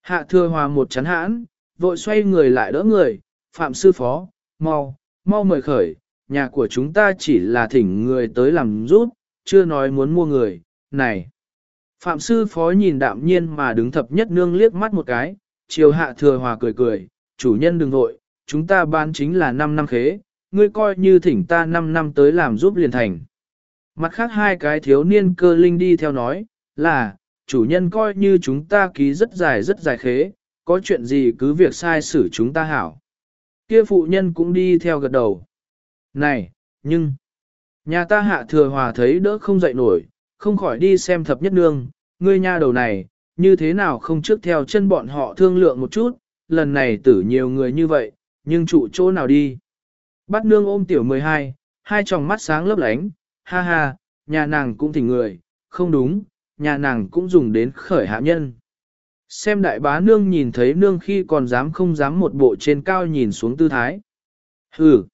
Hạ thừa hòa một chắn hãn, vội xoay người lại đỡ người, phạm sư phó, mau, mau mời khởi, nhà của chúng ta chỉ là thỉnh người tới làm giúp, chưa nói muốn mua người, này. Phạm sư phó nhìn đạm nhiên mà đứng thập nhất nương liếc mắt một cái, chiều hạ thừa hòa cười cười, chủ nhân đừng vội, chúng ta bán chính là 5 năm khế, ngươi coi như thỉnh ta 5 năm tới làm giúp liền thành. Mặt khác hai cái thiếu niên cơ linh đi theo nói, là, chủ nhân coi như chúng ta ký rất dài rất dài khế, có chuyện gì cứ việc sai xử chúng ta hảo. Kia phụ nhân cũng đi theo gật đầu. Này, nhưng, nhà ta hạ thừa hòa thấy đỡ không dậy nổi, không khỏi đi xem thập nhất nương, ngươi nha đầu này, như thế nào không trước theo chân bọn họ thương lượng một chút, lần này tử nhiều người như vậy, nhưng trụ chỗ nào đi. Bắt nương ôm tiểu 12, hai tròng mắt sáng lấp lánh, ha ha, nhà nàng cũng thỉnh người, không đúng, nhà nàng cũng dùng đến khởi hạ nhân. Xem đại bá nương nhìn thấy nương khi còn dám không dám một bộ trên cao nhìn xuống tư thái. Hừ,